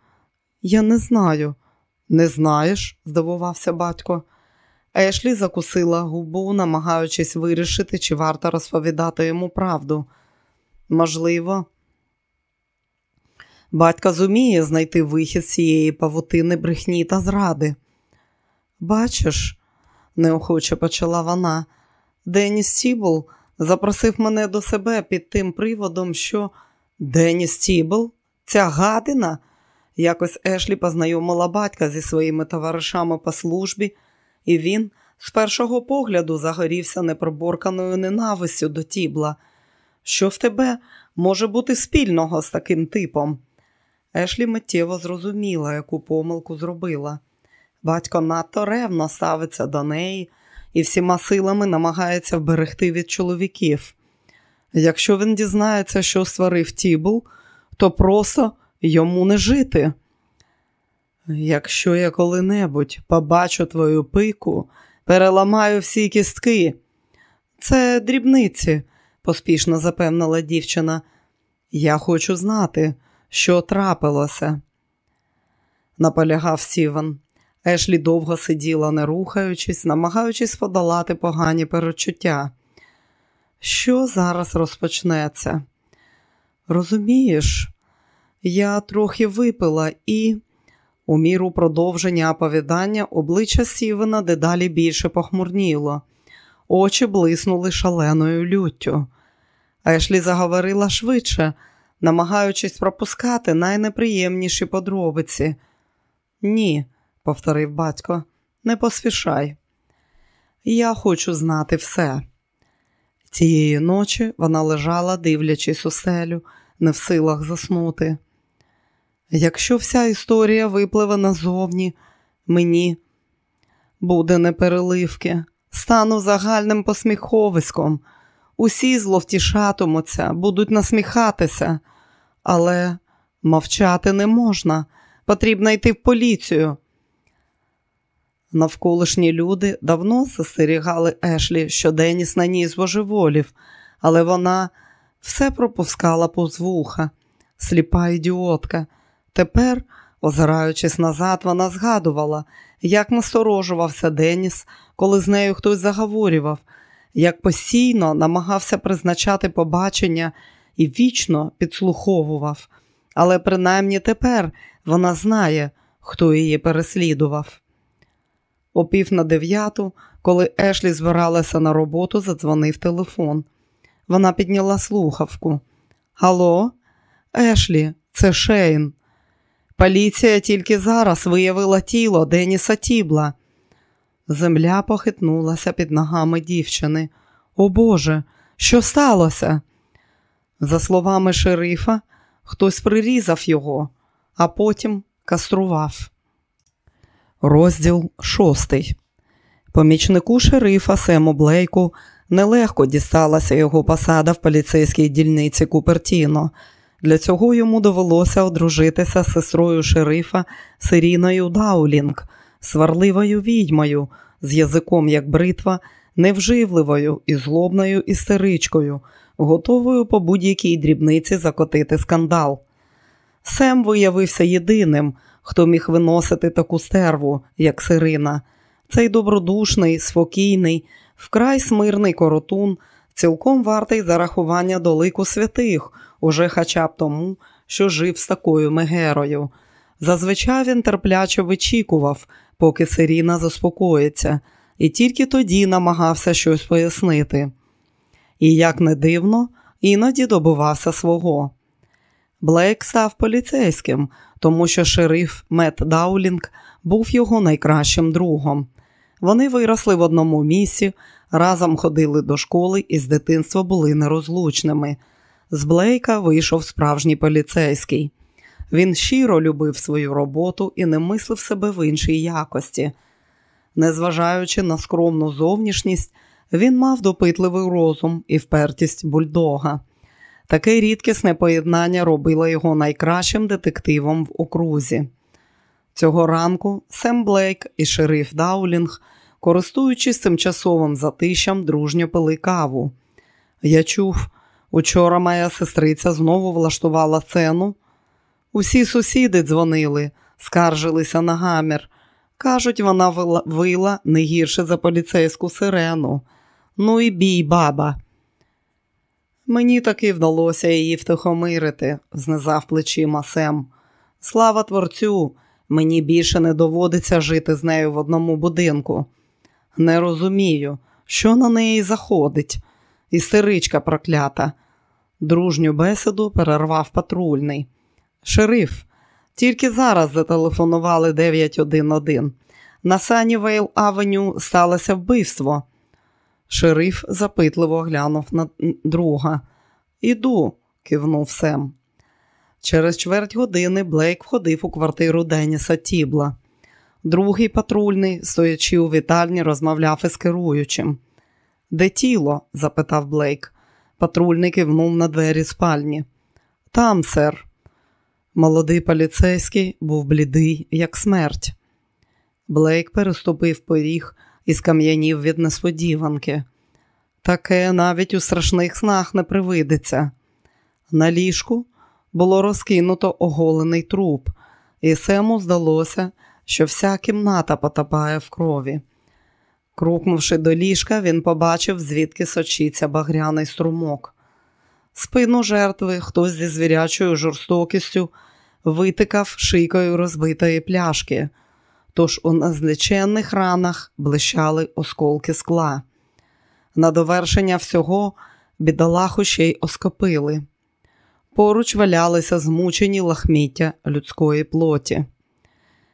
я не знаю. Не знаєш? здивувався батько. Ешлі закусила губу, намагаючись вирішити, чи варто розповідати йому правду. Можливо, батько зуміє знайти вихід з цієї павутини брехні та зради. Бачиш, неохоче почала вона, Деніс Тібл запросив мене до себе під тим приводом, що Деніс Тібл? Ця гадина? Якось Ешлі познайомила батька зі своїми товаришами по службі, і він з першого погляду загорівся непроборканою ненавистю до Тібла. Що в тебе може бути спільного з таким типом? Ешлі миттєво зрозуміла, яку помилку зробила. Батько надто ревно ставиться до неї і всіма силами намагається вберегти від чоловіків. Якщо він дізнається, що створив Тібл, то просто йому не жити. Якщо я коли-небудь побачу твою пику, переламаю всі кістки. Це дрібниці, поспішно запевнила дівчина. Я хочу знати, що трапилося. Наполягав Сіван. Ешлі довго сиділа, не рухаючись, намагаючись подолати погані перечуття. Що зараз розпочнеться? Розумієш, я трохи випила і, у міру продовження оповідання, обличчя Сівена дедалі більше похмурніло, очі блиснули шаленою люттю. Ешлі заговорила швидше, намагаючись пропускати найнеприємніші подробиці. Ні, повторив батько, не поспішай. Я хочу знати все. Цієї ночі вона лежала, дивлячись у селю, не в силах заснути. Якщо вся історія випливе назовні, мені буде непереливки, стану загальним посміховиськом. Усі зловтішатимуться, будуть насміхатися, але мовчати не можна. Потрібно йти в поліцію. Навколишні люди давно застерігали Ешлі, що Деніс на ній збожеволів, але вона все пропускала повз вуха, сліпа ідіотка. Тепер, озираючись назад, вона згадувала, як насторожувався Деніс, коли з нею хтось заговорював, як постійно намагався призначати побачення і вічно підслуховував. Але принаймні тепер вона знає, хто її переслідував. О пів на дев'яту, коли Ешлі збиралася на роботу, задзвонив телефон. Вона підняла слухавку. Алло, Ешлі, це Шейн. Поліція тільки зараз виявила тіло Деніса Тібла. Земля похитнулася під ногами дівчини. О Боже, що сталося? За словами шерифа, хтось прирізав його, а потім кастрував. Розділ шостий. Помічнику шерифа Сему Блейку нелегко дісталася його посада в поліцейській дільниці Купертіно. Для цього йому довелося одружитися з сестрою шерифа Сиріною Даулінг, сварливою відьмою, з язиком як бритва, невживливою і злобною істеричкою, готовою по будь-якій дрібниці закотити скандал. Сем виявився єдиним, хто міг виносити таку стерву, як Сирина. Цей добродушний, спокійний, вкрай смирний коротун цілком вартий зарахування до лику святих, уже хоча б тому, що жив з такою мегерою. Зазвичай він терпляче вичікував, поки Сиріна заспокоїться, і тільки тоді намагався щось пояснити. І, як не дивно, іноді добувався свого. Блейк став поліцейським, тому що шериф Мет Даулінг був його найкращим другом. Вони виросли в одному місці, разом ходили до школи і з дитинства були нерозлучними. З Блейка вийшов справжній поліцейський. Він щиро любив свою роботу і не мислив себе в іншій якості. Незважаючи на скромну зовнішність, він мав допитливий розум і впертість бульдога. Таке рідкісне поєднання робило його найкращим детективом в окрузі. Цього ранку Сем Блейк і шериф Даулінг, користуючись тимчасовим затишем, дружньо пили каву. Я чув, учора моя сестриця знову влаштувала сцену. Усі сусіди дзвонили, скаржилися на гамір. Кажуть, вона вила не гірше за поліцейську сирену. Ну і бій, баба. Мені таки вдалося її втихомирити, знизав плечима Сем. Слава творцю, мені більше не доводиться жити з нею в одному будинку. Не розумію, що на неї находить. Істеричка проклята. Дружню бесіду перервав патрульний. Шериф, тільки зараз зателефонували 911. На Санівейл Авеню сталося вбивство. Шериф запитливо глянув на друга. Іду, кивнув Сем. Через чверть години Блейк входив у квартиру Деніса Тібла. Другий патрульний, стоячи у вітальні, розмовляв із керуючим. Де тіло? запитав Блейк. Патрульний кивнув на двері спальні. Там, сер. Молодий поліцейський був блідий, як смерть. Блейк переступив поріг і скам'янів від несподіванки. Таке навіть у страшних снах не привидеться. На ліжку було розкинуто оголений труп, і Сему здалося, що вся кімната потопає в крові. Крукнувши до ліжка, він побачив, звідки сочиться багряний струмок. Спину жертви хтось зі звірячою жорстокістю витикав шийкою розбитої пляшки, тож у незліченних ранах блищали осколки скла. На довершення всього бідолаху ще й оскопили. Поруч валялися змучені лахміття людської плоті.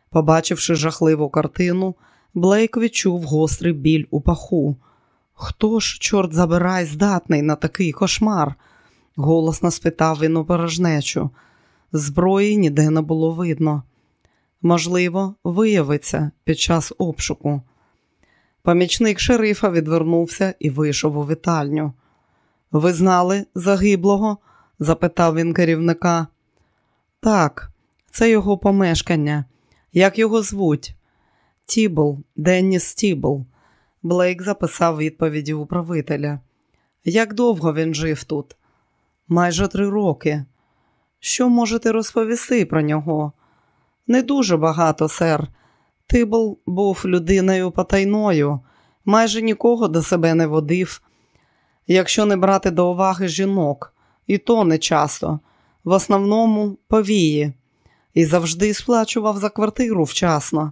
Побачивши жахливу картину, Блейк відчув гострий біль у паху. Хто ж, чорт забирай, здатний на такий кошмар? голосно спитав він у порожнечу. Зброї ніде не було видно. Можливо, виявиться під час обшуку. Помічник шерифа відвернувся і вийшов у вітальню. Ви знали загиблого? запитав він керівника. Так, це його помешкання. Як його звуть? Тібл, Денніс Тібл. Блейк записав відповіді управителя. Як довго він жив тут? Майже три роки. Що можете розповісти про нього? Не дуже багато, сер. Тибл був людиною потайною, майже нікого до себе не водив, якщо не брати до уваги жінок, і то не часто, в основному повії, і завжди сплачував за квартиру вчасно.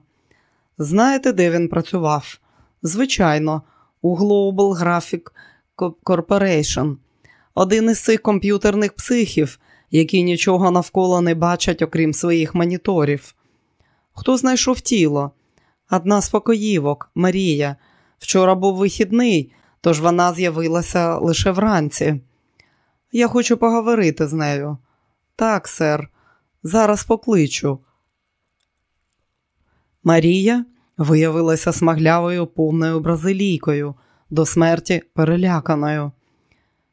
Знаєте, де він працював? Звичайно, у Global Graphic Corporation. Один із цих комп'ютерних психів, які нічого навколо не бачать, окрім своїх моніторів. Хто знайшов тіло? Одна з покоївок, Марія. Вчора був вихідний, тож вона з'явилася лише вранці. Я хочу поговорити з нею. Так, сер, зараз покличу. Марія виявилася смаглявою повною бразилійкою, до смерті переляканою.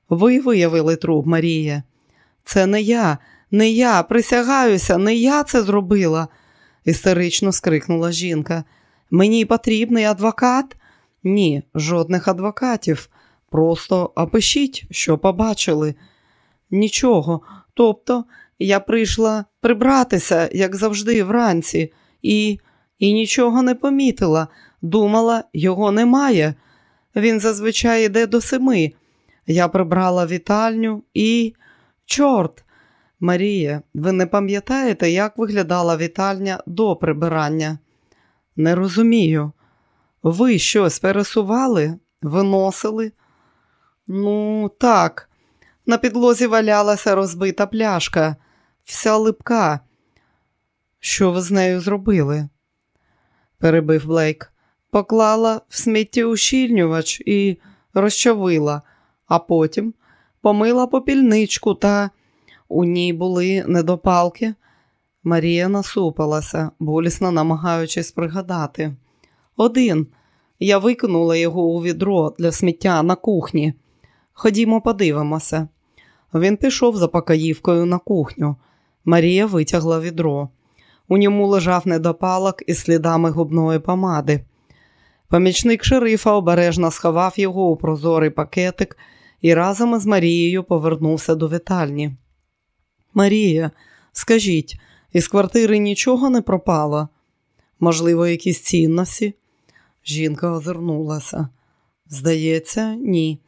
Ви виявили труп, Марія. Це не я, не я, присягаюся, не я це зробила, істерично скрикнула жінка. Мені потрібний адвокат? Ні, жодних адвокатів. Просто опишіть, що побачили. Нічого. Тобто я прийшла прибратися, як завжди, вранці, і і нічого не помітила. Думала, його немає. Він зазвичай йде до семи. Я прибрала вітальню і. Чорт! Марія, ви не пам'ятаєте, як виглядала вітальня до прибирання? Не розумію. Ви щось пересували, виносили? Ну, так. На підлозі валялася розбита пляшка, вся липка. Що ви з нею зробили? перебив Блейк. Поклала в сміттєущільнювач і розчавила, а потім помила попільничку та у ній були недопалки. Марія насупилася, болісно намагаючись пригадати. Один. Я викинула його у відро для сміття на кухні. Ходімо, подивимося. Він пішов за покаївкою на кухню. Марія витягла відро. У ньому лежав недопалок із слідами губної помади. Помічник шерифа обережно сховав його у прозорий пакетик і разом із Марією повернувся до вітальні. Марія, скажіть, із квартири нічого не пропало? Можливо, якісь цінності? Жінка озирнулася. Здається, ні.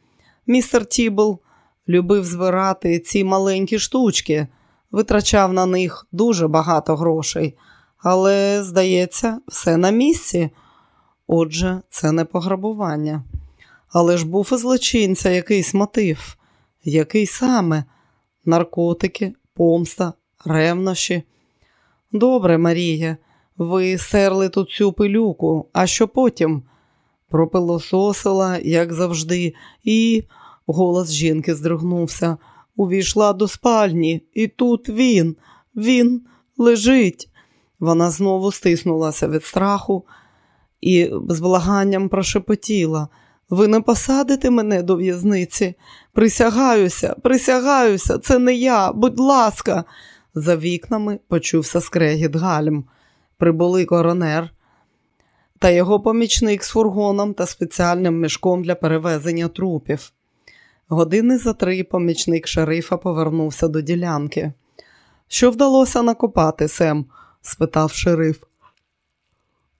Містер Тібл любив збирати ці маленькі штучки, витрачав на них дуже багато грошей, але, здається, все на місці. Отже, це не пограбування. Але ж був у злочинця якийсь мотив, який саме наркотики, помста, ревнощі. Добре, Марія, ви серли тут цю пилюку, а що потім? Пропилососила, як завжди, і голос жінки здригнувся. Увійшла до спальні, і тут він, він лежить. Вона знову стиснулася від страху і з благанням прошепотіла. Ви не посадите мене до в'язниці? Присягаюся, присягаюся, це не я, будь ласка. За вікнами почувся скрегіт гальм. Прибули коронер та його помічник з фургоном та спеціальним мішком для перевезення трупів. Години за три помічник шерифа повернувся до ділянки. Що вдалося накопати, Сем? спитав шериф.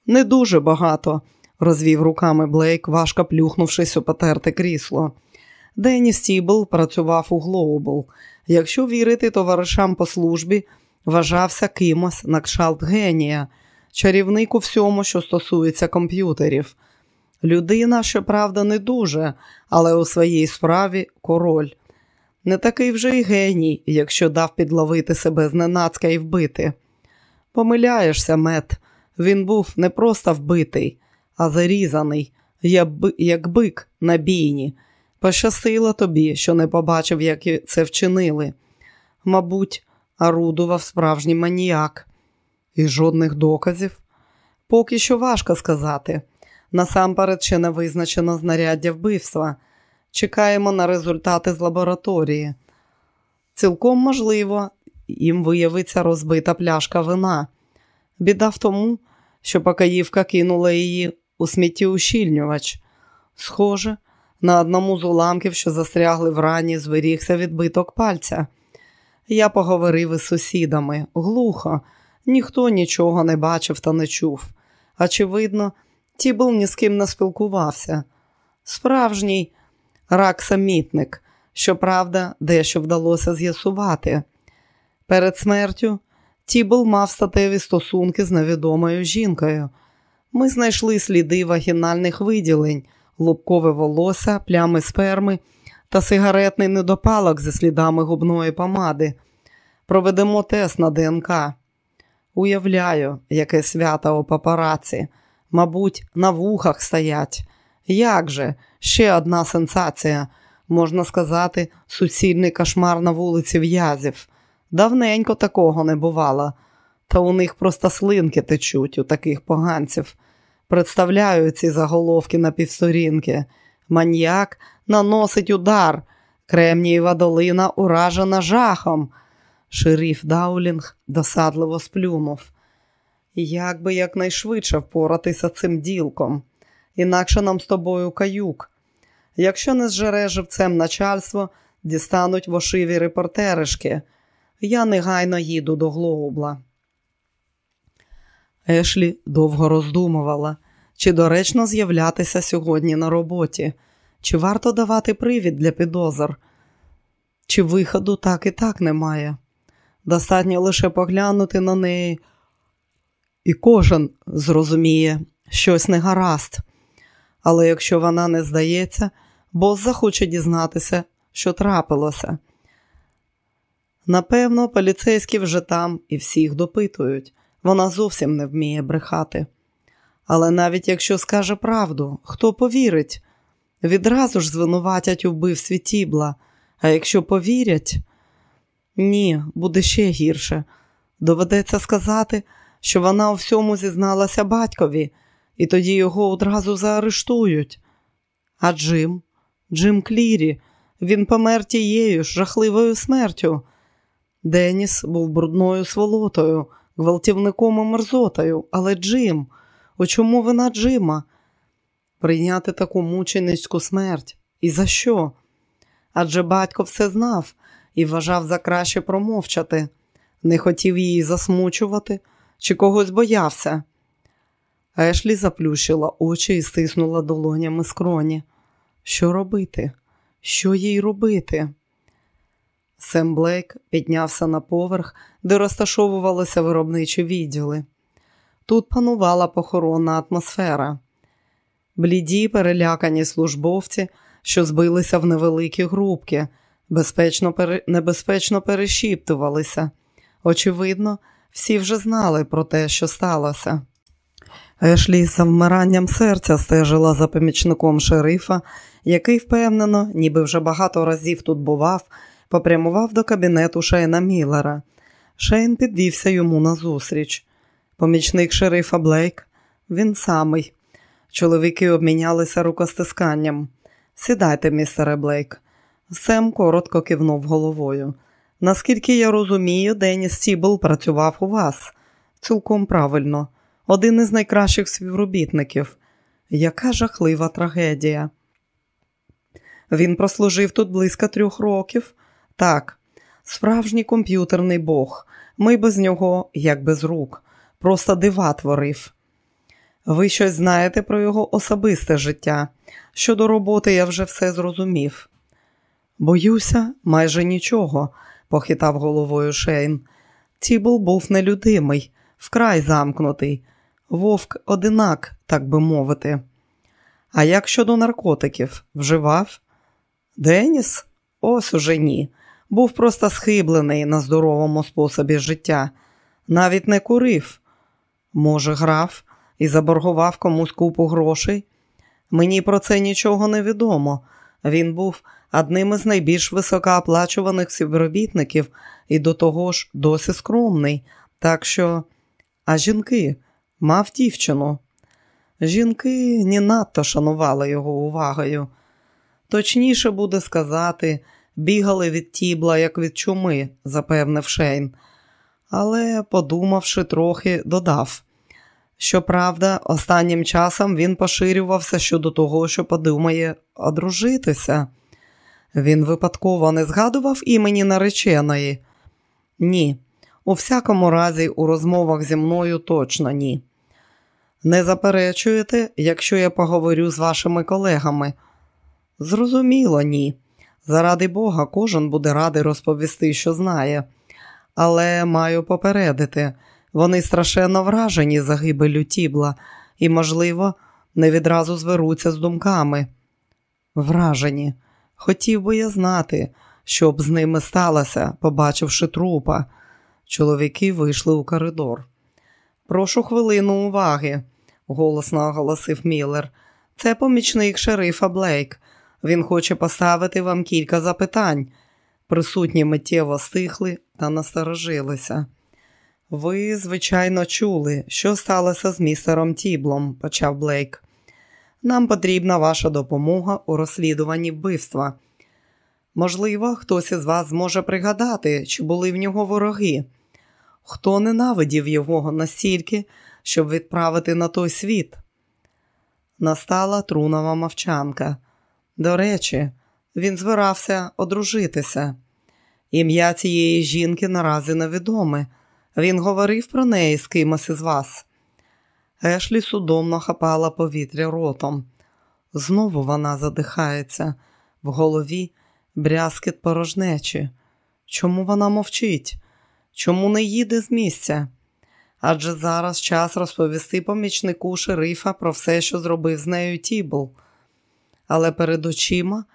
Не дуже багато, розвів руками Блейк, важко плюхнувшись у потерте крісло. Деніс Тібл працював у Глоубл. Якщо вірити товаришам по службі, вважався кимось на кшалт генія, чарівник у всьому, що стосується комп'ютерів. Людина, щоправда, не дуже, але у своїй справі король. Не такий вже й геній, якщо дав підловити себе зненацька і вбити. Помиляєшся, мет, він був не просто вбитий, а зарізаний, як бик на бійні. Пощастило тобі, що не побачив, як це вчинили. Мабуть, орудував справжній маніяк. І жодних доказів. Поки що важко сказати. Насамперед ще не визначено знаряддя вбивства. Чекаємо на результати з лабораторії. Цілком можливо, їм виявиться розбита пляшка вина. Біда в тому, що Покаївка кинула її у сміттєущільнювач. Схоже, на одному з уламків, що застрягли в рані, зберігся відбиток пальця. Я поговорив із сусідами глухо, ніхто нічого не бачив та не чув. Очевидно, Тібл ні з ким не спілкувався. Справжній рак-самітник, щоправда, дещо вдалося з'ясувати. Перед смертю Тібл мав статеві стосунки з невідомою жінкою. Ми знайшли сліди вагінальних виділень, лобкове волосся, плями сперми та сигаретний недопалок зі слідами губної помади. Проведемо тест на ДНК. Уявляю, яке свято у папараці. Мабуть, на вухах стоять. Як же, ще одна сенсація, можна сказати, суцільний кошмар на вулиці в'язів. Давненько такого не бувало, та у них просто слинки течуть у таких поганців. Представляю ці заголовки на півсторінки. Маньяк наносить удар, Кремнієва долина уражена жахом. Шериф Даулінг досадливо сплюнув. Як би якнайшвидше впоратися цим ділком, інакше нам з тобою каюк. Якщо не зжере живцем начальство, дістануть вошиві репортеришки. Я негайно їду до Глоубла. Ешлі довго роздумувала. чи доречно з'являтися сьогодні на роботі, чи варто давати привід для підозр, чи виходу так і так немає. Достатньо лише поглянути на неї, і кожен зрозуміє щось не гаразд. Але якщо вона не здається, бос захоче дізнатися, що трапилося. Напевно, поліцейські вже там і всіх допитують. Вона зовсім не вміє брехати. Але навіть якщо скаже правду, хто повірить? Відразу ж звинуватять у вбивстві Тібла, а якщо повірять, ні, буде ще гірше. Доведеться сказати, що вона у всьому зізналася батькові, і тоді його одразу заарештують. А Джим, Джим Клірі, він помер тією ж жахливою смертю. Деніс був брудною сволотою, гвалтівником і мерзотою, але Джим, у чому вина Джима? Прийняти таку мученицьку смерть. І за що? Адже батько все знав і вважав за краще промовчати, не хотів її засмучувати чи когось боявся. Ешлі заплющила очі і стиснула долонями скроні. Що робити? Що їй робити? Сем Блейк піднявся на поверх, де розташовувалися виробничі відділи. Тут панувала похоронна атмосфера. Бліді, перелякані службовці, що збилися в невеликі групки, безпечно, небезпечно перешіптувалися. Очевидно, всі вже знали про те, що сталося. Ешлі з завмиранням серця стежила за помічником шерифа, який впевнено, ніби вже багато разів тут бував, попрямував до кабінету Шейна Міллера. Шейн підвівся йому назустріч. Помічник шерифа Блейк, він самий. Чоловіки обмінялися рукостисканням. Сідайте, містере Блейк. Сем коротко кивнув головою. Наскільки я розумію, Деніс Сібл працював у вас. Цілком правильно, один із найкращих співробітників. Яка жахлива трагедія. Він прослужив тут близько трьох років. Так, справжній комп'ютерний бог. Ми без нього, як без рук, просто дива творив. Ви щось знаєте про його особисте життя. Щодо роботи я вже все зрозумів. Боюся, майже нічого, похитав головою Шейн. Тібл був нелюдимий, вкрай замкнутий, вовк одинак, так би мовити. А як щодо наркотиків, вживав? Деніс? Ось уже ні. Був просто схиблений на здоровому способі життя, навіть не курив. Може, грав і заборгував комусь купу грошей? Мені про це нічого не відомо. Він був одним із найбільш високооплачуваних співробітників і до того ж досі скромний. Так що, а жінки мав дівчину. Жінки не надто шанували його увагою. Точніше буде сказати, бігали від тібла, як від чуми, запевнив Шейн. Але, подумавши трохи, додав. Щоправда, останнім часом він поширювався щодо того, що подумає одружитися. Він випадково не згадував імені нареченої? Ні. У всякому разі, у розмовах зі мною точно ні. Не заперечуєте, якщо я поговорю з вашими колегами? Зрозуміло, ні. Заради Бога, кожен буде радий розповісти, що знає. Але маю попередити, вони страшенно вражені загибелю тібла і, можливо, не відразу зверуться з думками. Вражені. Хотів би я знати, що б з ними сталося, побачивши трупа. Чоловіки вийшли у коридор. Прошу хвилину уваги, голосно оголосив Міллер. Це помічник шерифа Блейк. Він хоче поставити вам кілька запитань. Присутні миттєво стихли та насторожилися. Ви, звичайно, чули, що сталося з містером Тіблом, почав Блейк. Нам потрібна ваша допомога у розслідуванні вбивства. Можливо, хтось із вас зможе пригадати, чи були в нього вороги, хто ненавидів його настільки, щоб відправити на той світ. Настала трунова мовчанка. До речі, він збирався одружитися. Ім'я цієї жінки наразі невідоме. Він говорив про неї з кимось із вас. Ешлі судомно хапала повітря ротом. Знову вона задихається, в голові брязкіт порожнечі. Чому вона мовчить? Чому не їде з місця? Адже зараз час розповісти помічнику шерифа про все, що зробив з нею Тібл. Але перед очима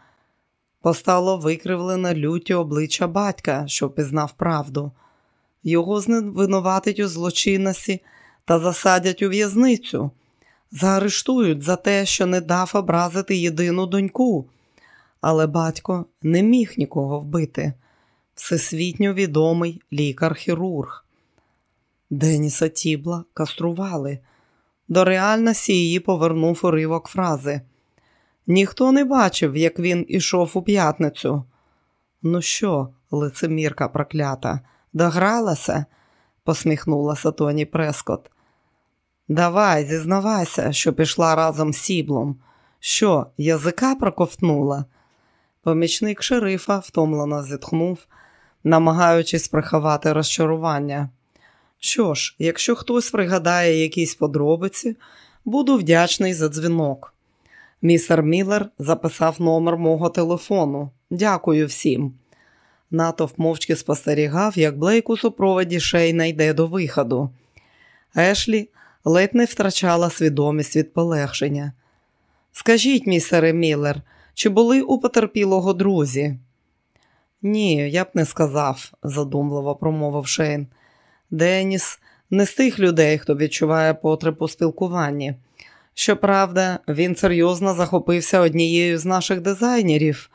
постало викривлене люті обличчя батька, що пізнав правду. Його звинуватить у злочинності та засадять у в'язницю, заарештують за те, що не дав образити єдину доньку. Але батько не міг нікого вбити. Всесвітньо відомий лікар-хірург. Деніса Тібла кастрували. До реальності її повернув уривок фрази. Ніхто не бачив, як він ішов у п'ятницю. Ну що, лицемірка проклята, догралася? посміхнулася Тоні Прескот. Давай, зізнавайся, що пішла разом з сіблом. Що, язика проковтнула? Помічник шерифа втомлено зітхнув, намагаючись приховати розчарування. Що ж, якщо хтось пригадає якісь подробиці, буду вдячний за дзвінок. Містер Міллер записав номер мого телефону. Дякую всім. Натовп мовчки спостерігав, як Блейк у супроводі Шейна йде до виходу. Ешлі ледь не втрачала свідомість від полегшення. Скажіть, містере Міллер, чи були у потерпілого друзі? Ні, я б не сказав, задумливо промовив Шейн. Деніс не з тих людей, хто відчуває потребу спілкуванні. Щоправда, він серйозно захопився однією з наших дизайнерів,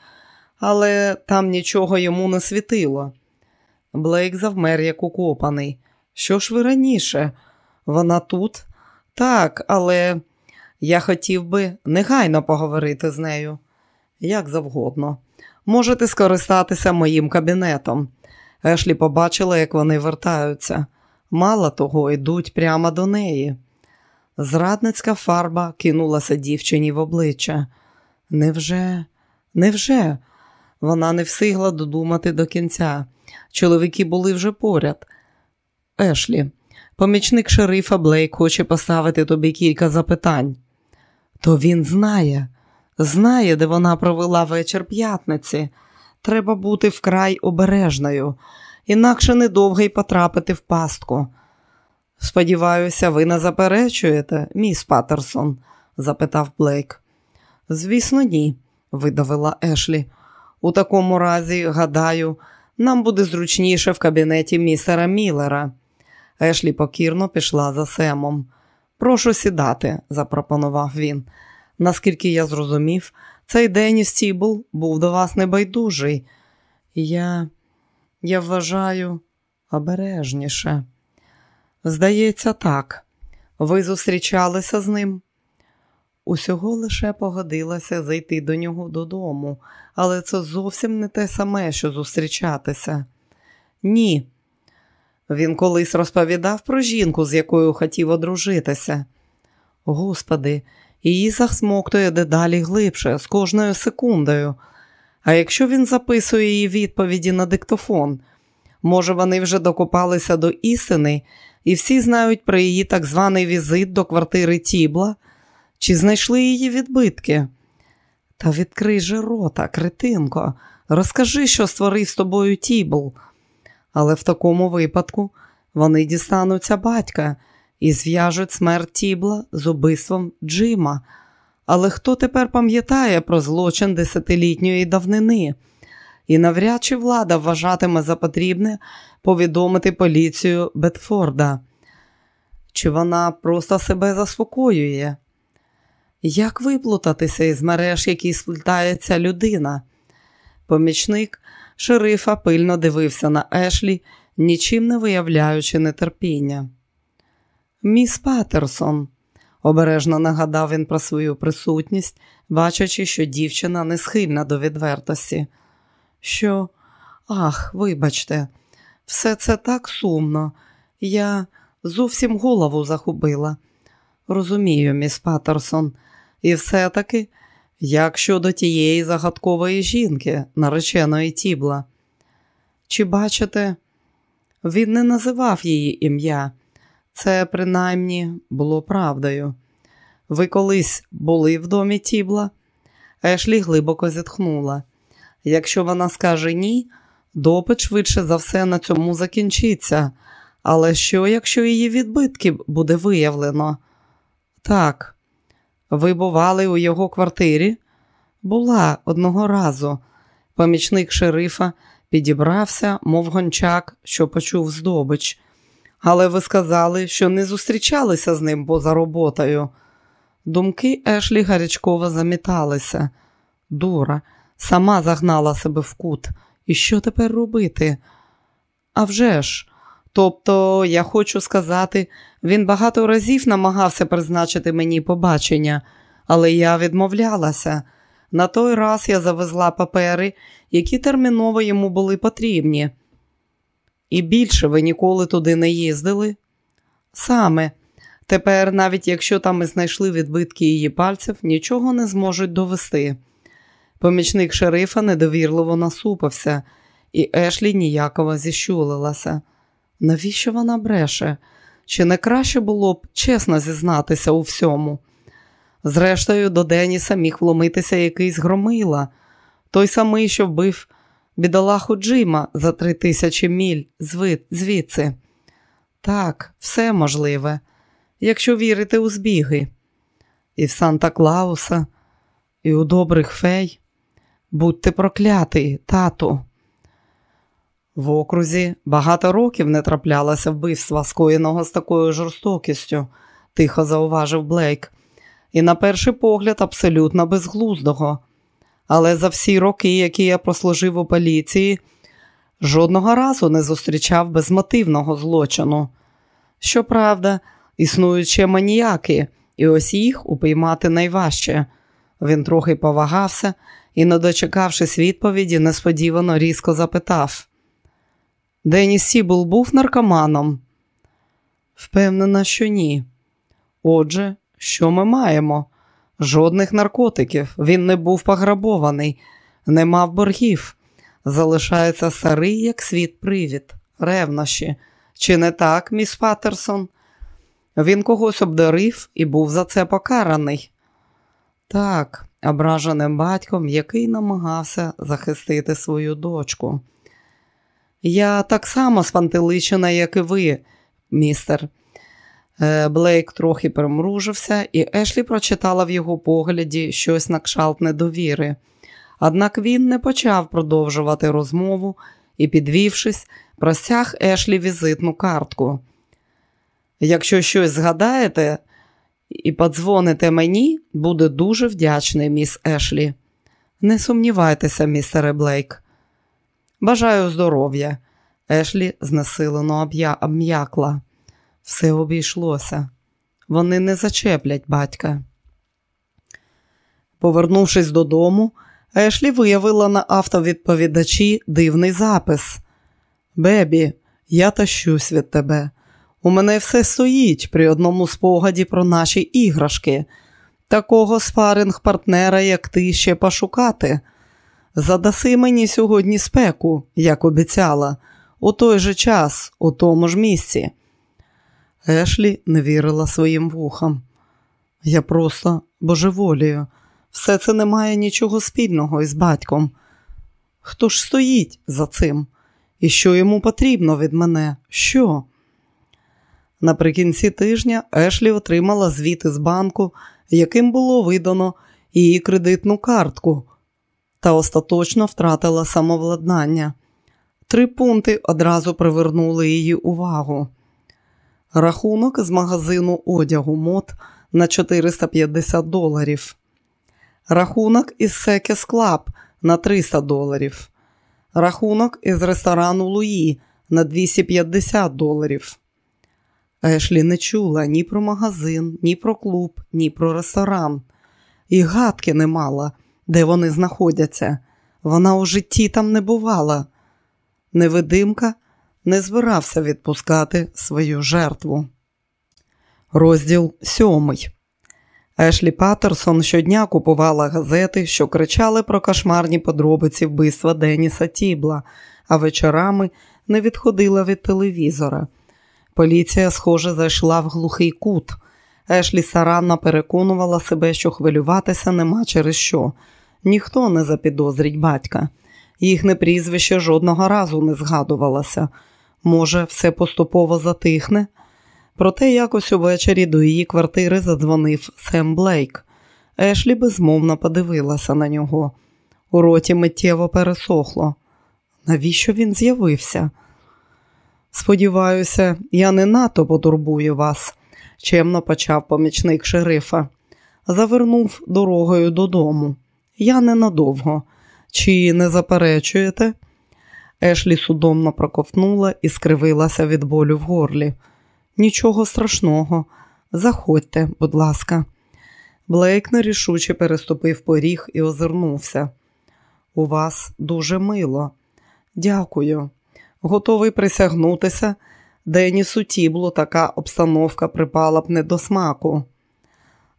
але там нічого йому не світило. Блейк завмер як укопаний. Що ж ви раніше? Вона тут? Так, але я хотів би негайно поговорити з нею. Як завгодно. Можете скористатися моїм кабінетом. Ешлі побачила, як вони вертаються. Мало того, йдуть прямо до неї. Зрадницька фарба кинулася дівчині в обличчя. Невже, невже? Вона не встигла додумати до кінця. Чоловіки були вже поряд. Ешлі, помічник шерифа Блейк хоче поставити тобі кілька запитань. То він знає, знає, де вона провела вечір п'ятниці. Треба бути вкрай обережною, інакше недовго й потрапити в пастку. Сподіваюся, ви не заперечуєте, міс Паттерсон? запитав Блейк. Звісно, ні, видавила Ешлі. У такому разі, гадаю, нам буде зручніше в кабінеті містера Міллера. Ешлі покірно пішла за Семом. Прошу сідати, запропонував він. Наскільки я зрозумів, цей Деніс Стібл був до вас небайдужий. Я, я вважаю, обережніше. Здається, так. Ви зустрічалися з ним? Усього лише погодилася зайти до нього додому, але це зовсім не те саме, що зустрічатися. Ні. Він колись розповідав про жінку, з якою хотів одружитися. Господи, її засмоктує дедалі глибше, з кожною секундою. А якщо він записує її відповіді на диктофон, може, вони вже докопалися до істини і всі знають про її так званий візит до квартири Тібла, чи знайшли її відбитки? Та відкрий же рота, кретинко, розкажи, що створив з тобою Тібл. Але в такому випадку вони дістануться батька і зв'яжуть смерть Тібла з убивством Джима. Але хто тепер пам'ятає про злочин десятилітньої давнини? І навряд чи влада вважатиме за потрібне повідомити поліцію Бетфорда. Чи вона просто себе заспокоює? Як виплутатися із мереж, які сплітається людина? Помічник шерифа пильно дивився на Ешлі, нічим не виявляючи нетерпіння. Міс Патерсон, обережно нагадав він про свою присутність, бачачи, що дівчина не схильна до відвертості. Що, ах, вибачте, все це так сумно. Я зовсім голову загубила. Розумію, міс Патерсон, і все-таки, як щодо тієї загадкової жінки, нареченої Тібла. Чи бачите, він не називав її ім'я. Це принаймні було правдою. Ви колись були в домі Тібла? Ешлі глибоко зітхнула. Якщо вона скаже ні, допит швидше за все на цьому закінчиться. Але що, якщо її відбитки буде виявлено? Так, ви бували у його квартирі? Була одного разу. Помічник шерифа підібрався, мов гончак, що почув здобич. Але ви сказали, що не зустрічалися з ним поза роботою. Думки Ешлі гарячково заміталися. Дура, сама загнала себе в кут. І що тепер робити? «А вже ж, Тобто, я хочу сказати, він багато разів намагався призначити мені побачення, але я відмовлялася. На той раз я завезла папери, які терміново йому були потрібні. І більше ви ніколи туди не їздили? Саме. Тепер, навіть якщо там і знайшли відбитки її пальців, нічого не зможуть довести. Помічник шерифа недовірливо насупився, і Ешлі ніяково зіщулилася. Навіщо вона бреше? Чи не краще було б чесно зізнатися у всьому? Зрештою, до Деніса міг вломитися якийсь громила, той самий, що вбив бідолаху Джима за три тисячі міль звідси. Так, все можливе, якщо вірити у збіги. І в Санта Клауса, і у добрих фей. Будьте проклятий, тату. В окрузі багато років не траплялося вбивства, скоєного з такою жорстокістю, тихо зауважив Блейк, і на перший погляд абсолютно безглуздого. Але за всі роки, які я прослужив у поліції, жодного разу не зустрічав безмотивного злочину. Щоправда, існують ще маніяки, і ось їх упіймати найважче. Він трохи повагався і, не дочекавшись відповіді, несподівано різко запитав. Деніс Сібл був наркоманом? Впевнена, що ні. Отже, що ми маємо? Жодних наркотиків. Він не був пограбований, не мав боргів. Залишається старий, як світ привід, ревнощі. Чи не так, міс Паттерсон? Він когось обдарив і був за це покараний. Так, ображеним батьком, який намагався захистити свою дочку. Я так само спантеличена, як і ви, містер. Е, Блейк трохи примружився, і Ешлі прочитала в його погляді щось на кшалт недовіри. Однак він не почав продовжувати розмову і, підвівшись, простяг Ешлі візитну картку. Якщо щось згадаєте і подзвоните мені, буде дуже вдячний, міс Ешлі. Не сумнівайтеся, містере Блейк. Бажаю здоров'я. Ешлі знесилено обм'якла. Все обійшлося. Вони не зачеплять батька. Повернувшись додому, Ешлі виявила на автовідповідачі дивний запис. Бебі, я тащусь від тебе. У мене все стоїть при одному спогаді про наші іграшки. Такого спаринг партнера, як ти, ще пошукати. Задаси мені сьогодні спеку, як обіцяла, у той же час, у тому ж місці. Ешлі не вірила своїм вухам. Я просто божеволію. Все це не має нічого спільного із батьком. Хто ж стоїть за цим? І що йому потрібно від мене? Що? Наприкінці тижня Ешлі отримала звіт із банку, яким було видано її кредитну картку, та остаточно втратила самовладнання. Три пункти одразу привернули її увагу. Рахунок з магазину одягу Mod на 450 доларів. Рахунок із Circus Club на 300 доларів. Рахунок із ресторану Луї на 250 доларів. Ешлі не чула ні про магазин, ні про клуб, ні про ресторан. І гадки не мала, де вони знаходяться. Вона у житті там не бувала. Невидимка не збирався відпускати свою жертву. Розділ сьомий. Ешлі Паттерсон щодня купувала газети, що кричали про кошмарні подробиці вбивства Деніса Тібла, а вечорами не відходила від телевізора. Поліція, схоже, зайшла в глухий кут. Ешлі Саранна переконувала себе, що хвилюватися нема через що. Ніхто не запідозрить батька. Їхнє прізвище жодного разу не згадувалося. Може, все поступово затихне? Проте якось увечері до її квартири задзвонив Сем Блейк. Ешлі безмовно подивилася на нього. У роті миттєво пересохло. Навіщо він з'явився? Сподіваюся, я не надто потурбую вас, чемно почав помічник шерифа. Завернув дорогою додому. Я ненадовго. Чи не заперечуєте? Ешлі судомно проковтнула і скривилася від болю в горлі. Нічого страшного. Заходьте, будь ласка. Блейк нерішуче переступив поріг і озирнувся. У вас дуже мило. Дякую. Готовий присягнутися. Денісу Тіблу така обстановка припала б не до смаку.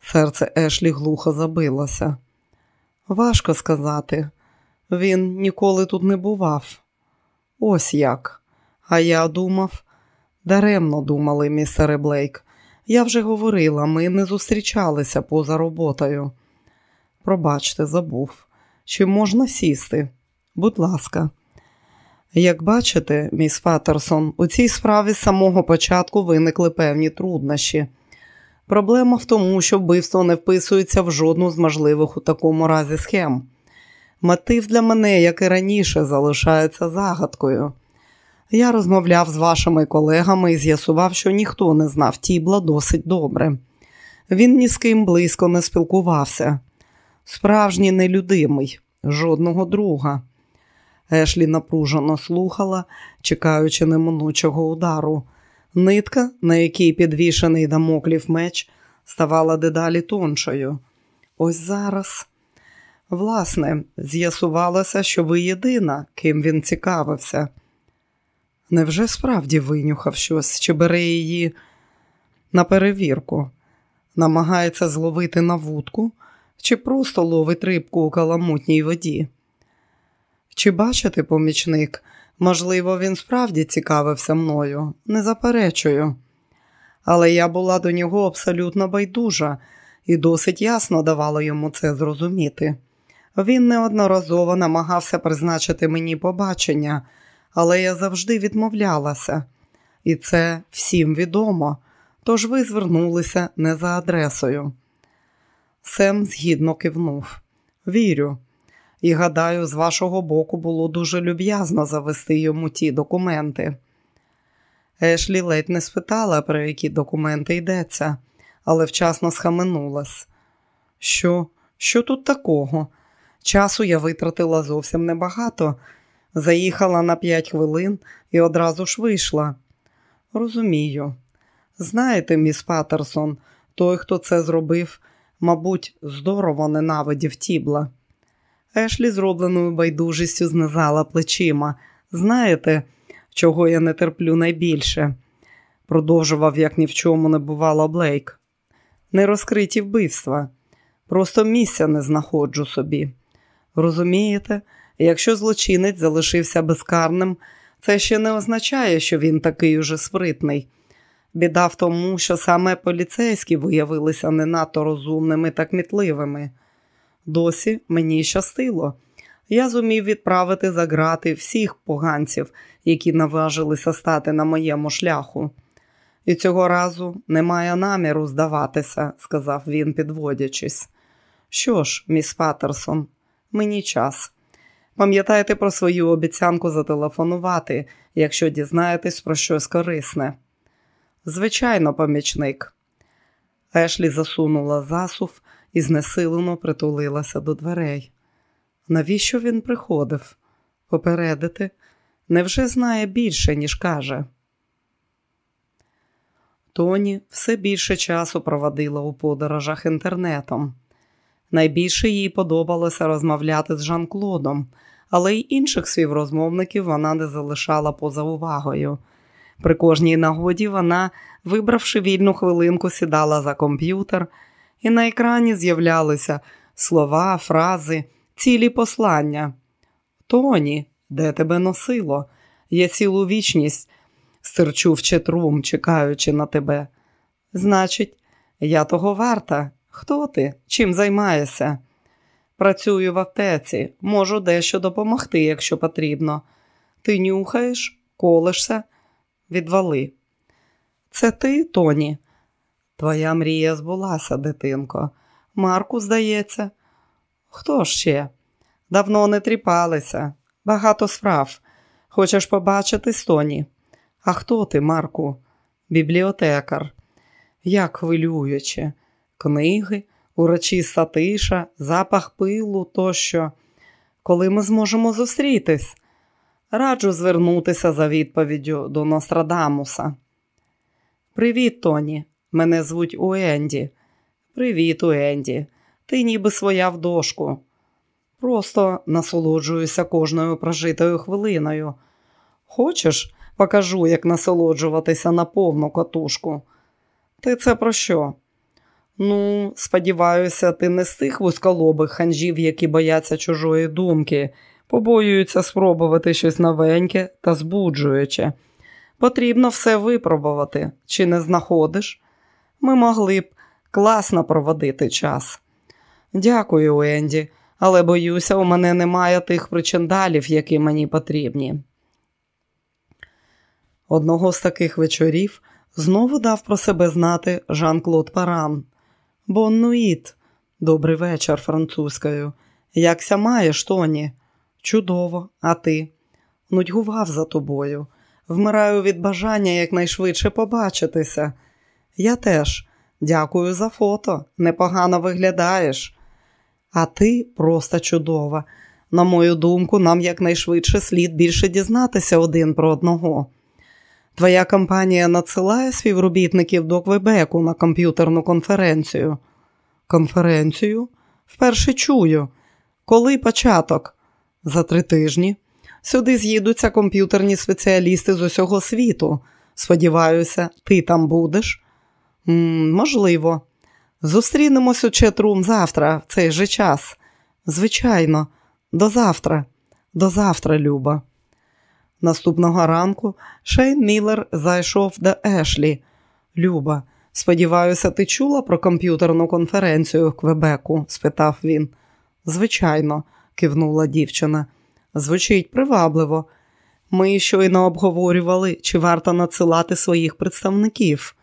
Серце Ешлі глухо забилося. Важко сказати. Він ніколи тут не бував. Ось як. А я думав, даремно думали, містере Блейк. Я вже говорила, ми не зустрічалися поза роботою. Пробачте, забув. Чи можна сісти? Будь ласка. Як бачите, міс Паттерсон, у цій справі з самого початку виникли певні труднощі. Проблема в тому, що вбивство не вписується в жодну з можливих у такому разі схем. Мотив для мене, як і раніше, залишається загадкою. Я розмовляв з вашими колегами і з'ясував, що ніхто не знав Тібла досить добре. Він ні з ким близько не спілкувався. Справжній нелюдимий, жодного друга. Ешлі напружено слухала, чекаючи неминучого удару. Нитка, на якій підвішений дамоклів меч, ставала дедалі тоншою. Ось зараз. Власне, з'ясувалося, що ви єдина, ким він цікавився. Невже справді винюхав щось, чи бере її на перевірку, намагається зловити на вудку, чи просто ловить рибку у каламутній воді? Чи бачите, помічник, можливо, він справді цікавився мною, не заперечую. Але я була до нього абсолютно байдужа і досить ясно давала йому це зрозуміти. Він неодноразово намагався призначити мені побачення, але я завжди відмовлялася, і це всім відомо, тож ви звернулися не за адресою. Сем згідно кивнув. Вірю, і гадаю, з вашого боку було дуже люб'язно завести йому ті документи. Ешлі ледь не спитала, про які документи йдеться, але вчасно схаменулась. Що, що тут такого? Часу я витратила зовсім небагато. Заїхала на п'ять хвилин і одразу ж вийшла. Розумію. Знаєте, міс Паттерсон, той, хто це зробив, мабуть, здорово ненавидів тібла. Ешлі зробленою байдужістю знизала плечима. Знаєте, чого я не терплю найбільше, продовжував, як ні в чому не бувало Блейк. Не розкриті вбивства, просто місця не знаходжу собі. Розумієте, якщо злочинець залишився безкарним, це ще не означає, що він такий уже спритний. Біда в тому, що саме поліцейські виявилися не надто розумними та кмітливими. Досі мені щастило. Я зумів відправити за грати всіх поганців, які наважилися стати на моєму шляху. І цього разу немає наміру здаватися, сказав він, підводячись. Що ж, міс Паттерсон, мені час. Пам'ятайте про свою обіцянку зателефонувати, якщо дізнаєтесь про щось корисне. Звичайно, помічник. Ешлі засунула засув і знесилено притулилася до дверей. Навіщо він приходив? Попередити? Невже знає більше, ніж каже? Тоні все більше часу проводила у подорожах інтернетом. Найбільше їй подобалося розмовляти з Жан-Клодом, але й інших співрозмовників вона не залишала поза увагою. При кожній нагоді вона, вибравши вільну хвилинку, сідала за комп'ютер, і на екрані з'являлися слова, фрази, цілі послання. Тоні, де тебе носило? Я цілу вічність Стирчу в четрум, чекаючи на тебе. Значить, я того варта. Хто ти? Чим займаєшся? Працюю в аптеці, можу дещо допомогти, якщо потрібно. Ти нюхаєш, колишся, відвали. Це ти, Тоні? Твоя мрія збулася, дитинко. Марку, здається. Хто ще? Давно не тріпалися, багато справ. Хочеш побачити Тоні? А хто ти, Марку? Бібліотекар. Як хвилююче, книги, урочиста тиша, запах пилу тощо. Коли ми зможемо зустрітись? Раджу звернутися за відповіддю до Нострадамуса. Привіт, Тоні. Мене звуть Уенді. Привіт, Уенді. Ти ніби своя в дошку. Просто насолоджуюся кожною прожитою хвилиною. Хочеш, покажу, як насолоджуватися на повну катушку. Ти це про що? Ну, сподіваюся, ти не з тих вузьколобих ханжів, які бояться чужої думки, побоюються спробувати щось новеньке та збуджуюче. Потрібно все випробувати, чи не знаходиш? Ми могли б класно проводити час. Дякую, Енді, але боюся, у мене немає тих причиндалів, які мені потрібні. Одного з таких вечорів знову дав про себе знати Жан-Клод Паран. Bonne nuit, добрий вечір французькою. Як ся маєш, Тоні? Чудово, а ти? Нудьгував за тобою. Вмираю від бажання якнайшвидше побачитися. Я теж дякую за фото. Непогано виглядаєш. А ти просто чудова. На мою думку, нам якнайшвидше слід більше дізнатися один про одного. Твоя компанія надсилає співробітників до Квебеку на комп'ютерну конференцію. Конференцію? Вперше чую. Коли початок? За три тижні. Сюди з'їдуться комп'ютерні спеціалісти з усього світу. Сподіваюся, ти там будеш? Можливо. Зустрінемось у Четрум завтра, в цей же час. Звичайно, до завтра, до завтра, Люба. Наступного ранку Шейн Міллер зайшов до Ешлі. Люба, сподіваюся, ти чула про комп'ютерну конференцію в Квебеку? спитав він. Звичайно, кивнула дівчина. Звучить привабливо. Ми щойно обговорювали, чи варто надсилати своїх представників.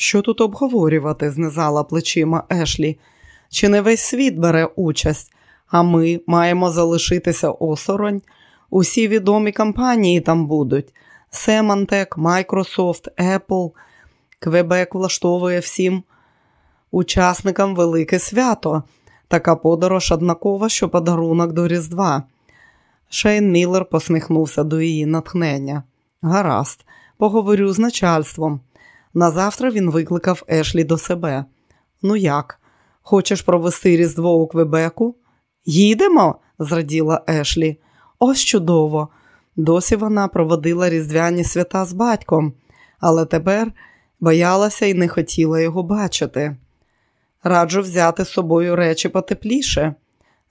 Що тут обговорювати? знизала плечима Ешлі. Чи не весь світ бере участь, а ми маємо залишитися осторонь? Усі відомі компанії там будуть: Semantec, Microsoft, Apple. Квебек влаштовує всім учасникам велике свято. Така подорож однакова, що подарунок до Різдва. Шейн Міллер посміхнувся до її натхнення. Гаразд, поговорю з начальством. Назавтра він викликав Ешлі до себе. Ну як? Хочеш провести Різдво у Квебеку? Їдемо? зраділа Ешлі. Ось чудово. Досі вона проводила різдвяні свята з батьком, але тепер боялася і не хотіла його бачити. Раджу взяти з собою речі потепліше.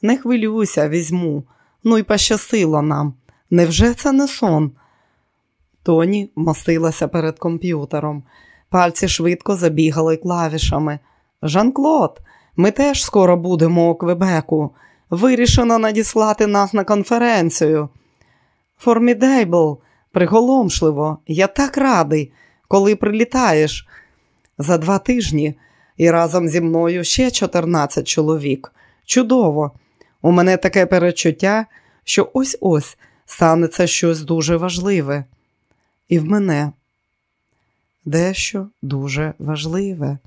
Не хвилюйся, візьму. Ну й пощастило нам. Невже це не сон? Тоні мостилася перед комп'ютером. Пальці швидко забігали клавішами. Жан-Клод, ми теж скоро будемо у Квебеку. Вирішено надіслати нас на конференцію. Формідейбл, приголомшливо, я так радий, коли прилітаєш. За два тижні і разом зі мною ще 14 чоловік. Чудово! У мене таке перечуття, що ось ось станеться щось дуже важливе. І в мене дещо дуже важливе.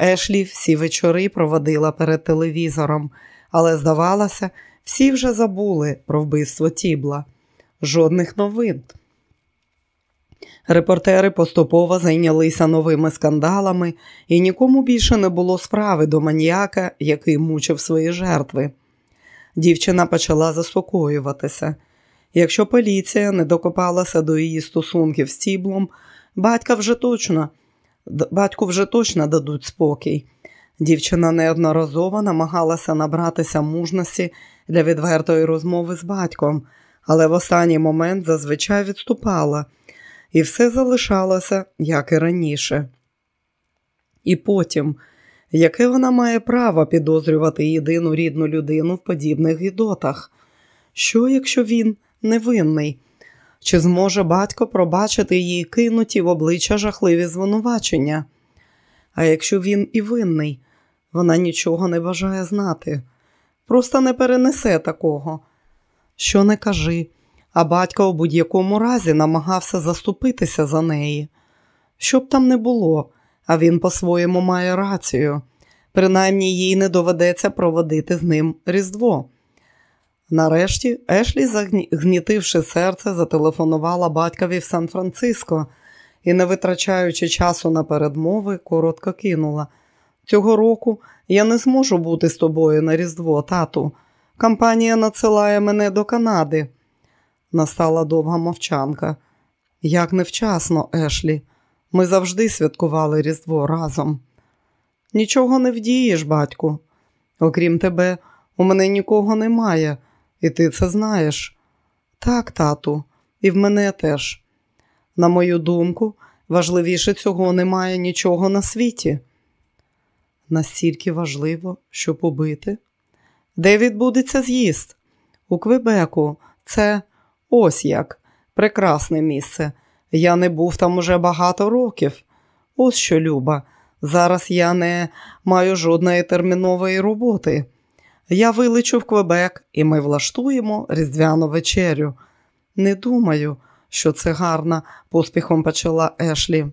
Ешлі всі вечори проводила перед телевізором, але, здавалося, всі вже забули про вбивство Тібла. Жодних новин. Репортери поступово зайнялися новими скандалами, і нікому більше не було справи до маніяка, який мучив свої жертви. Дівчина почала заспокоюватися. Якщо поліція не докопалася до її стосунків з Тіблом, батька вже точно, батьку вже точно дадуть спокій. Дівчина неодноразово намагалася набратися мужності для відвертої розмови з батьком, але в останній момент зазвичай відступала. і все залишалося, як і раніше. І потім, яке вона має право підозрювати єдину рідну людину в подібних гідотах? Що, якщо він невинний? Чи зможе батько пробачити її кинуті в обличчя жахливі звинувачення? А якщо він і винний, вона нічого не бажає знати, просто не перенесе такого. Що не кажи, а батько у будь-якому разі намагався заступитися за неї. Що б там не було, а він по-своєму має рацію. Принаймні їй не доведеться проводити з ним Різдво. Нарешті Ешлі, згнітивши серце, зателефонувала батькові в Сан-Франциско і, не витрачаючи часу на передмови, коротко кинула. Цього року я не зможу бути з тобою на Різдво, тату. Компанія надсилає мене до Канади. Настала довга мовчанка. Як невчасно, Ешлі. Ми завжди святкували Різдво разом. Нічого не вдієш, батьку. Окрім тебе, у мене нікого немає, і ти це знаєш. Так, тату, і в мене теж. На мою думку, важливіше цього немає нічого на світі. Настільки важливо, щоб убити. Де відбудеться з'їзд? У Квебеку. Це ось як. Прекрасне місце. Я не був там уже багато років. Ось що, Люба. Зараз я не маю жодної термінової роботи. Я вилечу в Квебек, і ми влаштуємо різдвяну вечерю. Не думаю, що це гарно, поспіхом почала Ешлі.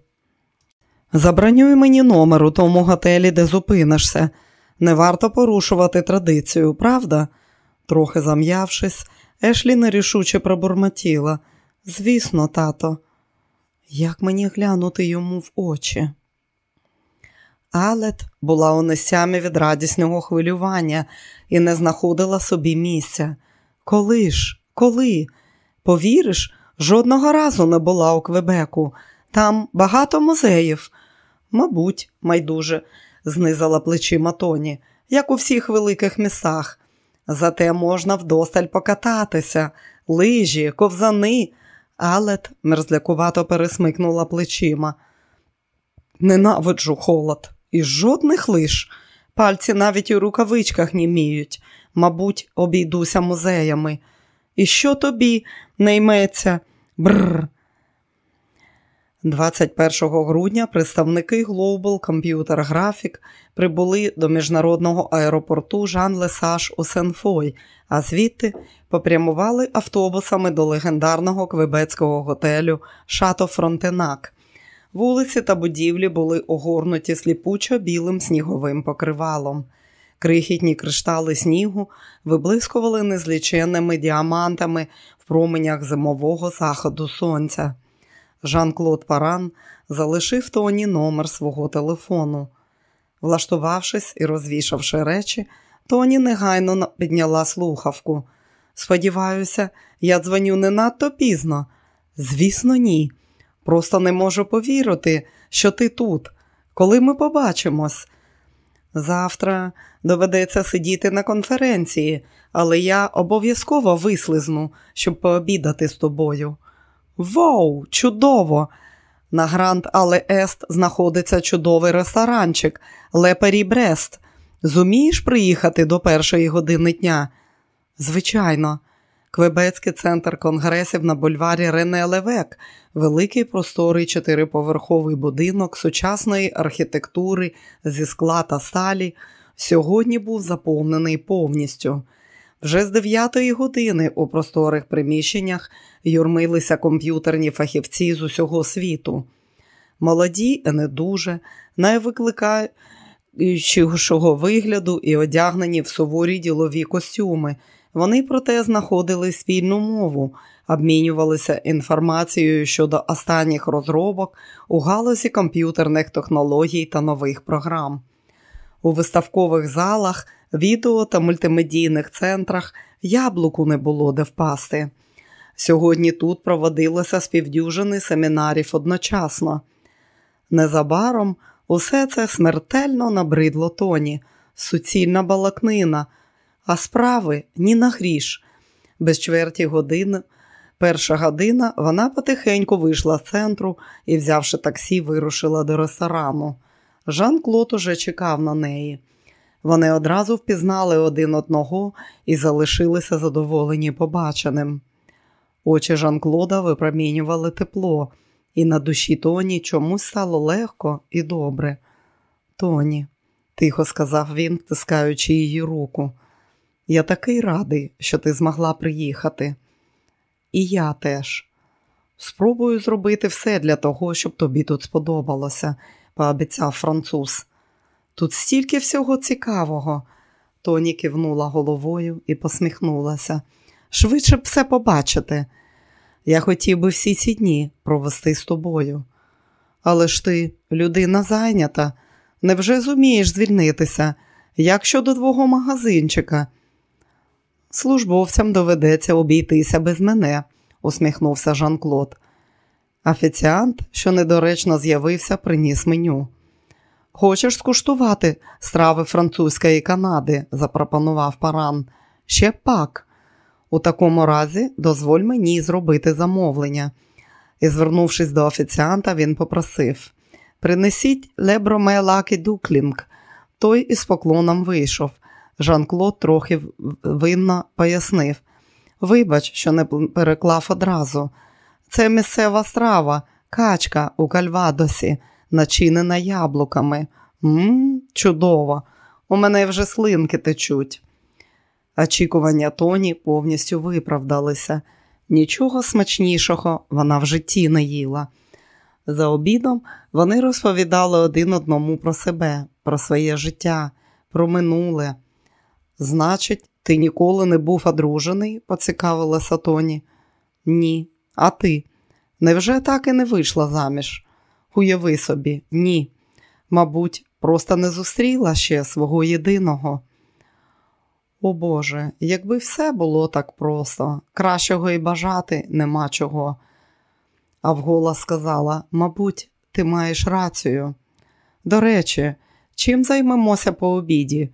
Забронюй мені номер у тому готелі, де зупинишся. Не варто порушувати традицію, правда? Трохи зам'явшись, Ешлі нерішуче пробурмотіла. Звісно, тато, як мені глянути йому в очі? Алет була у несямі від радісного хвилювання і не знаходила собі місця. Коли ж, коли? Повіриш, жодного разу не була у Квебеку. Там багато музеїв. Мабуть, майдуже, знизала плечима Тоні, як у всіх великих містах. Зате можна вдосталь покататися, лижі, ковзани. Алет мерзлякувато пересмикнула плечима. Ненавиджу холод і жодних лиш. Пальці навіть у рукавичках німіють, мабуть, обійдуся музеями. І що тобі не йметься? Бррр. 21 грудня представники Global Computer Graphic прибули до міжнародного аеропорту Жан Лесаж у Сен-Фой, а звідти попрямували автобусами до легендарного квебецького готелю Шато Фронтенак. Вулиці та будівлі були огорнуті сліпучо білим сніговим покривалом. Крихітні кришталики снігу виблискували незліченними діамантами в променях зимового заходу сонця. Жан-Клод Паран залишив Тоні номер свого телефону. Влаштувавшись і розвішавши речі, Тоні негайно підняла слухавку. Сподіваюся, я дзвоню не надто пізно. Звісно, ні. Просто не можу повірити, що ти тут, коли ми побачимось. Завтра доведеться сидіти на конференції, але я обов'язково вислизну, щоб пообідати з тобою. Воу, чудово! На Гранд Але Ест знаходиться чудовий ресторанчик Лепері Брест. Зумієш приїхати до першої години дня? Звичайно, Квебецький центр конгресів на бульварі Рене Левек, великий просторий чотириповерховий будинок сучасної архітектури зі скла та сталі, сьогодні був заповнений повністю. Вже з 9 години у просторих приміщеннях юрмилися комп'ютерні фахівці з усього світу. Молоді, не дуже, найвикликаючого вигляду і одягнені в суворі ділові костюми. Вони проте знаходили спільну мову, обмінювалися інформацією щодо останніх розробок у галузі комп'ютерних технологій та нових програм. У виставкових залах, відео та мультимедійних центрах яблуку не було де впасти. Сьогодні тут проводилося співдюжини семінарів одночасно. Незабаром усе це смертельно набридло тоні, суцільна балакнина, а справи ні на гріш. Без чверті години Перша година вона потихеньку вийшла з центру і, взявши таксі, вирушила до ресторану. Жан Клод уже чекав на неї. Вони одразу впізнали один одного і залишилися задоволені побаченим. Очі Жан Клода випромінювали тепло, і на душі Тоні чомусь стало легко і добре. Тоні, тихо сказав він, тискаючи її руку. Я такий радий, що ти змогла приїхати. І я теж. Спробую зробити все для того, щоб тобі тут сподобалося, пообіцяв француз. Тут стільки всього цікавого. Тоні кивнула головою і посміхнулася. Швидше б все побачити. Я хотів би всі ці дні провести з тобою. Але ж ти, людина зайнята, невже зумієш звільнитися? Як щодо твого магазинчика? Службовцям доведеться обійтися без мене, усміхнувся Жан Клод. Офіціант, що недоречно з'явився, приніс меню. Хочеш скуштувати страви французької Канади? запропонував паран. Ще пак. У такому разі дозволь мені зробити замовлення. І, звернувшись до офіціанта, він попросив Принесіть le brome lake duckling. Той із поклоном вийшов. Жан-Клод трохи винно пояснив Вибач, що не переклав одразу. Це місцева страва, качка у кальвадосі, начинена яблуками. Мм, чудово! У мене вже слинки течуть. Очікування Тоні повністю виправдалися. Нічого смачнішого вона в житті не їла. За обідом вони розповідали один одному про себе, про своє життя, про минуле. Значить, ти ніколи не був одружений? поцікавилася Тоні. Ні. А ти? Невже так і не вийшла заміж? Уяви собі, ні. Мабуть, просто не зустріла ще свого єдиного. О Боже, якби все було так просто, кращого і бажати нема чого. А вголос сказала: Мабуть, ти маєш рацію. До речі, чим займемося по обіді?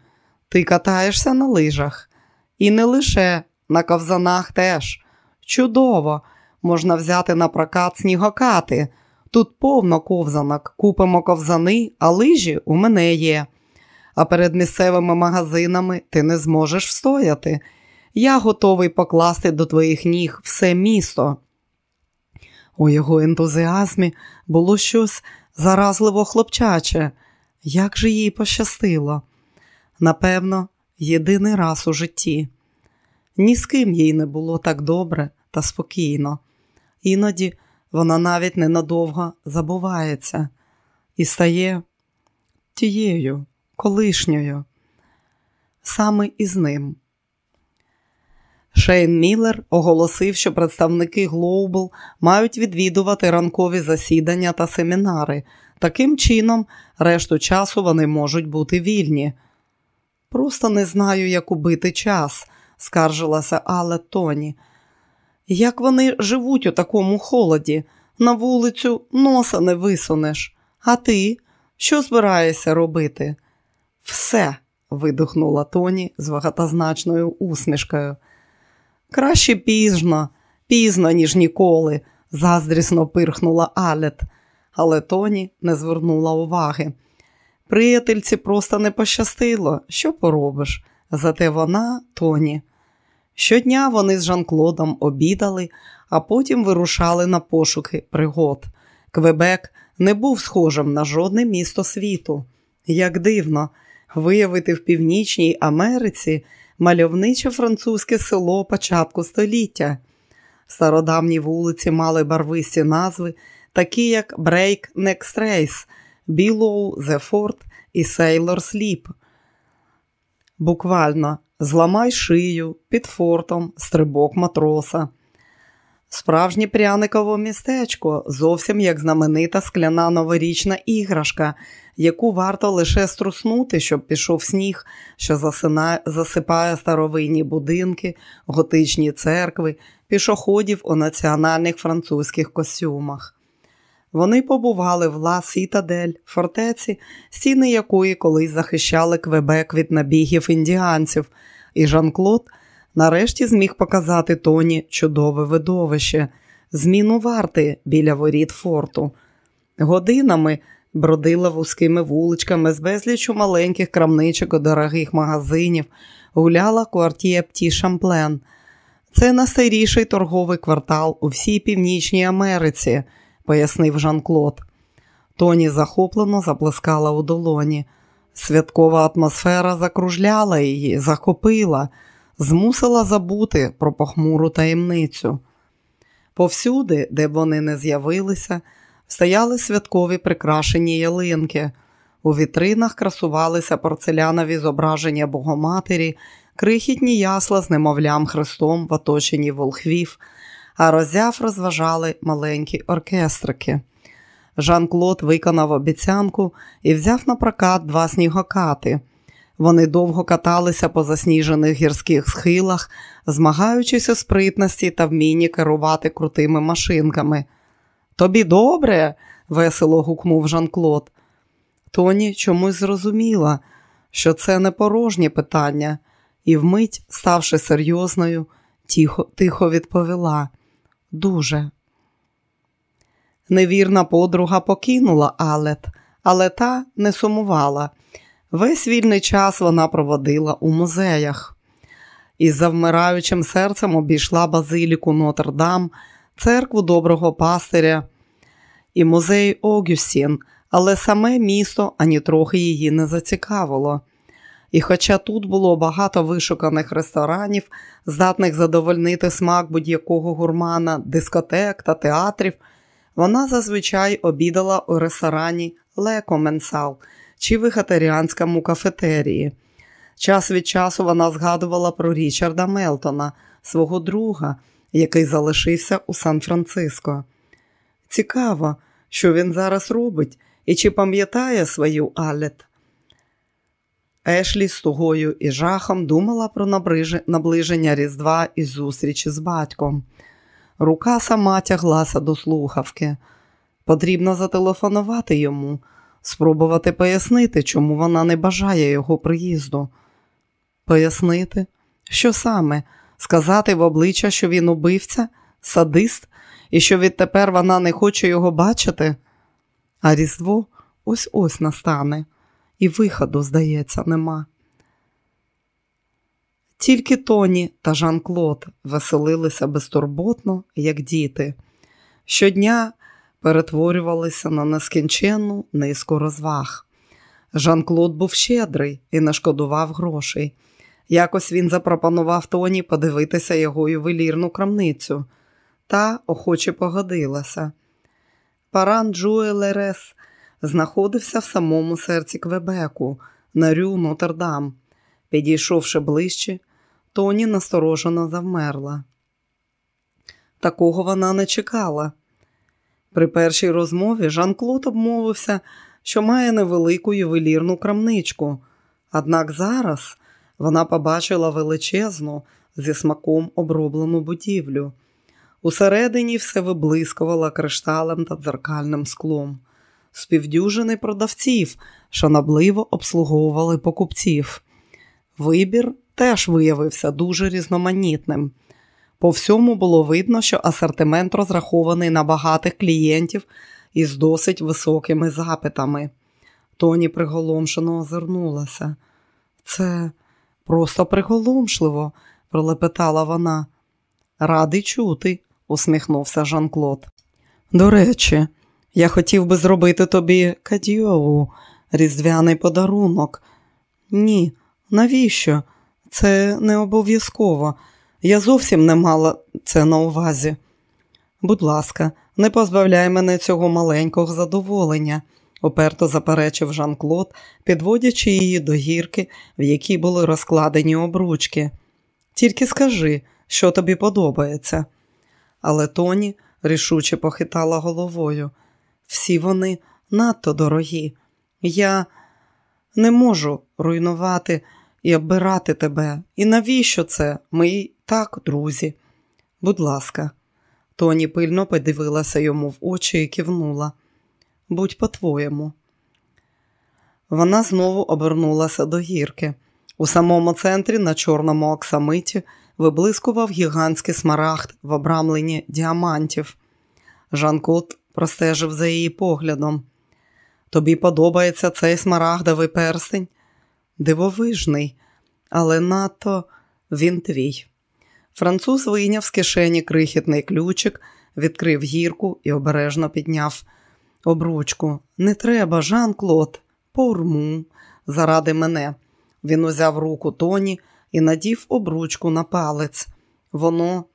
Ти катаєшся на лижах. І не лише на ковзанах теж. Чудово, можна взяти на прокат снігокати. Тут повно ковзанок, купимо ковзани, а лижі у мене є. А перед місцевими магазинами ти не зможеш встояти. Я готовий покласти до твоїх ніг все місто. У його ентузіазмі було щось заразливо хлопчаче. Як же їй пощастило? Напевно, єдиний раз у житті. Ні з ким їй не було так добре та спокійно. Іноді вона навіть ненадовго забувається і стає тією, колишньою, саме із ним. Шейн Міллер оголосив, що представники Global мають відвідувати ранкові засідання та семінари. Таким чином, решту часу вони можуть бути вільні. Просто не знаю, як убити час, скаржилася Алетт Тоні. Як вони живуть у такому холоді? На вулицю носа не висунеш. А ти що збираєшся робити? Все, видихнула Тоні з багатозначною усмішкою. Краще пізно, пізно, ніж ніколи, заздрісно пирхнула Алет, але Тоні не звернула уваги. Приятельці просто не пощастило, що поробиш? Зате вона, Тоні. Щодня вони з Жан-Клодом обідали, а потім вирушали на пошуки пригод. Квебек не був схожим на жодне місто світу. Як дивно, виявити в Північній Америці мальовниче французьке село початку століття. Стародавні вулиці мали барвисті назви, такі як Брейк Некс Білоу, Зефорт і Сейлор Сліп. Буквально зламай шию під фортом, стрибок матроса. Справжнє пряникове містечко, зовсім як знаменита скляна новорічна іграшка, яку варто лише струснути, щоб пішов сніг, що засипає старовинні будинки, готичні церкви, пішоходів у національних французьких костюмах. Вони побували в Ла Сітадель, фортеці, стіни якої колись захищали Квебек від набігів індіанців, і Жан-Клод нарешті зміг показати Тоні чудове видовище, зміну варти біля воріт форту. Годинами бродила вузькими вуличками з безлічу маленьких крамничок і дорогих магазинів, гуляла квартія Пті Шамплен. Це найстаріший торговий квартал у всій Північній Америці, пояснив Жан-Клод. Тоні захоплено заплескала у долоні. Святкова атмосфера закружляла її, захопила, змусила забути про похмуру таємницю. Повсюди, де б вони не з'явилися, стояли святкові прикрашені ялинки. У вітринах красувалися порцелянові зображення Богоматері, крихітні ясла з немовлям Христом в оточенні волхвів, а роззяв розважали маленькі оркестрики. Жан-Клод виконав обіцянку і взяв на прокат два снігокати. Вони довго каталися по засніжених гірських схилах, змагаючись у спритності та вмінні керувати крутими машинками. Тобі добре? весело гукнув Жан-Клод. Тоні чомусь зрозуміла, що це не порожнє питання, і вмить, ставши серйозною, тихо, тихо відповіла дуже. Невірна подруга покинула Алет, але та не сумувала. Весь вільний час вона проводила у музеях. Із завмираючим серцем обійшла базиліку Нотр-Дам, церкву доброго пастиря і музей Огюстін, але саме місто ані трохи її не зацікавило. І хоча тут було багато вишуканих ресторанів, здатних задовольнити смак будь-якого гурмана, дискотек та театрів, вона зазвичай обідала у ресторані Ле Коменсал чи вегетаріанському кафетерії. Час від часу вона згадувала про Річарда Мелтона, свого друга, який залишився у Сан-Франциско. Цікаво, що він зараз робить і чи пам'ятає свою Алет. Ешлі з тугою і жахом думала про наближення Різдва і зустрічі з батьком. Рука сама тяглася до слухавки. Потрібно зателефонувати йому, спробувати пояснити, чому вона не бажає його приїзду. Пояснити, що саме? Сказати в обличчя, що він убивця, садист, і що відтепер вона не хоче його бачити. А Різдво ось ось настане, і виходу, здається, нема. Тільки Тоні та Жан-Клод веселилися безтурботно, як діти. Щодня перетворювалися на нескінченну низку розваг. Жан-Клод був щедрий і не шкодував грошей. Якось він запропонував Тоні подивитися його ювелірну крамницю, та охоче погодилася. Паран Джуелерес знаходився в самому серці Квебеку, на Рю Нотр-Дам. Підійшовши ближче, Тоні насторожено завмерла. Такого вона не чекала. При першій розмові Жан-Клод обмовився, що має невелику ювелірну крамничку, однак зараз вона побачила величезну зі смаком оброблену будівлю. Усередині все виблискувало кришталем та дзеркальним склом. Співдюжини продавців, шанобливо обслуговували покупців. Вибір теж виявився дуже різноманітним. По всьому було видно, що асортимент розрахований на багатих клієнтів із досить високими запитами. Тоні приголомшено озирнулася. Це просто приголомшливо, пролепетала вона. Радий чути, усміхнувся Жан-Клод. До речі, я хотів би зробити тобі кадіоу, різдвяний подарунок. Ні, навіщо? Це не обов'язково. Я зовсім не мала це на увазі. Будь ласка, не позбавляй мене цього маленького задоволення, уперто заперечив Жан-Клод, підводячи її до гірки, в якій були розкладені обручки. Тільки скажи, що тобі подобається. Але Тоні рішуче похитала головою. Всі вони надто дорогі. Я не можу руйнувати і оббирати тебе. І навіщо це? Ми й так, друзі. Будь ласка, Тоні пильно подивилася йому в очі і кивнула. Будь по-твоєму. Вона знову обернулася до гірки. У самому центрі, на чорному оксамиті, виблискував гігантський смарагд в обрамленні діамантів. Жан-Клод простежив за її поглядом. Тобі подобається цей смарагдовий перстень? Дивовижний, але надто він твій. Француз вийняв з кишені крихітний ключик, відкрив гірку і обережно підняв обручку. Не треба, Жан-Клод, порму, заради мене. Він узяв руку Тоні і надів обручку на палець. Воно,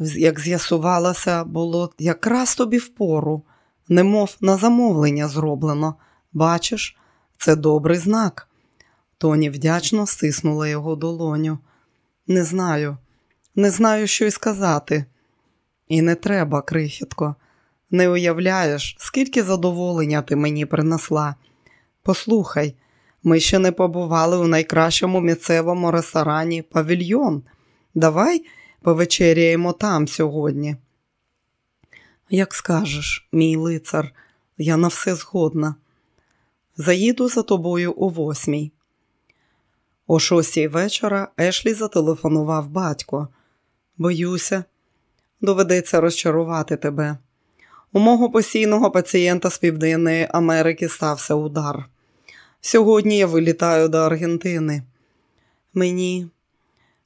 як з'ясувалося, було якраз тобі впору, немов на замовлення зроблено. Бачиш, це добрий знак. Тоні вдячно стиснула його долоню. Не знаю, не знаю, що й сказати. І не треба, крихітко. Не уявляєш, скільки задоволення ти мені принесла. Послухай, ми ще не побували у найкращому місцевому ресторані Павільйон. Давай повечеряємо там сьогодні. Як скажеш, мій лицар, я на все згодна. Заїду за тобою о восьмій. О шостій вечора Ешлі зателефонував батько. Боюся, доведеться розчарувати тебе. У мого постійного пацієнта з Південної Америки стався удар. Сьогодні я вилітаю до Аргентини. Мені,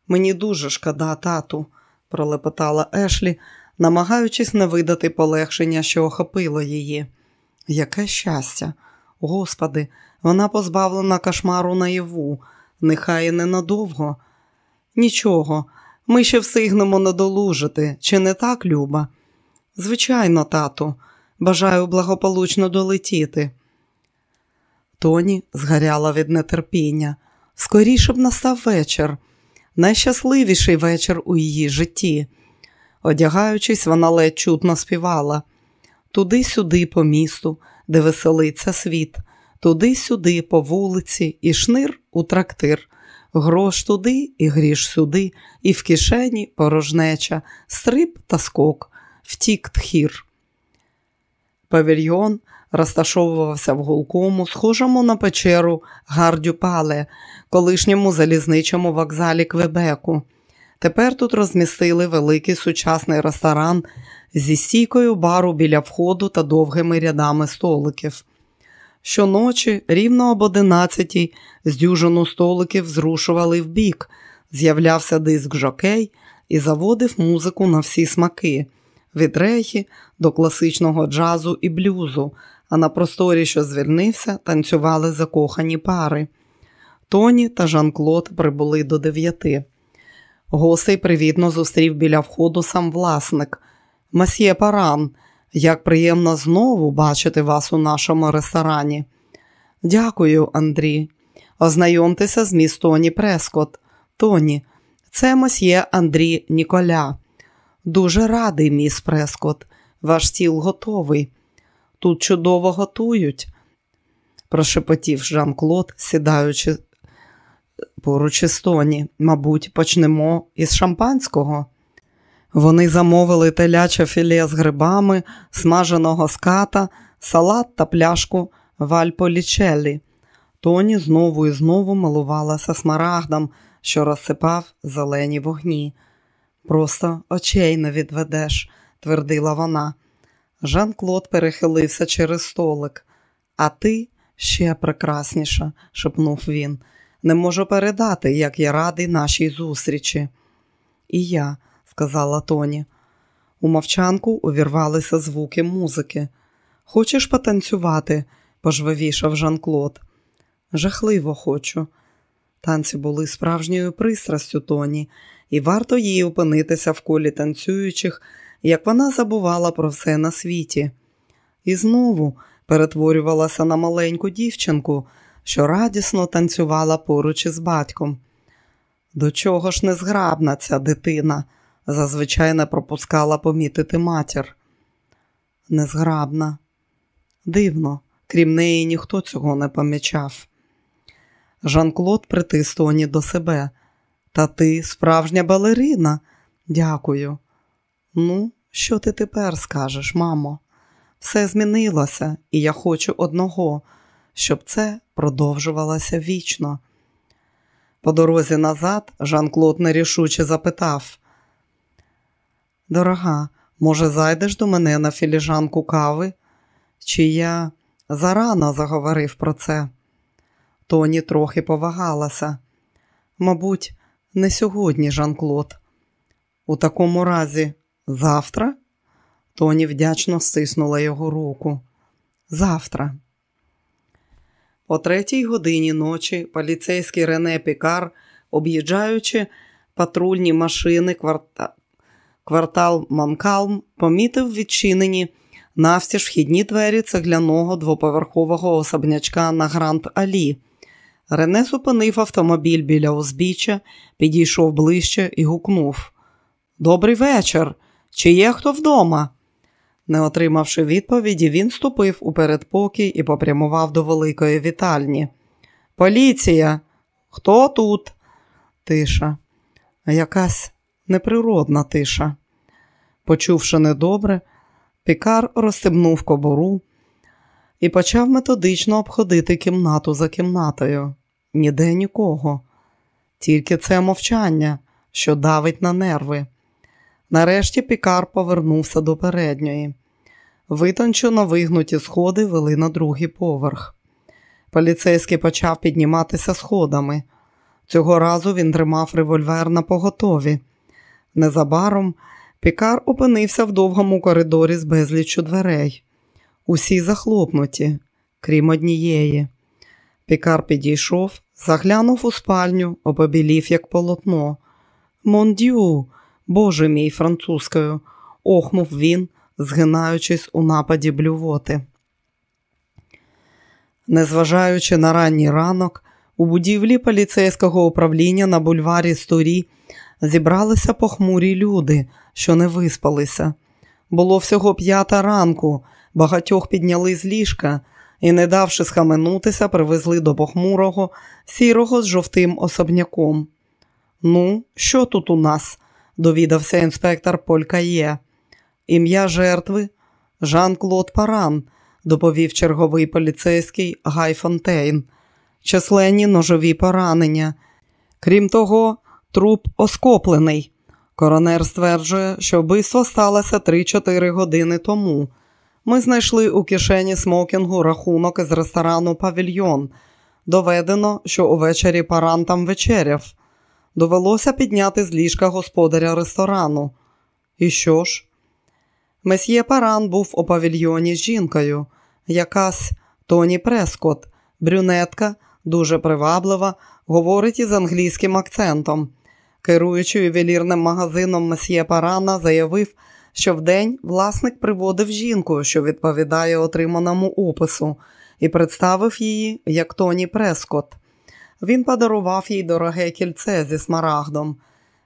мені дуже шкода, тату, пролепетала Ешлі, намагаючись не видати полегшення, що охопило її. Яке щастя! Господи, вона позбавлена кошмару наяву, нехай і ненадовго. Нічого, ми ще встигнемо надолужити, чи не так, Люба? Звичайно, тату, бажаю благополучно долетіти. Тоні згаряла від нетерпіння. Скоріше б настав вечір, найщасливіший вечір у її житті. Одягаючись, вона ледь чутно співала туди-сюди по місту, де веселиться світ, туди-сюди по вулиці, і шнир у трактир, грош туди і гріш сюди, і в кишені порожнеча, стрип та скок, втік тхір. Павільйон розташовувався в гулкому, схожому на печеру Гардюпале, колишньому залізничому вокзалі Квебеку. Тепер тут розмістили великий сучасний ресторан зі стійкою бару біля входу та довгими рядами столиків. Щоночі, рівно об одинадцятій, з дюжину столиків зрушували вбік, з'являвся диск жокей і заводив музику на всі смаки від рехі до класичного джазу і блюзу, а на просторі, що звільнився, танцювали закохані пари. Тоні та Жан-Клод прибули до дев'яти. Гостей привітно зустрів біля входу сам власник. Масьє Паран, як приємно знову бачити вас у нашому ресторані. Дякую, Андрій. Ознайомтеся з міс Тоні Прескот. Тоні, це мосьє Андрій Ніколя. Дуже радий, міс Прескот. Ваш стіл готовий. Тут чудово готують, прошепотів Жан-Клод, сідаючи поруч із Тоні. Мабуть, почнемо із шампанського. Вони замовили теляче філе з грибами, смаженого ската, салат та пляшку вальполічелі. Тоні знову і знову малувалася смарагдом, що розсипав зелені вогні. Просто очей не відведеш, твердила вона. Жан-Клод перехилився через столик. А ти ще прекрасніша, шепнув він. Не можу передати, як я радий нашій зустрічі. І я, сказала Тоні. У мовчанку увірвалися звуки музики. Хочеш потанцювати? пожвавішав Жан-Клод. Жахливо хочу. Танці були справжньою пристрастю Тоні, і варто їй опинитися в колі танцюючих, як вона забувала про все на світі. І знову перетворювалася на маленьку дівчинку, що радісно танцювала поруч із батьком. До чого ж незграбна ця дитина, зазвичай не пропускала помітити матір. Незграбна. Дивно, крім неї, ніхто цього не помічав. Жан-Клод притис Тоні до себе. Та ти справжня балерина. Дякую. Ну, що ти тепер скажеш, мамо? Все змінилося, і я хочу одного, щоб це продовжувалося вічно. По дорозі назад Жан-Клод нерішуче запитав: Дорога, може, зайдеш до мене на філіжанку кави? Чи я зарано заговорив про це? Тоні трохи повагалася. Мабуть, не сьогодні, Жан-Клод. У такому разі, завтра? Тоні вдячно стиснула його руку. Завтра. О третій годині ночі поліцейський Рене Пікар, об'їжджаючи патрульні машини кварта... квартал Манкалм, помітив відчинені навстіж вхідні двері цегляного двоповерхового особнячка на Гранд Алі. Рене зупинив автомобіль біля узбіччя, підійшов ближче і гукнув: Добрий вечір! Чи є хто вдома? Не отримавши відповіді, він ступив у передпокій і попрямував до великої вітальні. Поліція, хто тут? Тиша, якась неприродна тиша. Почувши недобре, Пікар розстебнув кобуру і почав методично обходити кімнату за кімнатою. Ніде нікого, тільки це мовчання, що давить на нерви. Нарешті Пікар повернувся до передньої. Витончено вигнуті сходи вели на другий поверх. Поліцейський почав підніматися сходами. Цього разу він тримав револьвер на поготові. Незабаром Пікар опинився в довгому коридорі з безліччю дверей. Усі захлопнуті, крім однієї. Пікар підійшов, заглянув у спальню, опобілів, як полотно. Мондю, боже мій французькою, охнув він, згинаючись у нападі блювоти. Незважаючи на ранній ранок, у будівлі поліцейського управління на бульварі Сторі зібралися похмурі люди, що не виспалися. Було всього п'ята ранку, багатьох підняли з ліжка і, не давши схаменутися, привезли до похмурого, сірого з жовтим особняком. Ну, що тут у нас? Довідався інспектор Полькає. Ім'я жертви Жан-Клод Паран, доповів черговий поліцейський Гай Фонтейн. Численні ножові поранення. Крім того, труп оскоплений. Коронер стверджує, що вбивство сталося 3-4 години тому. Ми знайшли у кишені смокінгу рахунок із ресторану Павільйон. Доведено, що увечері паран там вечеряв. Довелося підняти з ліжка господаря ресторану. І що ж? Месьє Паран був у павільйоні з жінкою, якась Тоні Прескот, брюнетка, дуже приваблива, говорить із англійським акцентом. Керуючий ювелірним магазином месьє Парана, заявив, що вдень власник приводив жінку, що відповідає отриманому опису, і представив її як Тоні Прескот. Він подарував їй дороге кільце зі смарагдом.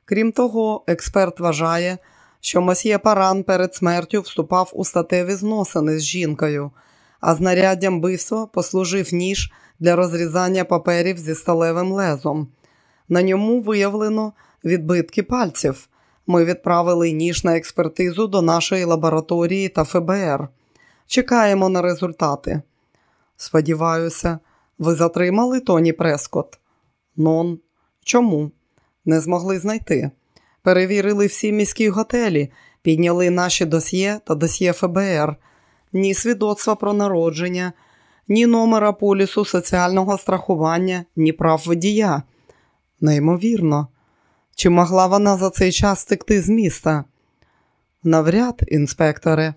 Крім того, експерт вважає, що месьє Паран перед смертю вступав у статеві зносини з жінкою, а знаряддям бивства послужив ніж для розрізання паперів зі сталевим лезом. На ньому виявлено відбитки пальців. Ми відправили ніж на експертизу до нашої лабораторії та ФБР. Чекаємо на результати. Сподіваюся, ви затримали Тоні Прескот? Нон. Чому? Не змогли знайти. Перевірили всі міські готелі, підняли наші досьє та досьє ФБР, ні свідоцтва про народження, ні номера полісу соціального страхування, ні прав водія. Неймовірно. Чи могла вона за цей час втекти з міста? Навряд, інспекторе,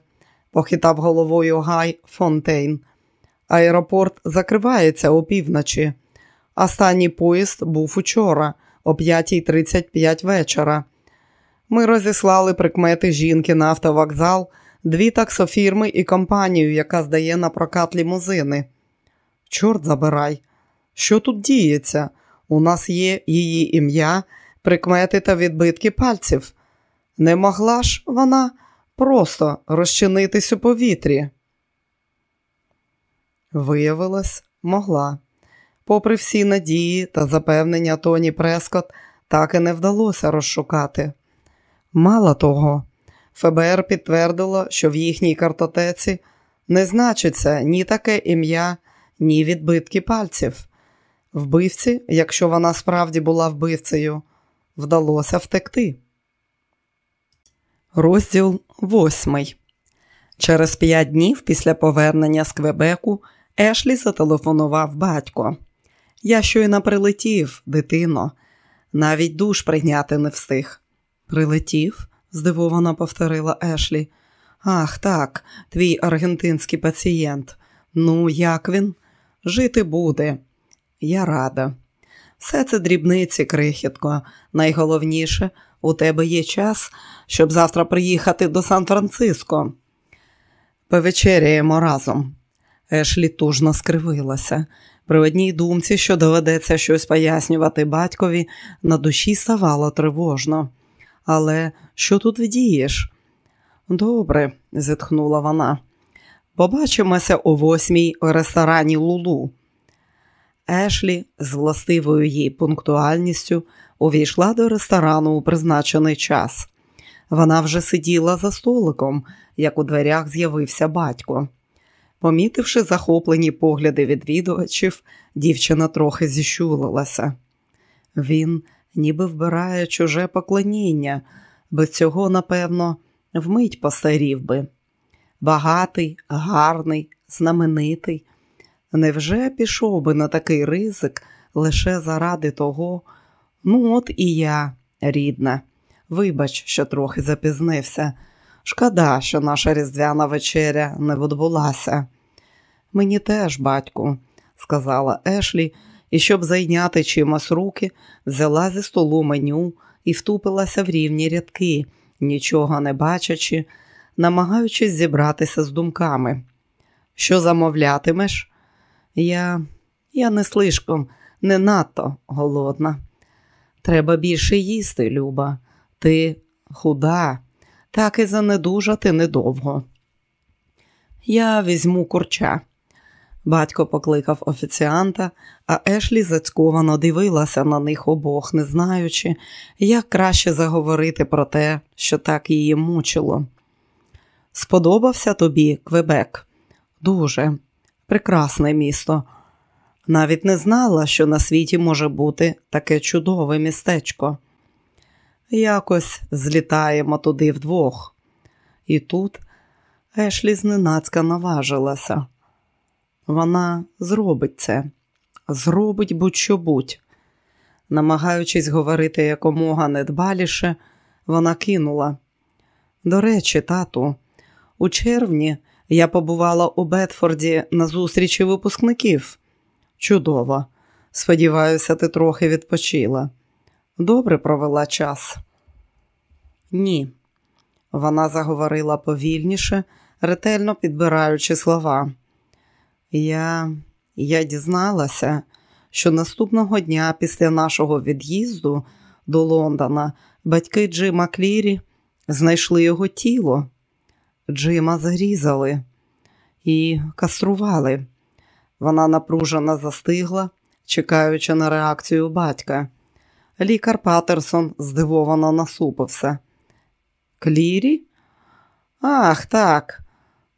похитав головою Гай Фонтейн. Аеропорт закривається опівночі. Останній поїзд був учора, о 5.35 вечора. Ми розіслали прикмети жінки на автовокзал, дві таксофірми і компанію, яка здає на прокат лімузини. Чорт забирай, що тут діється? У нас є її ім'я, прикмети та відбитки пальців. Не могла ж вона просто розчинитись у повітрі. Виявилось, могла. Попри всі надії та запевнення Тоні Прескот, так і не вдалося розшукати. Мало того, ФБР підтвердило, що в їхній картотеці не значиться ні таке ім'я, ні відбитки пальців. Вбивці, якщо вона справді була вбивцею, вдалося втекти. Розділ восьмий. Через п'ять днів після повернення з Квебеку Ешлі зателефонував батько. Я щойно прилетів, дитино, навіть душ прийняти не встиг. Прилетів? здивовано повторила Ешлі. Ах, так, твій аргентинський пацієнт. Ну, як він? Жити буде. Я рада. Все це дрібниці, крихітко. Найголовніше, у тебе є час, щоб завтра приїхати до Сан-Франциско. Повечеряємо разом. Ешлі тужно скривилася. При одній думці, що доведеться щось пояснювати батькові, на душі ставало тривожно. Але що тут вдієш? Добре, зітхнула вона. Побачимося о восьмій у ресторані Лулу. Ешлі з властивою їй пунктуальністю увійшла до ресторану у призначений час. Вона вже сиділа за столиком, як у дверях з'явився батько. Помітивши захоплені погляди відвідувачів, дівчина трохи зіщулилася. Він ніби вбирає чуже поклоніння, без цього, напевно, вмить постарів би. Багатий, гарний, знаменитий. Невже пішов би на такий ризик лише заради того? Ну, от і я, рідна, вибач, що трохи запізнився. Шкода, що наша різдвяна вечеря не відбулася. Мені теж, батьку, сказала Ешлі, і щоб зайняти чимось руки, взяла зі столу меню і втупилася в рівні рядки, нічого не бачачи, намагаючись зібратися з думками. Що замовлятимеш? Я я не слишком, не надто голодна. Треба більше їсти, Люба. Ти худа, так і занедужати недовго. Я візьму курча. Батько покликав офіціанта, а Ешлі зацьковано дивилася на них обох, не знаючи, як краще заговорити про те, що так її мучило. Сподобався тобі Квебек? Дуже прекрасне місто. Навіть не знала, що на світі може бути таке чудове містечко. Якось злітаємо туди вдвох. І тут Ешлі зненацька наважилася. Вона зробить це, зробить будь-що будь. Намагаючись говорити якомога недбаліше, вона кинула. До речі, тату, у червні я побувала у Бетфорді на зустрічі випускників. Чудово. Сподіваюся, ти трохи відпочила. Добре провела час. Ні. Вона заговорила повільніше, ретельно підбираючи слова. Я я дізналася, що наступного дня після нашого від'їзду до Лондона батьки Джима Клірі знайшли його тіло. Джима зрізали і кастрували. Вона напружено застигла, чекаючи на реакцію батька. Лікар Патерсон здивовано насупився. Клірі? Ах, так,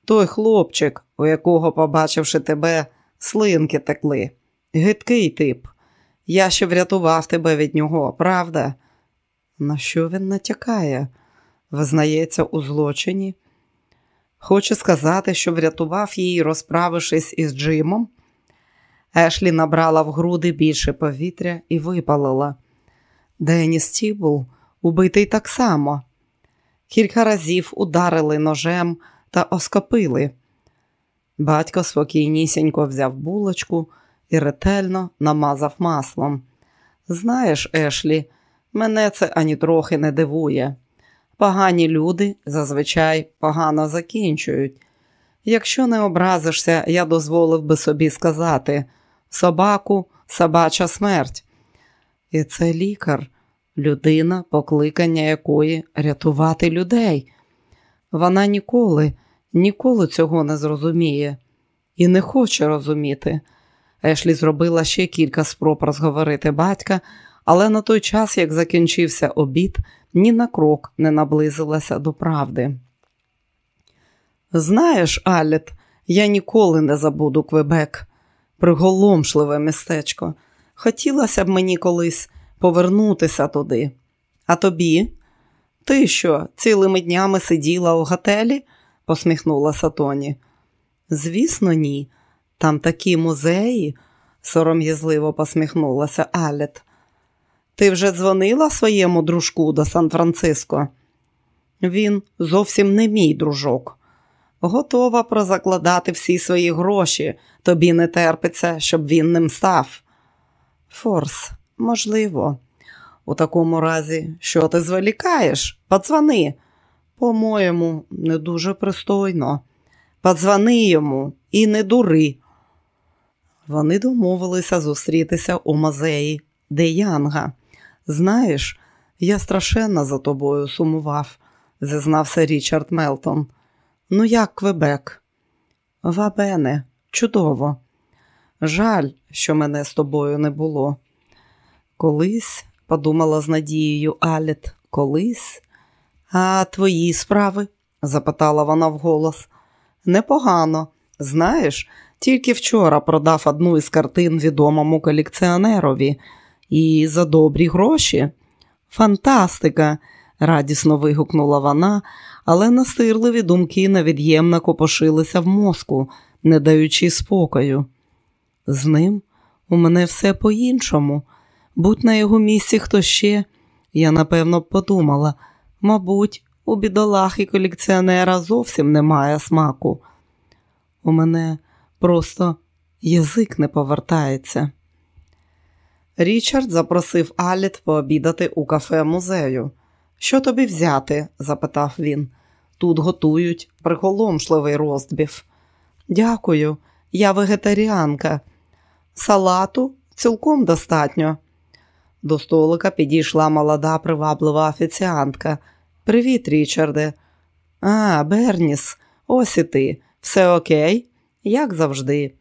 той хлопчик, у якого, побачивши тебе, слинки текли. Гидкий тип. Я ще врятував тебе від нього, правда? На що він натякає? Визнається у злочині? Хоче сказати, що врятував її, розправившись із Джимом? Ешлі набрала в груди більше повітря і випалила. Деніс Тібл убитий так само. Кілька разів ударили ножем та оскопили. Батько спокійнісінько взяв булочку і ретельно намазав маслом. Знаєш, Ешлі, мене це ані трохи не дивує. Погані люди зазвичай погано закінчують. Якщо не образишся, я дозволив би собі сказати собаку, собача смерть. І це лікар, людина, покликання якої рятувати людей. Вона ніколи, ніколи цього не зрозуміє і не хоче розуміти. Ешлі зробила ще кілька спроб розговорити батька, але на той час, як закінчився обід, ні на крок не наблизилася до правди. Знаєш, Аліт, я ніколи не забуду Квебек, приголомшливе містечко. Хотілося б мені колись повернутися туди. А тобі? Ти що, цілими днями сиділа у готелі? посміхнулася Тоні. Звісно, ні. Там такі музеї, сором'язливо посміхнулася Алет. Ти вже дзвонила своєму дружку до Сан-Франциско? Він зовсім не мій дружок. Готова прозакладати всі свої гроші, тобі не терпиться, щоб він ним став. Що ж, можливо. У такому разі, що ти зволікаєш? Подзвони. По-моєму, не дуже пристойно. Подзвони йому і не дури. Вони домовилися зустрітися у музеї де Янга. Знаєш, я страшенно за тобою сумував, зізнався Річард Мелтон. Ну, як Квебек? Вабене, чудово. Жаль, що мене з тобою не було. Колись, подумала з надією Аліт, колись. А твої справи? запитала вона вголос. Непогано. Знаєш, тільки вчора продав одну із картин відомому колекціонерові і за добрі гроші. Фантастика! радісно вигукнула вона, але настирливі думки невід'ємно копошилися в мозку, не даючи спокою. З ним у мене все по-іншому. Будь на його місці хто ще, я напевно подумала, мабуть, у бідолахи колекціонера зовсім немає смаку. У мене просто язик не повертається. Річард запросив Аліт пообідати у кафе музею. Що тобі взяти? запитав він. Тут готують приголомшливий розбів. Дякую, я вегетаріанка. Салату цілком достатньо. До столика підійшла молода приваблива офіціантка. Привіт, Річарде. А, Берніс, ось і ти. Все окей? Як завжди.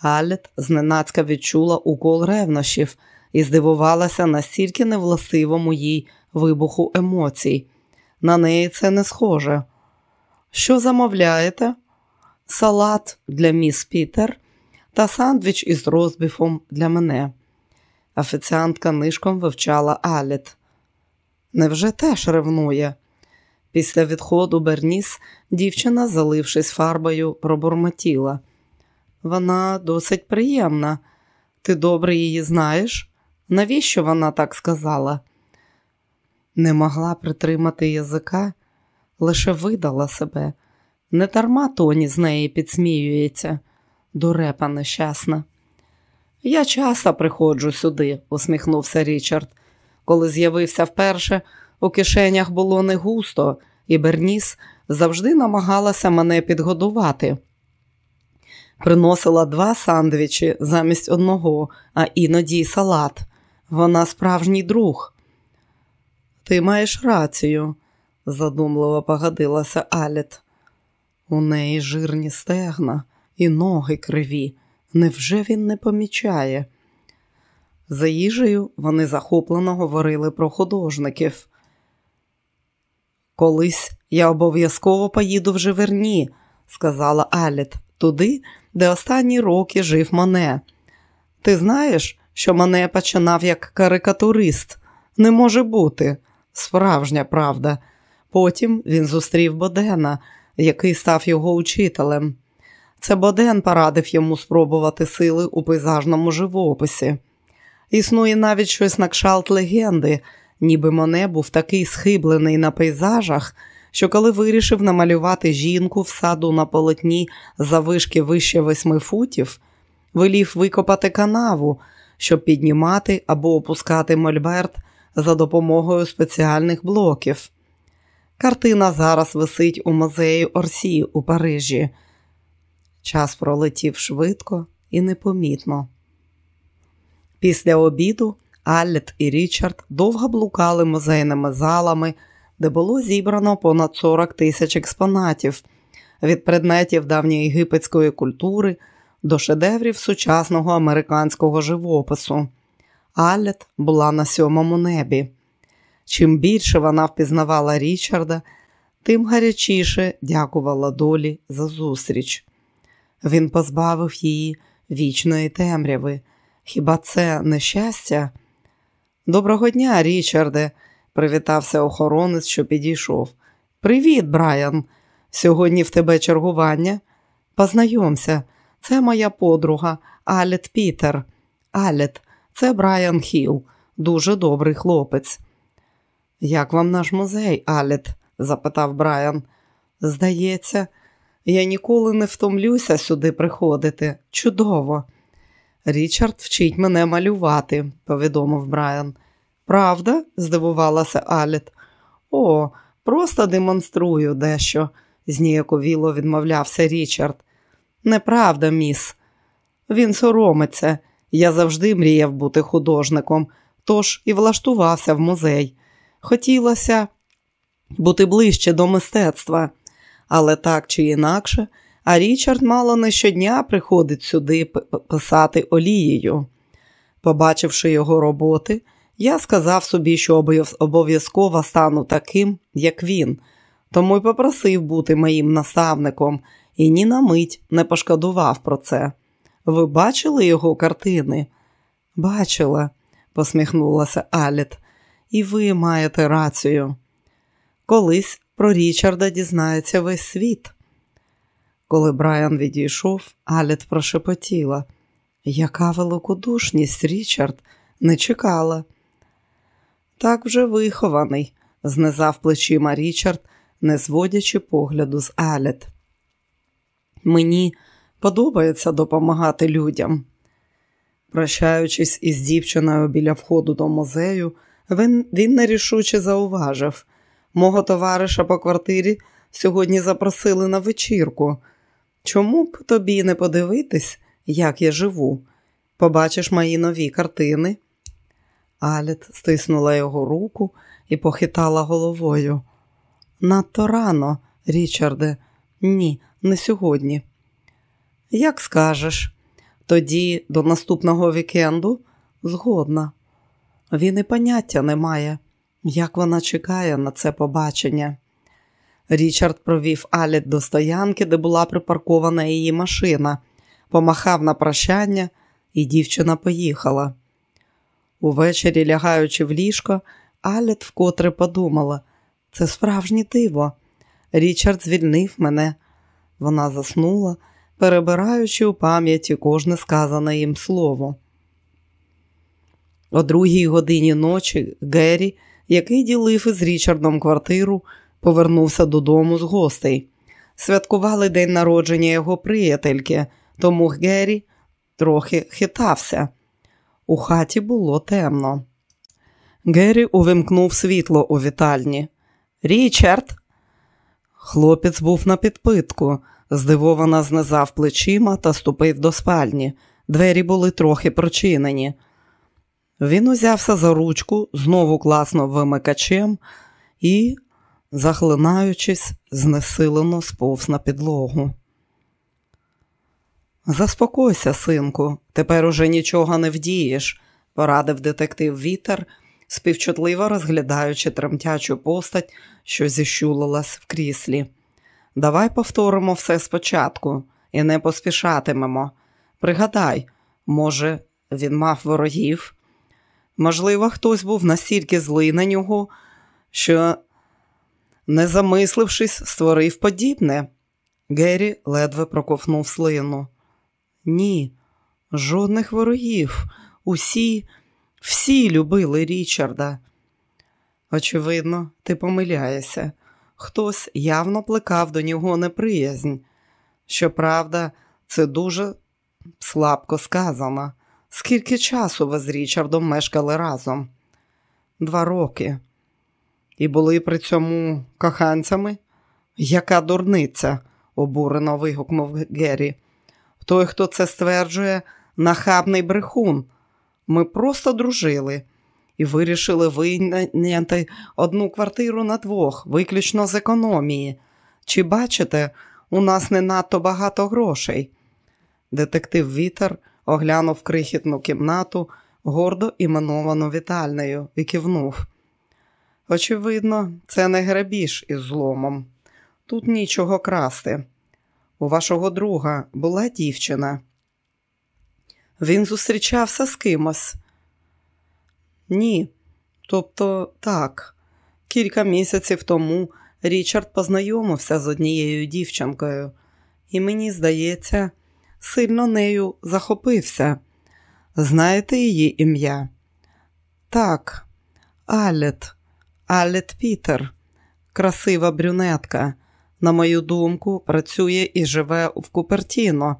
Алет зненацька відчула укол ревнощів і здивувалася настільки невластивому їй вибуху емоцій. На неї це не схоже. Що замовляєте? Салат для міс Пітер та сандвіч із розбіфом для мене. Офіціантка нишком вивчала Аліт. Невже теж ревнує? Після відходу Берніс дівчина, залившись фарбою, пробурмотіла. Вона досить приємна. Ти добре її знаєш? Навіщо вона так сказала? Не могла притримати язика, лише видала себе. Не дарма тоні з неї підсміюється, дурепа нещасна. Я часто приходжу сюди, усміхнувся Річард. Коли з'явився вперше, у кишенях було не густо, і Берніс завжди намагалася мене підгодувати. Приносила два сандвічі замість одного, а іноді й салат. Вона справжній друг. Ти маєш рацію, задумливо погодилася Аліт. У неї жирні стегна і ноги криві. Невже він не помічає? За їжею вони захоплено говорили про художників. Колись я обов'язково поїду в Живерні, сказала Аліт, туди, де останні роки жив Моне. Ти знаєш, що Моне починав як карикатурист? Не може бути, справжня правда. Потім він зустрів Бодена, який став його учителем. Це Боден порадив йому спробувати сили у пейзажному живописі. Існує навіть щось на кшалт легенди, ніби Моне був такий схиблений на пейзажах, що коли вирішив намалювати жінку в саду на полотні за вишки вище восьми футів, велів викопати канаву, щоб піднімати або опускати мольберт за допомогою спеціальних блоків. Картина зараз висить у музеї Орсі у Парижі. Час пролетів швидко і непомітно. Після обіду Аллет і Річард довго блукали музейними залами, де було зібрано понад 40 тисяч експонатів від предметів давньоєгипетської культури до шедеврів сучасного американського живопису. Аллет була на сьомому небі. Чим більше вона впізнавала Річарда, тим гарячіше дякувала долі за зустріч. Він позбавив її вічної темряви, Хіба це нещастя? Доброго дня, Річарде, привітався охоронець, що підійшов. Привіт, Брайан. Сьогодні в тебе чергування. Познайомся, це моя подруга Алет Пітер. Алет, це Брайан Хіл, дуже добрий хлопець. Як вам наш музей, Алет? запитав Брайан. Здається, я ніколи не втомлюся сюди приходити. Чудово. Річард вчить мене малювати, повідомив Брайан. Правда? здивувалася Алет. О, просто демонструю дещо, зніяковіло відмовлявся Річард. Неправда, міс. Він соромиться. Я завжди мріяв бути художником, тож і влаштувався в музей. Хотілося бути ближче до мистецтва, але так чи інакше, а Річард мало не щодня приходить сюди писати олією. Побачивши його роботи, я сказав собі, що обов'язково стану таким, як він, тому й попросив бути моїм наставником і ні на мить не пошкодував про це. Ви бачили його картини? Бачила, посміхнулася Аліт, і ви маєте рацію. Колись про Річарда дізнається весь світ. Коли Брайан відійшов, Аліт прошепотіла. Яка великодушність, Річард, не чекала. Так вже вихований, знизав плечима Річард, не зводячи погляду з Аліт. Мені подобається допомагати людям. Прощаючись із дівчиною біля входу до музею, він, він нерішуче зауважив мого товариша по квартирі сьогодні запросили на вечірку. Чому б тобі не подивитись, як я живу? Побачиш мої нові картини? Аліт стиснула його руку і похитала головою. Надто рано, Річарде, ні, не сьогодні. Як скажеш, тоді до наступного вікенду згодна. Він і поняття не має, як вона чекає на це побачення. Річард провів Аліт до стоянки, де була припаркована її машина, помахав на прощання, і дівчина поїхала. Увечері, лягаючи в ліжко, Аліт вкотре подумала це справжнє диво. Річард звільнив мене. Вона заснула, перебираючи у пам'яті кожне сказане їм слово. О другій годині ночі Геррі, який ділив із Річардом квартиру, повернувся додому з гостей. Святкували день народження його приятельки, тому Геррі трохи хитався. У хаті було темно. Геррі увімкнув світло у вітальні. Річард. Хлопець був на підпитку, здивовано знизав плечима та ступив до спальні. Двері були трохи прочинені. Він узявся за ручку, знову класно вимикачем і, захлинаючись, знесилено сповз на підлогу. Заспокойся, синку, тепер уже нічого не вдієш, порадив детектив вітер, співчутливо розглядаючи тремтячу постать, що зіщулилась в кріслі. Давай повторимо все спочатку і не поспішатимемо. Пригадай, може, він мав ворогів? Можливо, хтось був настільки злий на нього, що, не замислившись, створив подібне. Геррі ледве проковнув слину. Ні, жодних ворогів. Усі, всі любили Річарда. Очевидно, ти помиляєшся. Хтось явно плекав до нього неприязнь. Щоправда, це дуже слабко сказано. Скільки часу ви з Річардом мешкали разом? Два роки. І були при цьому коханцями? Яка дурниця? обурено вигукнув Геррі. Той, хто це стверджує, нахабний брехун. Ми просто дружили і вирішили вийняти одну квартиру на двох, виключно з економії. Чи бачите, у нас не надто багато грошей? Детектив Вітер оглянув крихітну кімнату, гордо іменовану вітальною, і кивнув. Очевидно, це не грабіж із зломом. Тут нічого красти. У вашого друга була дівчина. Він зустрічався з кимось? Ні. Тобто, так, кілька місяців тому Річард познайомився з однією дівчинкою, і мені здається, сильно нею захопився. Знаєте її ім'я? Так, Алет, Алет Пітер, красива брюнетка. На мою думку, працює і живе в Купертіно.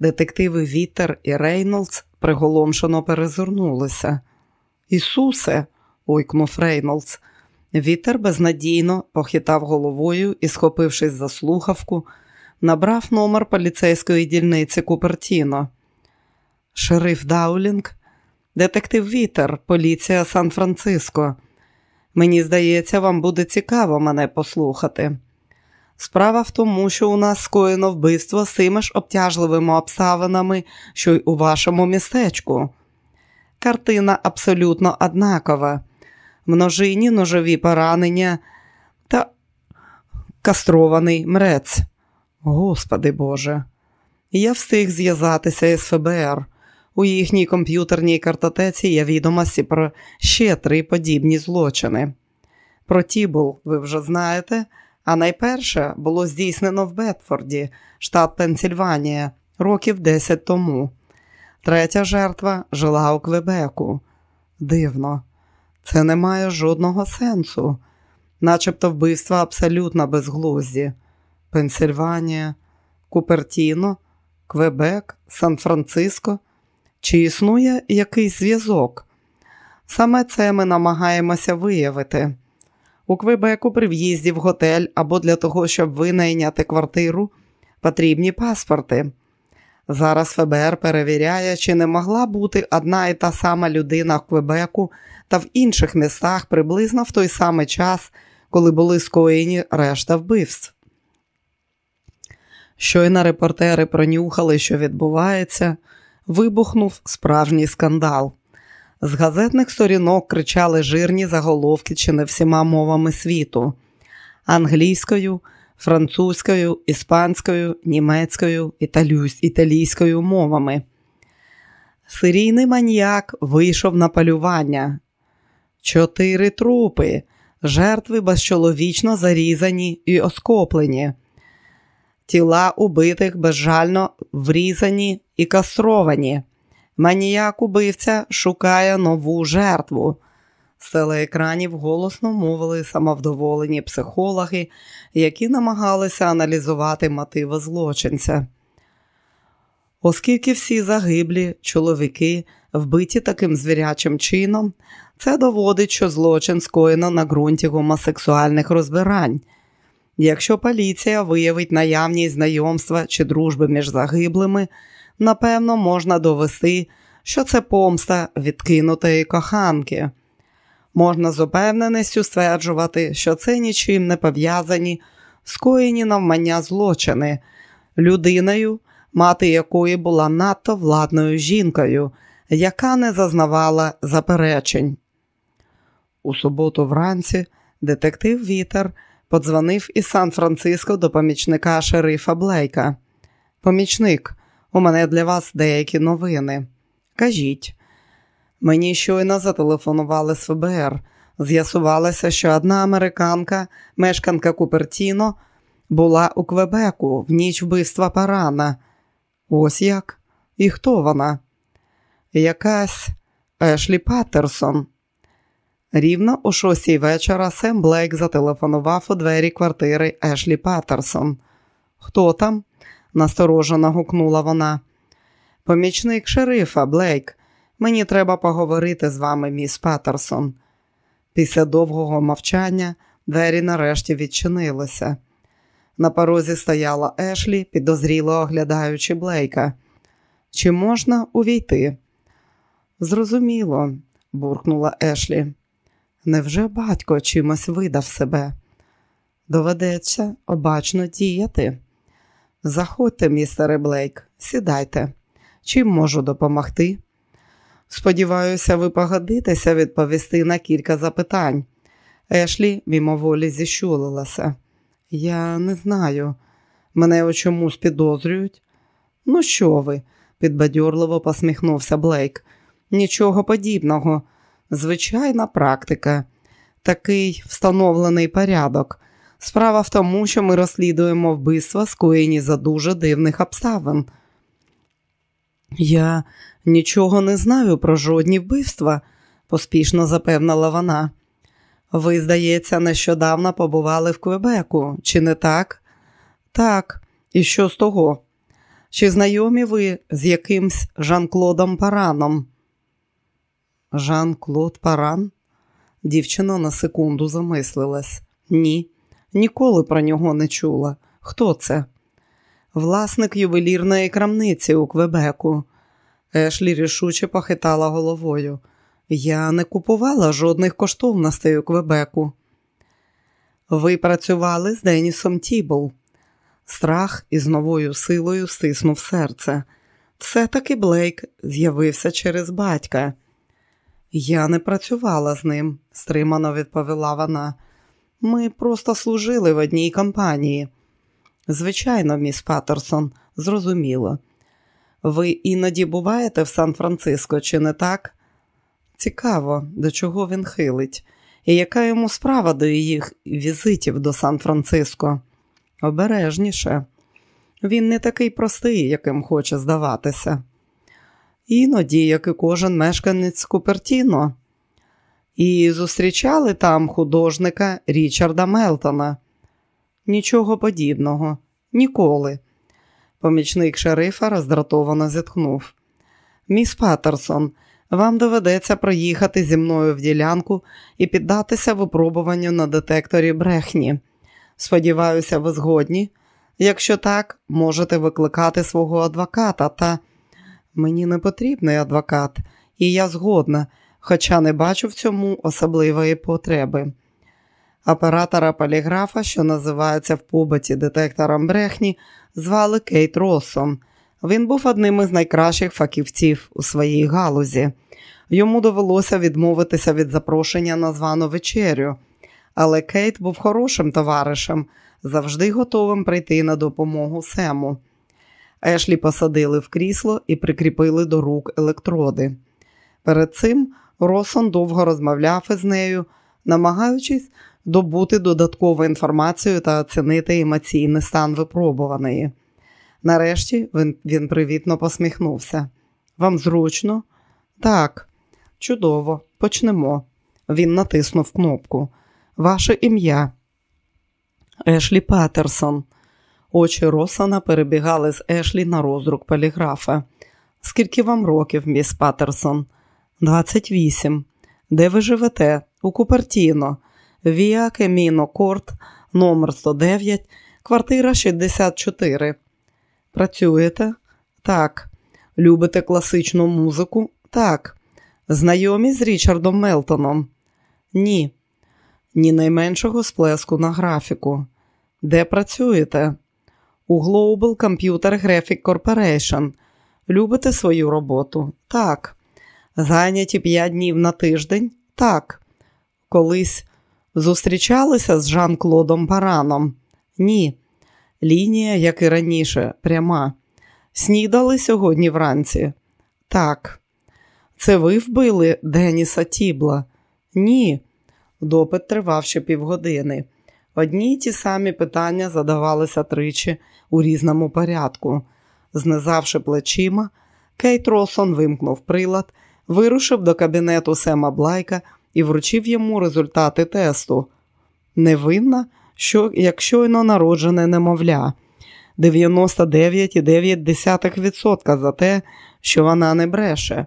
Детективи Вітер і Рейнолдс приголомшено перезирнулися. Ісусе, ойкнув Рейнолдс. Вітер безнадійно похитав головою і, схопившись за слухавку, набрав номер поліцейської дільниці Купертіно. Шериф Даулінг, детектив Вітер, поліція Сан-Франциско. Мені здається, вам буде цікаво мене послухати. Справа в тому, що у нас скоєно вбивство з тими ж обтяжливими обставинами, що й у вашому містечку. Картина абсолютно однакова. Множинні ножові поранення та кастрований мрець. Господи Боже, я встиг зв'язатися із ФБР. У їхній комп'ютерній картотеці є відомості про ще три подібні злочини. Про Тібул ви вже знаєте, а найперше було здійснено в Бетфорді, штат Пенсільванія, років 10 тому. Третя жертва жила у Квебеку. Дивно, це не має жодного сенсу, начебто вбивства абсолютно безглузді. Пенсильванія, Купертіно, Квебек, Сан-Франциско. Чи існує якийсь зв'язок? Саме це ми намагаємося виявити. У Квебеку при в'їзді в готель або для того, щоб винайняти квартиру, потрібні паспорти. Зараз ФБР перевіряє, чи не могла бути одна і та сама людина в Квебеку та в інших містах приблизно в той самий час, коли були скоєні решта вбивств. Щойно репортери пронюхали, що відбувається, вибухнув справжній скандал. З газетних сторінок кричали жирні заголовки чи не всіма мовами світу англійською, французькою, іспанською, німецькою, італійською мовами. Сирійний маніяк вийшов на полювання. Чотири трупи, жертви безчоловічно зарізані і оскоплені. Тіла убитих безжально врізані і кастровані. Маніяк убивця шукає нову жертву. З телеекранів голосно мовили самовдоволені психологи, які намагалися аналізувати мотиви злочинця. Оскільки всі загиблі чоловіки вбиті таким звірячим чином, це доводить, що злочин скоєно на ґрунті гомосексуальних розбирань. Якщо поліція виявить наявність знайомства чи дружби між загиблими, напевно, можна довести, що це помста відкинутої коханки. Можна з упевненістю стверджувати, що це нічим не пов'язані, скоєні навмання злочини, людиною, мати якої була надто владною жінкою, яка не зазнавала заперечень. У суботу вранці детектив Вітер подзвонив із Сан-Франциско до помічника шерифа Блейка. Помічник, у мене для вас деякі новини. Кажіть, мені щойно зателефонували з ФБР. З'ясувалося, що одна американка, мешканка Купертіно, була у Квебеку в ніч вбивства Парана. Ось як? І хто вона? Якась Ешлі Паттерсон. Рівно о шостій вечора Сем Блейк зателефонував у двері квартири Ешлі Паттерсон. Хто там? насторожено гукнула вона. Помічник шерифа, Блейк, мені треба поговорити з вами, міс Паттерсон. Після довгого мовчання двері нарешті відчинилися. На порозі стояла Ешлі, підозріло оглядаючи Блейка. Чи можна увійти? Зрозуміло, буркнула Ешлі. Невже батько чимось видав себе? Доведеться обачно діяти. Заходьте, містере Блейк, сідайте. Чим можу допомогти? Сподіваюся, ви погодитеся відповісти на кілька запитань. Ешлі мімоволі зіщулилася. Я не знаю. Мене у чомусь підозрюють. Ну, що ви? підбадьорливо посміхнувся Блейк. Нічого подібного. Звичайна практика, такий встановлений порядок. Справа в тому, що ми розслідуємо вбивства, скоєні за дуже дивних обставин. Я нічого не знаю про жодні вбивства, поспішно запевнила вона. Ви, здається, нещодавно побували в Квебеку, чи не так? Так, і що з того? Чи знайомі ви з якимсь Жан-Клодом Параном? Жан-Клод Паран? Дівчина на секунду замислилась. Ні, ніколи про нього не чула. Хто це? Власник ювелірної крамниці у Квебеку. Ешлі рішуче похитала головою. Я не купувала жодних коштовностей у Квебеку. Ви працювали з Денісом Тібл. Страх із новою силою стиснув серце. Все-таки Блейк з'явився через батька. Я не працювала з ним, стримано відповіла вона. Ми просто служили в одній компанії. Звичайно, міс Паттерсон, зрозуміло. Ви іноді буваєте в Сан-Франциско, чи не так? Цікаво, до чого він хилить, і яка йому справа до їх візитів до Сан-Франциско? Обережніше. Він не такий простий, яким хоче здаватися. Іноді, як і кожен мешканець Купертіно. І зустрічали там художника Річарда Мелтона. Нічого подібного, ніколи. Помічник шерифа роздратовано зітхнув. Міс Паттерсон, вам доведеться проїхати зі мною в ділянку і піддатися випробуванню на детекторі брехні. Сподіваюся, ви згодні. Якщо так, можете викликати свого адвоката та мені не потрібний адвокат, і я згодна, хоча не бачу в цьому особливої потреби. Оператора поліграфа, що називається в побуті детектором брехні, звали Кейт Россон. Він був одним із найкращих фахівців у своїй галузі. Йому довелося відмовитися від запрошення на звану вечерю, але Кейт був хорошим товаришем, завжди готовим прийти на допомогу Сему. Ешлі посадили в крісло і прикріпили до рук електроди. Перед цим Росон довго розмовляв із нею, намагаючись добути додаткову інформацію та оцінити емоційний стан випробуваної. Нарешті він, він привітно посміхнувся. Вам зручно? Так, чудово, почнемо. Він натиснув кнопку. Ваше ім'я. Ешлі Паттерсон. Очі Росана перебігали з Ешлі на розрук поліграфа. Скільки вам років, міс Паттерсон? 28. Де ви живете? У Купертіно. Віа Кеміно Корт, номер 109, квартира 64. Працюєте? Так. Любите класичну музику? Так. Знайомі з Річардом Мелтоном? Ні. Ні найменшого сплеску на графіку. Де працюєте? У Global Computer Graphic Corporation. Любите свою роботу? Так. Зайняті 5 днів на тиждень? Так. Колись зустрічалися з Жан-Клодом Параном? Ні. Лінія, як і раніше, пряма. Снідали сьогодні вранці? Так. Це ви вбили Деніса Тібла? Ні. Допит тривав ще півгодини. Одні й ті самі питання задавалися тричі у різному порядку. Знизавши плечима, Кейт Росон вимкнув прилад, вирушив до кабінету Сема Блайка і вручив йому результати тесту. Невинна, що як щойно народжене немовля, 99,9% за те, що вона не бреше.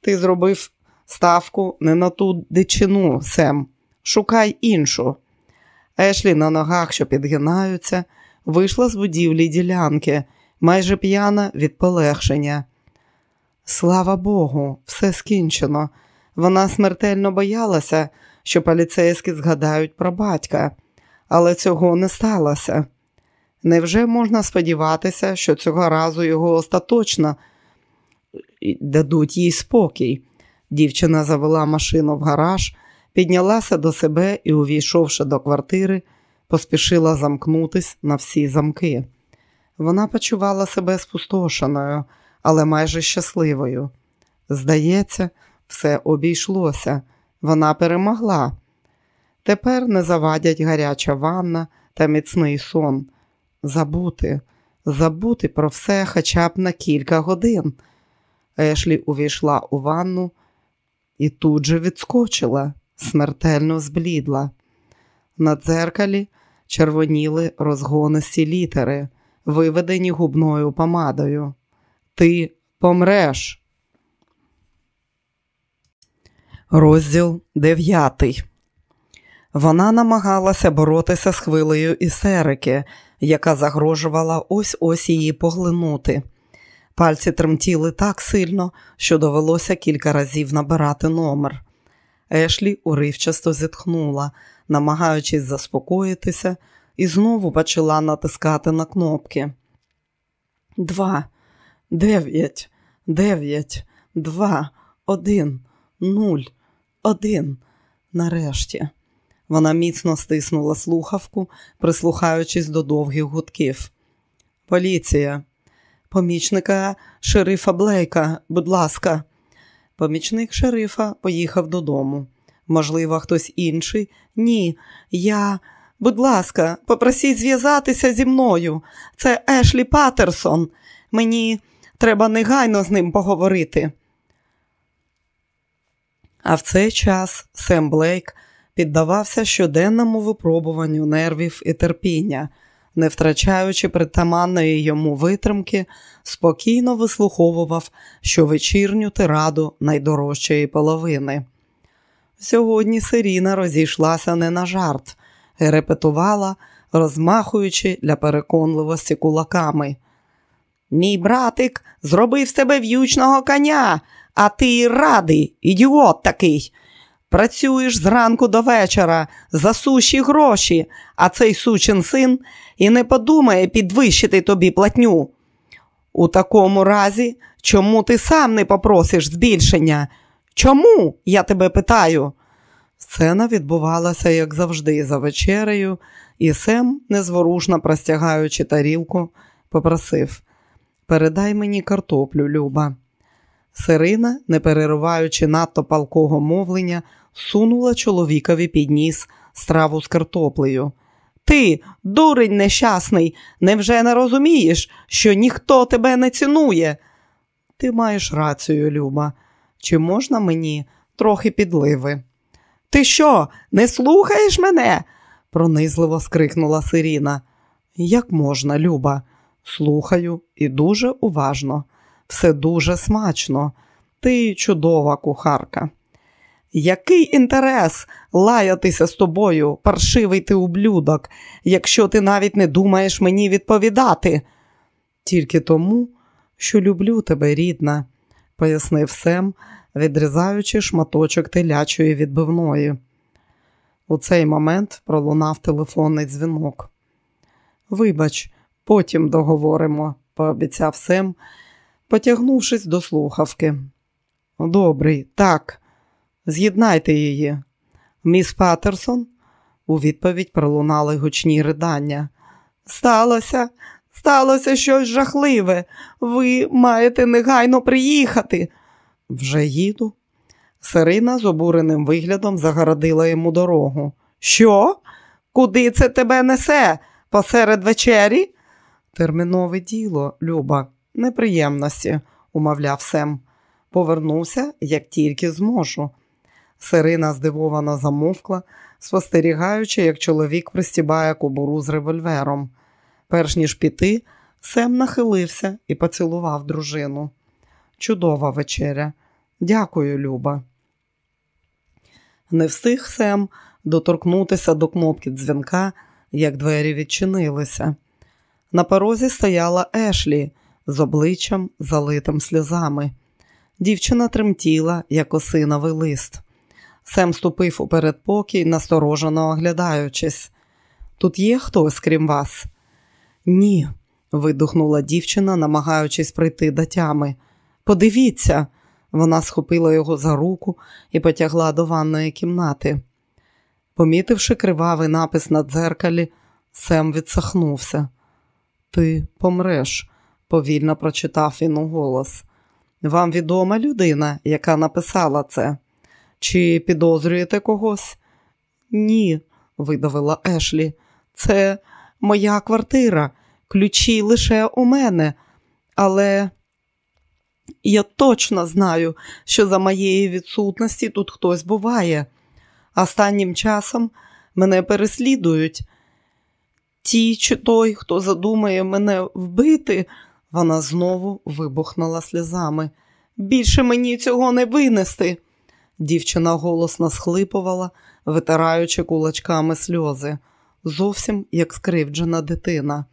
Ти зробив ставку не на ту дичину, Сем. Шукай іншу. Ешлі на ногах, що підгинаються, вийшла з будівлі ділянки, майже п'яна від полегшення. Слава Богу, все скінчено. Вона смертельно боялася, що поліцейські згадають про батька, але цього не сталося. Невже можна сподіватися, що цього разу його остаточно дадуть їй спокій? Дівчина завела машину в гараж, піднялася до себе і, увійшовши до квартири, поспішила замкнутись на всі замки. Вона почувала себе спустошеною, але майже щасливою. Здається, все обійшлося. Вона перемогла. Тепер не завадять гаряча ванна та міцний сон. Забути, забути про все хоча б на кілька годин. Ешлі увійшла у ванну і тут же відскочила, смертельно зблідла. На дзеркалі червоніли розгонисті літери, виведені губною помадою. Ти помреш. Розділ дев'ятий. Вона намагалася боротися з хвилею істерики, яка загрожувала ось ось її поглинути. Пальці тремтіли так сильно, що довелося кілька разів набирати номер. Ешлі уривчасто зітхнула, намагаючись заспокоїтися, і знову почала натискати на кнопки. Два, дев'ять, дев'ять, два, один, нуль, один. Нарешті. Вона міцно стиснула слухавку, прислухаючись до довгих гудків. Поліція, помічника шерифа Блейка, будь ласка. Помічник шерифа поїхав додому. Можливо, хтось інший? Ні, я. Будь ласка, попросіть зв'язатися зі мною. Це Ешлі Паттерсон. Мені треба негайно з ним поговорити. А в цей час Сем Блейк піддавався щоденному випробуванню нервів і терпіння, не втрачаючи притаманної йому витримки, спокійно вислуховував щовечірню тираду найдорожчої половини. Сьогодні Сиріна розійшлася не на жарт репетувала, розмахуючи для переконливості кулаками. Мій братик зробив з тебе в'ючного коня, а ти радий, ідіот такий. Працюєш зранку до вечора за суші гроші, а цей сучин син і не подумає підвищити тобі платню. У такому разі, чому ти сам не попросиш збільшення? Чому? Я тебе питаю. Сцена відбувалася, як завжди, за вечерею, і Сем, незворушно простягаючи тарілку, попросив Передай мені картоплю, Люба. Сирина, не перериваючи надто палкого мовлення, сунула чоловікові під ніс страву з картоплею. Ти, дурень нещасний, невже не розумієш, що ніхто тебе не цінує? Ти маєш рацію, Люба. Чи можна мені трохи підливи? Ти що, не слухаєш мене? пронизливо скрикнула Сиріна. Як можна, Люба? Слухаю і дуже уважно. Все дуже смачно. Ти чудова кухарка. Який інтерес лаятися з тобою, паршивий ти ублюдок, якщо ти навіть не думаєш мені відповідати? Тільки тому, що люблю тебе, рідна, пояснив Сем, відрізаючи шматочок телячої відбивної. У цей момент пролунав телефонний дзвінок. Вибач, потім договоримо, пообіцяв Сем, потягнувшись до слухавки. Добрий, так. З'єднайте її. Міс Паттерсон, у відповідь пролунали гучні ридання. Сталося, сталося щось жахливе. Ви маєте негайно приїхати. Вже їду. Сирина з обуреним виглядом загородила йому дорогу. Що? Куди це тебе несе? Посеред вечері? Термінове діло, Люба, неприємності, умовляв Сем. Повернуся, як тільки зможу. Сирина здивовано замовкла, спостерігаючи, як чоловік пристібає кобуру з револьвером. Перш ніж піти, Сем нахилився і поцілував дружину. Чудова вечеря. Дякую, Люба. Не встиг Сем доторкнутися до кнопки дзвінка, як двері відчинилися. На порозі стояла Ешлі з обличчям, залитим сльозами. Дівчина тремтіла, як осиновий лист. Сем ступив у передпокій, насторожено оглядаючись. Тут є хтось, крім вас? Ні, видухнула дівчина, намагаючись прийти до тями. Подивіться, вона схопила його за руку і потягла до ванної кімнати. Помітивши кривавий напис на дзеркалі, Сем відсахнувся. Ти помреш, повільно прочитав він у голос. Вам відома людина, яка написала це? Чи підозрюєте когось? Ні, видавила Ешлі. Це моя квартира, ключі лише у мене, але я точно знаю, що за моєї відсутності тут хтось буває. Останнім часом мене переслідують. Ті чи той, хто задумає мене вбити, вона знову вибухнула сльозами. Більше мені цього не винести. Дівчина голосно схлипувала, витираючи кулачками сльози, зовсім як скривджена дитина.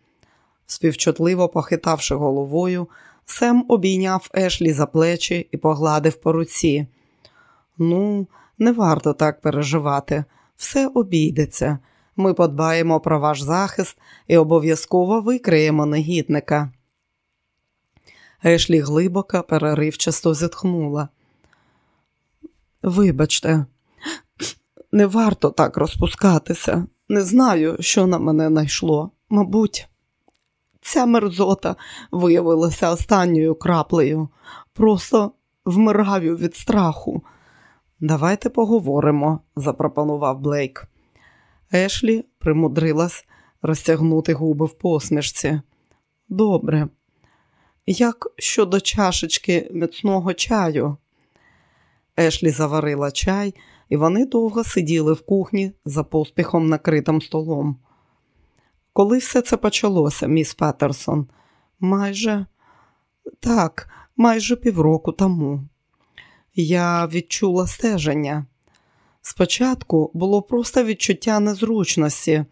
Співчутливо похитавши головою, Сем обійняв Ешлі за плечі і погладив по руці. Ну, не варто так переживати, все обійдеться. Ми подбаємо про ваш захист і обов'язково викриємо негідника. Ешлі глибоко, переривчасто зітхнула. Вибачте, не варто так розпускатися. Не знаю, що на мене найшло. Мабуть, ця мерзота виявилася останньою краплею. Просто вмираю від страху. Давайте поговоримо, запропонував Блейк. Ешлі примудрилась розтягнути губи в посмішці. Добре, як щодо чашечки міцного чаю? Ешлі заварила чай, і вони довго сиділи в кухні за поспіхом накритим столом. Коли все це почалося, міс Петерсон? Майже так, майже півроку тому. Я відчула стеження. Спочатку було просто відчуття незручності,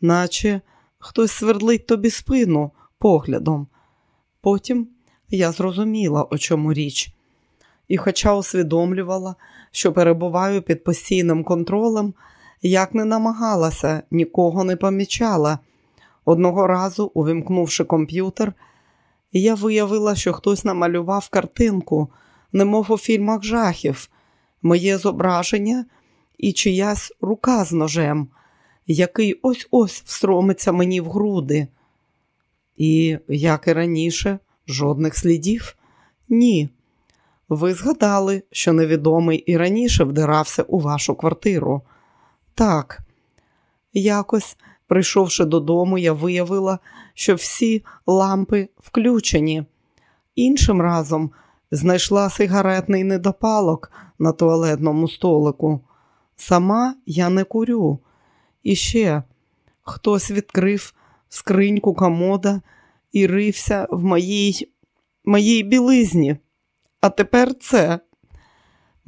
наче хтось свердлить тобі спину поглядом. Потім я зрозуміла, о чому річ, і, хоча усвідомлювала, що перебуваю під постійним контролем, як не намагалася, нікого не помічала. Одного разу, увімкнувши комп'ютер, я виявила, що хтось намалював картинку, немов у фільмах жахів, моє зображення і чиясь рука з ножем, який ось ось встромиться мені в груди. І, як і раніше, жодних слідів? Ні. Ви згадали, що невідомий і раніше вдирався у вашу квартиру. Так, якось, прийшовши додому, я виявила, що всі лампи включені. Іншим разом знайшла сигаретний недопалок на туалетному столику. Сама я не курю. І ще хтось відкрив скриньку комода і рився в моїй моїй білизні. А тепер це,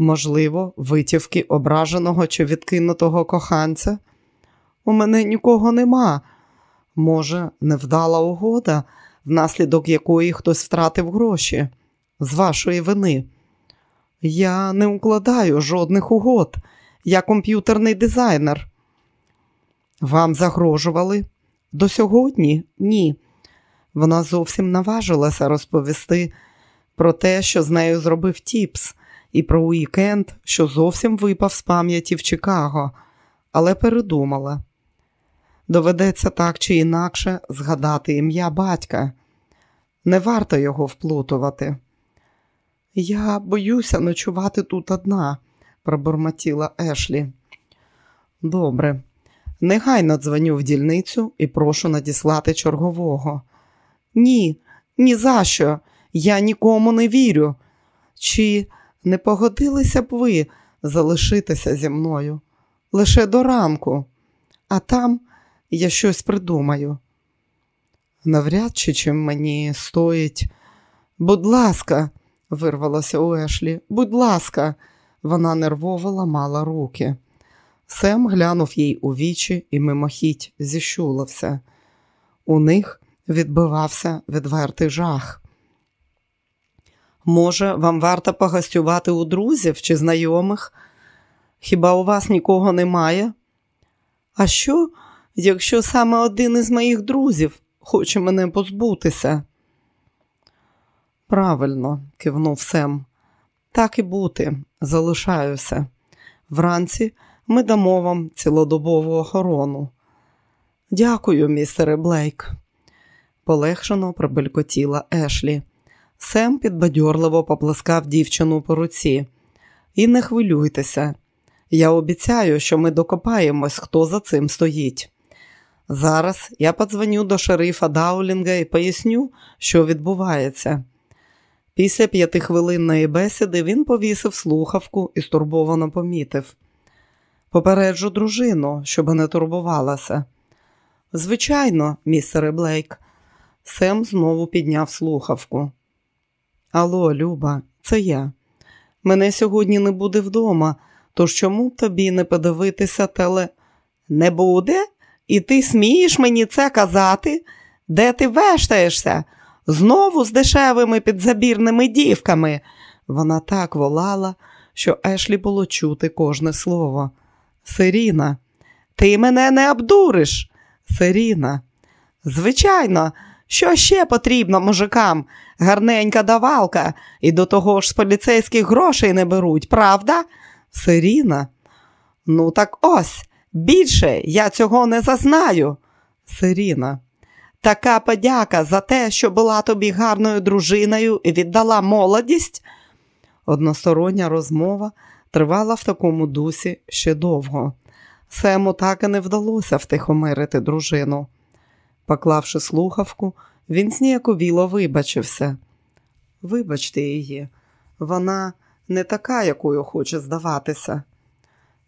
можливо, витівки ображеного чи відкинутого коханця. У мене нікого нема. Може, невдала угода, внаслідок якої хтось втратив гроші з вашої вини. Я не укладаю жодних угод. Я комп'ютерний дизайнер. Вам загрожували? До сьогодні? Ні. Вона зовсім наважилася розповісти про те, що з нею зробив Тіпс, і про уікенд, що зовсім випав з пам'яті в Чикаго, але передумала. Доведеться так чи інакше згадати ім'я батька. Не варто його вплутувати. Я боюся ночувати тут одна, пробурмотіла Ешлі. Добре, негайно дзвоню в дільницю і прошу надіслати чергового. Ні, ні за що. Я нікому не вірю. Чи не погодилися б ви залишитися зі мною лише до ранку, а там я щось придумаю. Навряд чи чим мені стоїть. Будь ласка, вирвалося у Ешлі, будь ласка, вона нервово ламала руки. Сем глянув їй у вічі і мимохідь зіщулився. У них відбивався відвертий жах. Може, вам варто погостювати у друзів чи знайомих? Хіба у вас нікого немає? А що, якщо саме один із моїх друзів хоче мене позбутися? Правильно, кивнув Сем. Так і бути, залишаюся. Вранці ми дамо вам цілодобову охорону. Дякую, містере Блейк. полегшено пробелькотіла Ешлі. Сем підбадьорливо поплескав дівчину по руці. І не хвилюйтеся. Я обіцяю, що ми докопаємось, хто за цим стоїть. Зараз я подзвоню до шерифа Даулінга і поясню, що відбувається. Після п'ятихвилинної бесіди він повісив слухавку і стурбовано помітив. Попереджу дружину, щоб не турбувалася. Звичайно, містере Блейк. Сем знову підняв слухавку. Алло, Люба, це я. Мене сьогодні не буде вдома, тож чому б тобі не подивитися теле? Не буде? І ти смієш мені це казати? Де ти вештаєшся? Знову з дешевими підзабірними дівками. Вона так волала, що Ешлі було чути кожне слово. Сиріна, ти мене не обдуриш. Сиріна. Звичайно, що ще потрібно мужикам? Гарненька давалка, і до того ж з поліцейських грошей не беруть, правда? Сиріна. Ну, так ось, більше я цього не зазнаю. Сиріна. Така подяка за те, що була тобі гарною дружиною і віддала молодість. Одностороння розмова тривала в такому дусі ще довго. Сему так і не вдалося втихомирити дружину. Поклавши слухавку, він зніяковіло вибачився. Вибачте її, вона не така, якою хоче здаватися.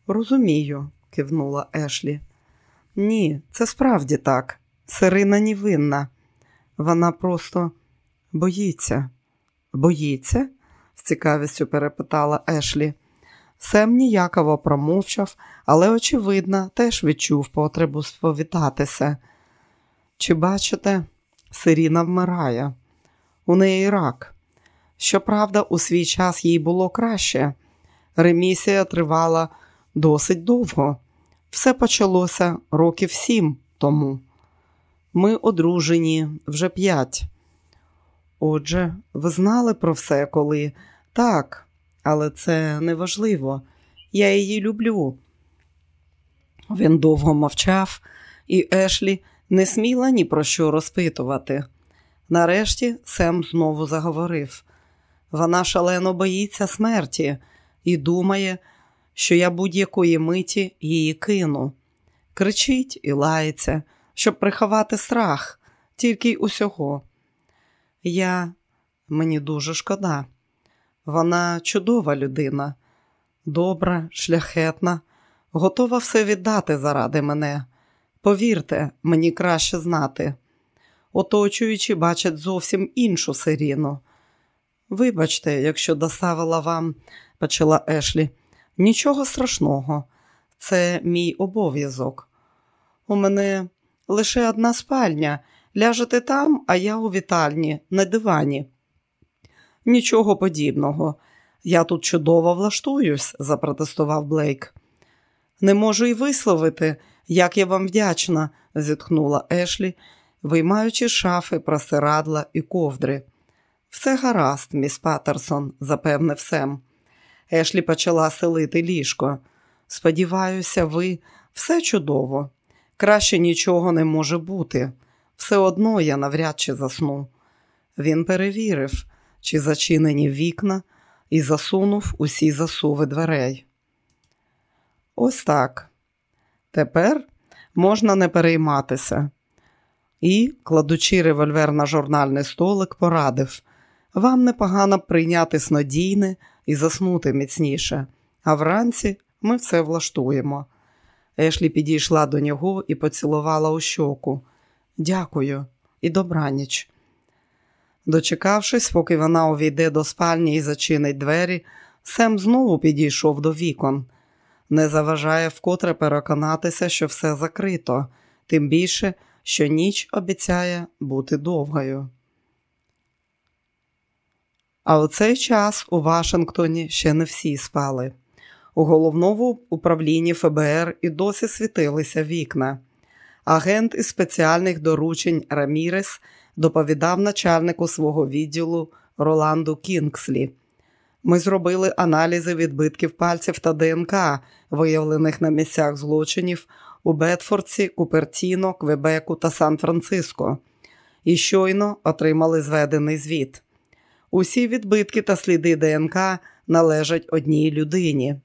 Розумію, кивнула Ешлі. Ні, це справді так. Сирина невинна. Вона просто боїться. Боїться? з цікавістю перепитала Ешлі. Сем ніяково промовчав, але, очевидно, теж відчув потребу сповітатися. Чи бачите, Сиріна вмирає, у неї рак. Щоправда, у свій час їй було краще. Ремісія тривала досить довго. Все почалося років сім тому. Ми одружені вже п'ять. Отже, ви знали про все, коли так, але це неважливо. Я її люблю. Він довго мовчав, і Ешлі не сміла ні про що розпитувати. Нарешті Сем знову заговорив. Вона шалено боїться смерті і думає, що я будь-якої миті її кину. Кричить і лається, щоб приховати страх, тільки й усього. Я мені дуже шкода. Вона чудова людина, добра, шляхетна, готова все віддати заради мене. Повірте, мені краще знати. Оточуючи, бачать зовсім іншу сиріну. Вибачте, якщо доставила вам, почала Ешлі, нічого страшного, це мій обов'язок. У мене лише одна спальня. Ляжете там, а я у вітальні, на дивані. Нічого подібного. Я тут чудово влаштуюсь, запротестував Блейк. Не можу й висловити, як я вам вдячна, зітхнула Ешлі, виймаючи шафи, просирадла і ковдри. Все гаразд, міс Паттерсон, запевнив Сем. Ешлі почала селити ліжко. Сподіваюся, ви все чудово. Краще нічого не може бути. Все одно я навряд чи засну. Він перевірив, чи зачинені вікна, і засунув усі засуви дверей. Ось так. Тепер можна не перейматися. І, кладучи револьвер на журнальний столик, порадив вам непогано прийняти снодійне і заснути міцніше, а вранці ми все влаштуємо. Ешлі підійшла до нього і поцілувала у щоку. Дякую і добраніч. Дочекавшись, поки вона увійде до спальні і зачинить двері, Сем знову підійшов до вікон. Не заважає вкотре переконатися, що все закрито, тим більше, що ніч обіцяє бути довгою. А у цей час у Вашингтоні ще не всі спали. У головному управлінні ФБР і досі світилися вікна. Агент із спеціальних доручень Рамірес доповідав начальнику свого відділу Роланду Кінгслі. Ми зробили аналізи відбитків пальців та ДНК, виявлених на місцях злочинів у Бетфордсі, Купертіно, Квебеку та Сан-Франциско. і щойно отримали зведений звіт. Усі відбитки та сліди ДНК належать одній людині.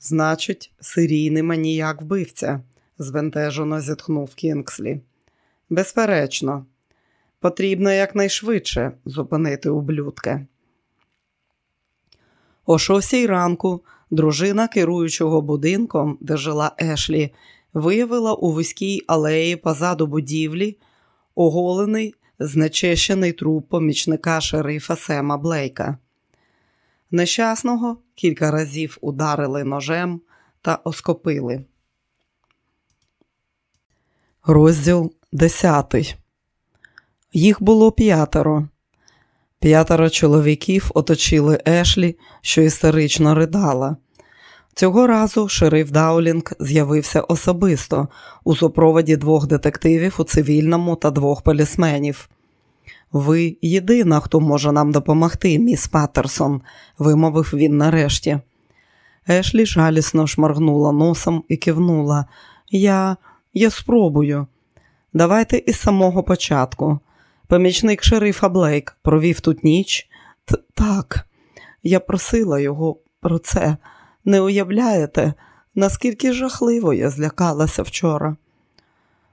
Значить, серійний маніяк вбивця, збентежено зітхнув Кінгслі. Безперечно, потрібно якнайшвидше зупинити ублюдка. О шостій ранку дружина керуючого будинком, де жила Ешлі, виявила у вузькій алеї позаду будівлі оголений, знечещений труп помічника шерифа Сема Блейка. Нещасного кілька разів ударили ножем та оскопили. Розділ десятий. Їх було п'ятеро. П'ятеро чоловіків оточили Ешлі, що істерично ридала. Цього разу шериф Даулінг з'явився особисто у супроводі двох детективів у цивільному та двох полісменів. Ви єдина, хто може нам допомогти, міс Паттерсон, вимовив він нарешті. Ешлі жалісно шморгнула носом і кивнула. Я я спробую. Давайте із самого початку. Помічник шерифа Блейк провів тут ніч. Т так, я просила його про це. Не уявляєте, наскільки жахливо я злякалася вчора.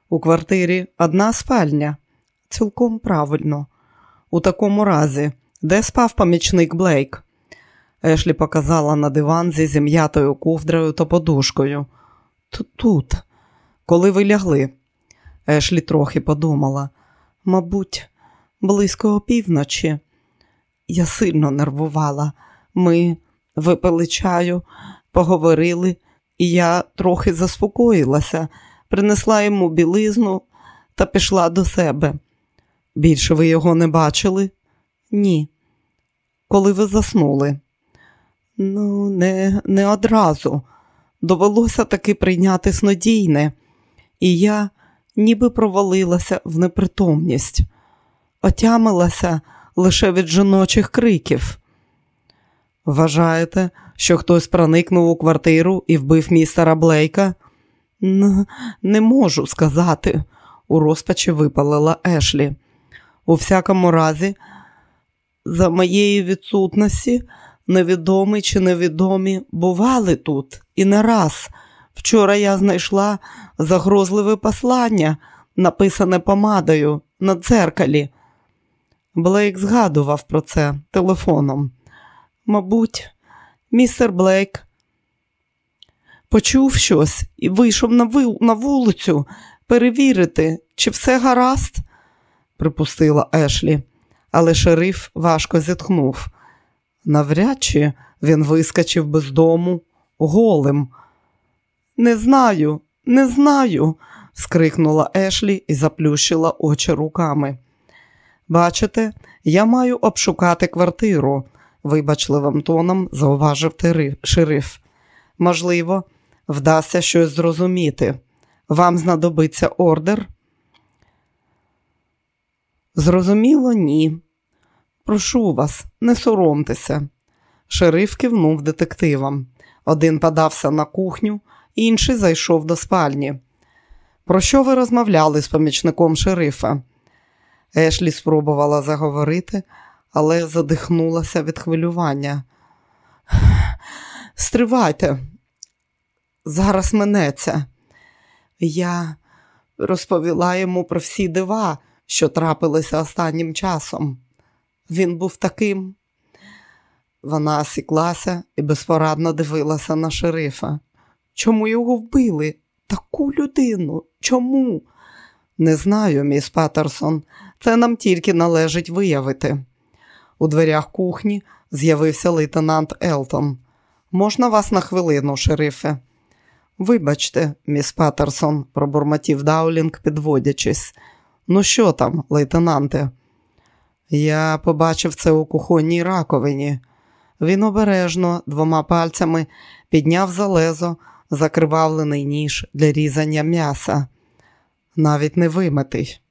У квартирі одна спальня. Цілком правильно. У такому разі, де спав помічник Блейк? Ешлі показала на диван зі зім'ятою ковдрою та подушкою. Тут, коли ви лягли, Ешлі трохи подумала. Мабуть, близько опівночі. Я сильно нервувала. Ми випили чаю, поговорили, і я трохи заспокоїлася, принесла йому білизну та пішла до себе. Більше ви його не бачили? Ні. Коли ви заснули? Ну, не, не одразу. Довелося таки прийняти снодійне, і я ніби провалилася в непритомність, отямилася лише від жіночих криків. Вважаєте, що хтось проникнув у квартиру і вбив містера Блейка? Н не можу сказати, у розпачі випалила Ешлі. У всякому разі, за моєї відсутності, невідомі чи невідомі бували тут і не раз. Вчора я знайшла загрозливе послання, написане помадою на дзеркалі. Блейк згадував про це телефоном. Мабуть, містер Блейк почув щось і вийшов на вулицю перевірити, чи все гаразд припустила Ешлі, але шериф важко зітхнув. Навряд чи він вискочив без дому голим. Не знаю, не знаю, скрикнула Ешлі і заплющила очі руками. Бачите, я маю обшукати квартиру, вибачливим тоном зауважив шериф. Можливо, вдасться щось зрозуміти. Вам знадобиться ордер? Зрозуміло, ні. Прошу вас, не соромтеся. Шериф кивнув детективам. Один подався на кухню, інший зайшов до спальні. Про що ви розмовляли з помічником шерифа? Ешлі спробувала заговорити, але задихнулася від хвилювання. Стривайте, зараз минеться. Я розповіла йому про всі дива, що трапилися останнім часом. Він був таким. Вона осіклася і безпорадно дивилася на шерифа. Чому його вбили? Таку людину? Чому? Не знаю, міс Паттерсон. Це нам тільки належить виявити. У дверях кухні з'явився лейтенант Елтон. Можна вас на хвилину, шерифе? Вибачте, міс Паттерсон, пробурмотів Даулінг, підводячись. Ну, що там, лейтенанте? Я побачив це у кухонній раковині. Він обережно двома пальцями підняв залезо, закривавлений ніж для різання м'яса. Навіть не вимитий.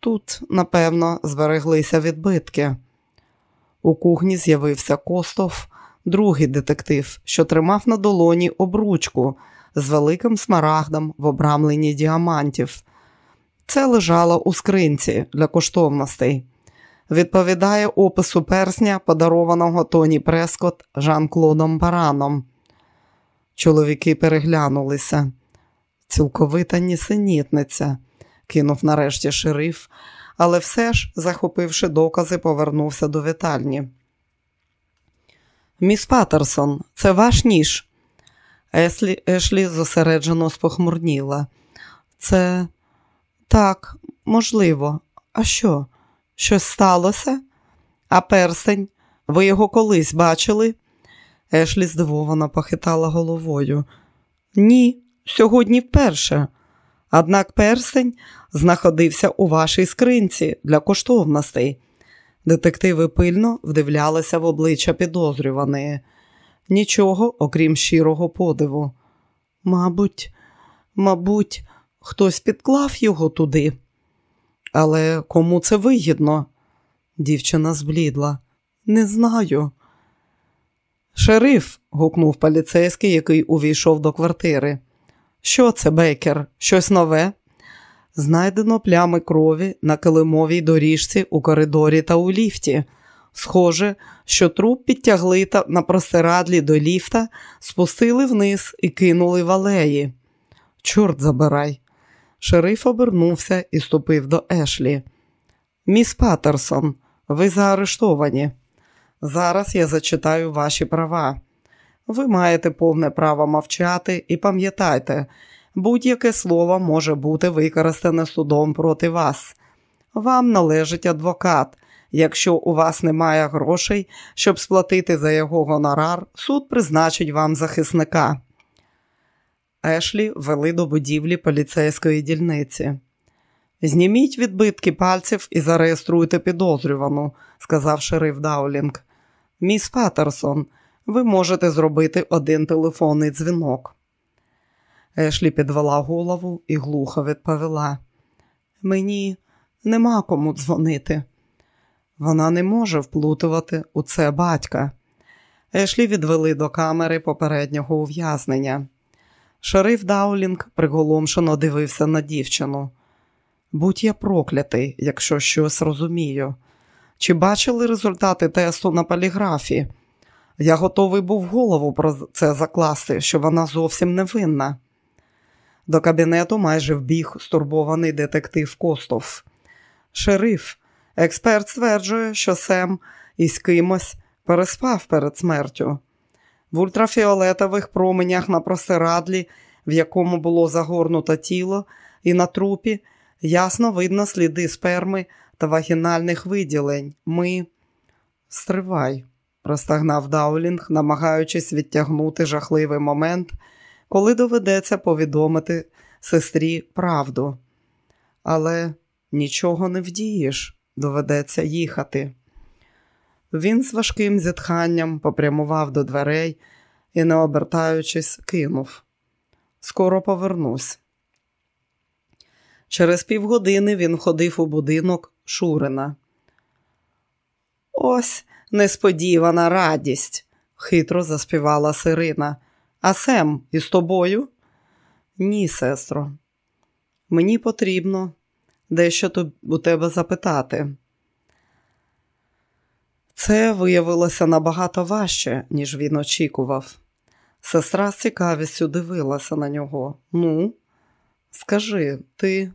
Тут, напевно, збереглися відбитки. У кухні з'явився Костов, другий детектив, що тримав на долоні обручку з великим смарагдом в обрамленні діамантів. Це лежало у скринці для коштовностей. Відповідає опису персня, подарованого Тоні Прескот Жан-Клодом Бараном. Чоловіки переглянулися. Цілковита нісенітниця, кинув нарешті шериф, але все ж, захопивши докази, повернувся до вітальні. Міс Паттерсон, це ваш ніж. Еслі, Ешлі зосереджено спохмурніла. Це так, можливо. А що? Щось сталося? А перстень? Ви його колись бачили? Ешлі здивовано похитала головою. Ні, сьогодні вперше. Однак перстень знаходився у вашій скринці для коштовностей. Детективи пильно вдивлялися в обличчя підозрюваної. Нічого, окрім щирого подиву. Мабуть, мабуть, хтось підклав його туди. Але кому це вигідно? Дівчина зблідла. Не знаю. Шериф, гукнув поліцейський, який увійшов до квартири. Що це, Бейкер? Щось нове? Знайдено плями крові на килимовій доріжці у коридорі та у ліфті. Схоже, що труп підтягли та на простирадлі до ліфта, спустили вниз і кинули в алеї. Чорт забирай. Шериф обернувся і ступив до Ешлі. Міс Паттерсон, ви заарештовані. Зараз я зачитаю ваші права. Ви маєте повне право мовчати і пам'ятайте, будь-яке слово може бути використане судом проти вас. Вам належить адвокат. Якщо у вас немає грошей, щоб сплатити за його гонорар, суд призначить вам захисника. Ешлі вели до будівлі поліцейської дільниці. Зніміть відбитки пальців і зареєструйте підозрювану, сказав шериф Даулінг. Міс Паттерсон, ви можете зробити один телефонний дзвінок. Ешлі підвела голову і глухо відповіла. Мені нема кому дзвонити. Вона не може вплутувати у це батька. Ешлі відвели до камери попереднього ув'язнення. Шериф Даулінг приголомшено дивився на дівчину. Будь я проклятий, якщо щось розумію. Чи бачили результати тесту на поліграфі? Я готовий був голову про це закласти, що вона зовсім невинна. До кабінету майже вбіг стурбований детектив Костов. Шериф, експерт стверджує, що Сем із кимось переспав перед смертю. В ультрафіолетових променях на простирадлі, в якому було загорнуто тіло, і на трупі ясно видно сліди сперми та вагінальних виділень. Ми стривай, простагнав Даулінг, намагаючись відтягнути жахливий момент, коли доведеться повідомити сестрі правду. Але нічого не вдієш, доведеться їхати. Він з важким зітханням попрямував до дверей і, не обертаючись, кинув. Скоро повернусь. Через півгодини він входив у будинок Шурина. Ось несподівана радість, хитро заспівала Сирина. А Сем із тобою? Ні, сестро. Мені потрібно дещо у тебе запитати. Це виявилося набагато важче, ніж він очікував. Сестра з цікавістю дивилася на нього. Ну, скажи, ти,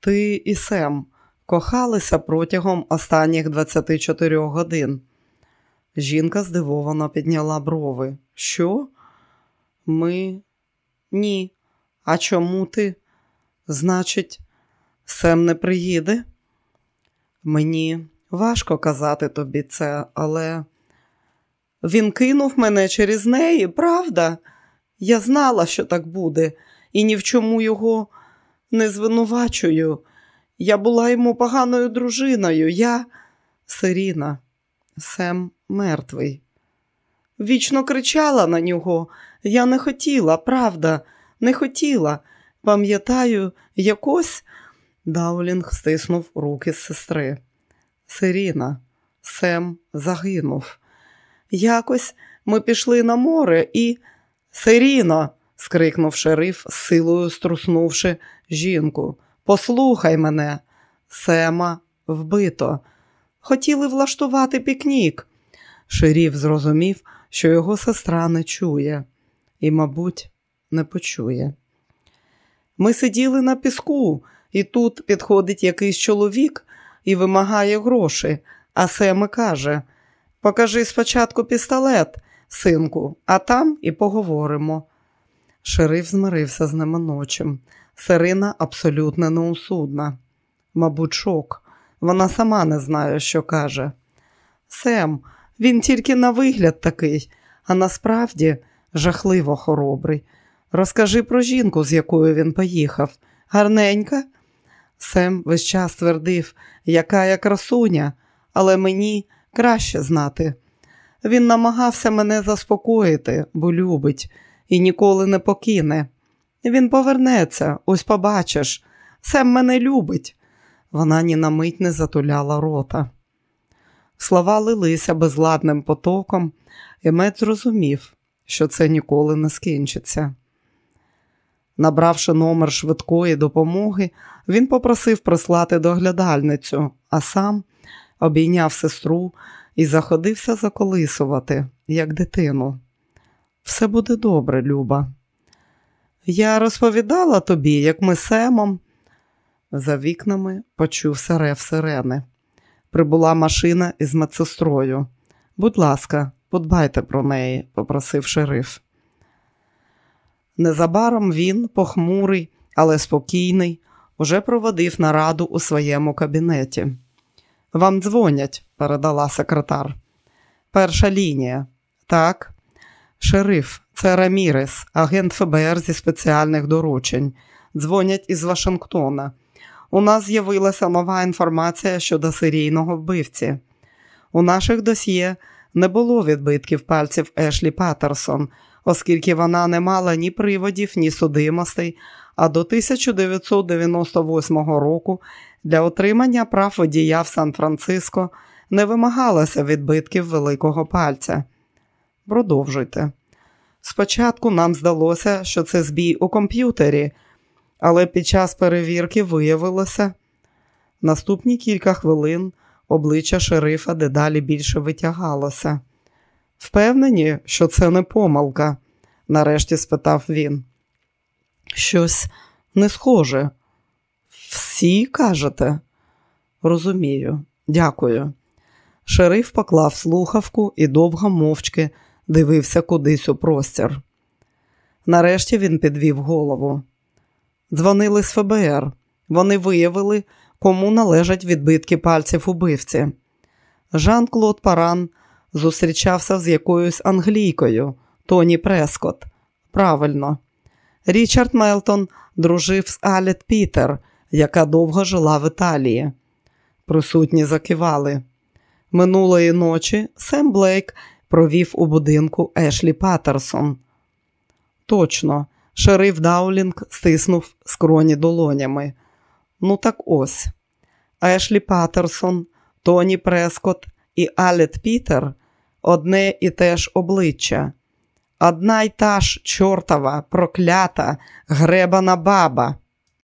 ти і Сем кохалися протягом останніх 24 годин. Жінка здивовано підняла брови. Що? Ми? Ні. А чому ти? Значить, Сем не приїде? Мені важко казати тобі це, але він кинув мене через неї, правда? Я знала, що так буде, і ні в чому його не звинувачую. Я була йому поганою дружиною. Я Сиріна, Сем мертвий. Вічно кричала на нього. Я не хотіла, правда, не хотіла. Пам'ятаю, якось Даулінг стиснув руки сестри. Сиріна, Сем загинув. Якось ми пішли на море і. Сиріно. Скрикнув шериф, силою струснувши жінку. Послухай мене, Сема вбито. Хотіли влаштувати пікнік. Шеріф зрозумів, що його сестра не чує і, мабуть, не почує. Ми сиділи на піску, і тут підходить якийсь чоловік і вимагає гроші, а Сем каже: Покажи спочатку пістолет, синку, а там і поговоримо. Шериф змирився з неминучим. Сирина абсолютно неусудна. Мабуть, шок. Вона сама не знає, що каже. Сем, він тільки на вигляд такий, а насправді жахливо хоробрий. Розкажи про жінку, з якою він поїхав. Гарненька? Сем весь час твердив, яка я красуня, але мені краще знати. Він намагався мене заспокоїти, бо любить, і ніколи не покине. Він повернеться, ось побачиш. Сем мене любить. Вона ні на мить не затуляла рота. Слова лилися безладним потоком, і мед зрозумів, що це ніколи не скінчиться. Набравши номер швидкої допомоги, він попросив прислати доглядальницю, а сам обійняв сестру і заходився заколисувати, як дитину. Все буде добре, Люба. Я розповідала тобі, як ми з Семом. За вікнами почувся рев сирени. Прибула машина із медсестрою. Будь ласка, подбайте про неї, попросив шериф. Незабаром він, похмурий, але спокійний, уже проводив нараду у своєму кабінеті. Вам дзвонять, передала секретар. Перша лінія. Так, шериф, це Рамірес, агент ФБР зі спеціальних доручень. Дзвонять із Вашингтона. У нас з'явилася нова інформація щодо серійного вбивці. У наших досьє не було відбитків пальців Ешлі Паттерсон, оскільки вона не мала ні приводів, ні судимостей, а до 1998 року для отримання прав водія в Сан-Франциско не вимагалося відбитків великого пальця. Продовжуйте. Спочатку нам здалося, що це збій у комп'ютері, але під час перевірки виявилося наступні кілька хвилин обличчя шерифа дедалі більше витягалося. Впевнені, що це не помилка? нарешті спитав він. Щось не схоже. Всі кажете? Розумію, дякую. Шериф поклав слухавку і довго мовчки дивився кудись у простір. Нарешті він підвів голову. Дзвонили з ФБР. Вони виявили, кому належать відбитки пальців убивці. Жан-Клод Паран зустрічався з якоюсь англійкою Тоні Прескот. Правильно. Річард Мелтон дружив з Алет Пітер, яка довго жила в Італії. Присутні закивали. Минулої ночі Сем Блейк провів у будинку Ешлі Паттерсон. Точно, шериф Даулінг стиснув скроні долонями. Ну, так ось. Ешлі Паттерсон, Тоні Прескот і Алет Пітер одне і те ж обличчя. Одна й та ж чортова, проклята, гребана баба.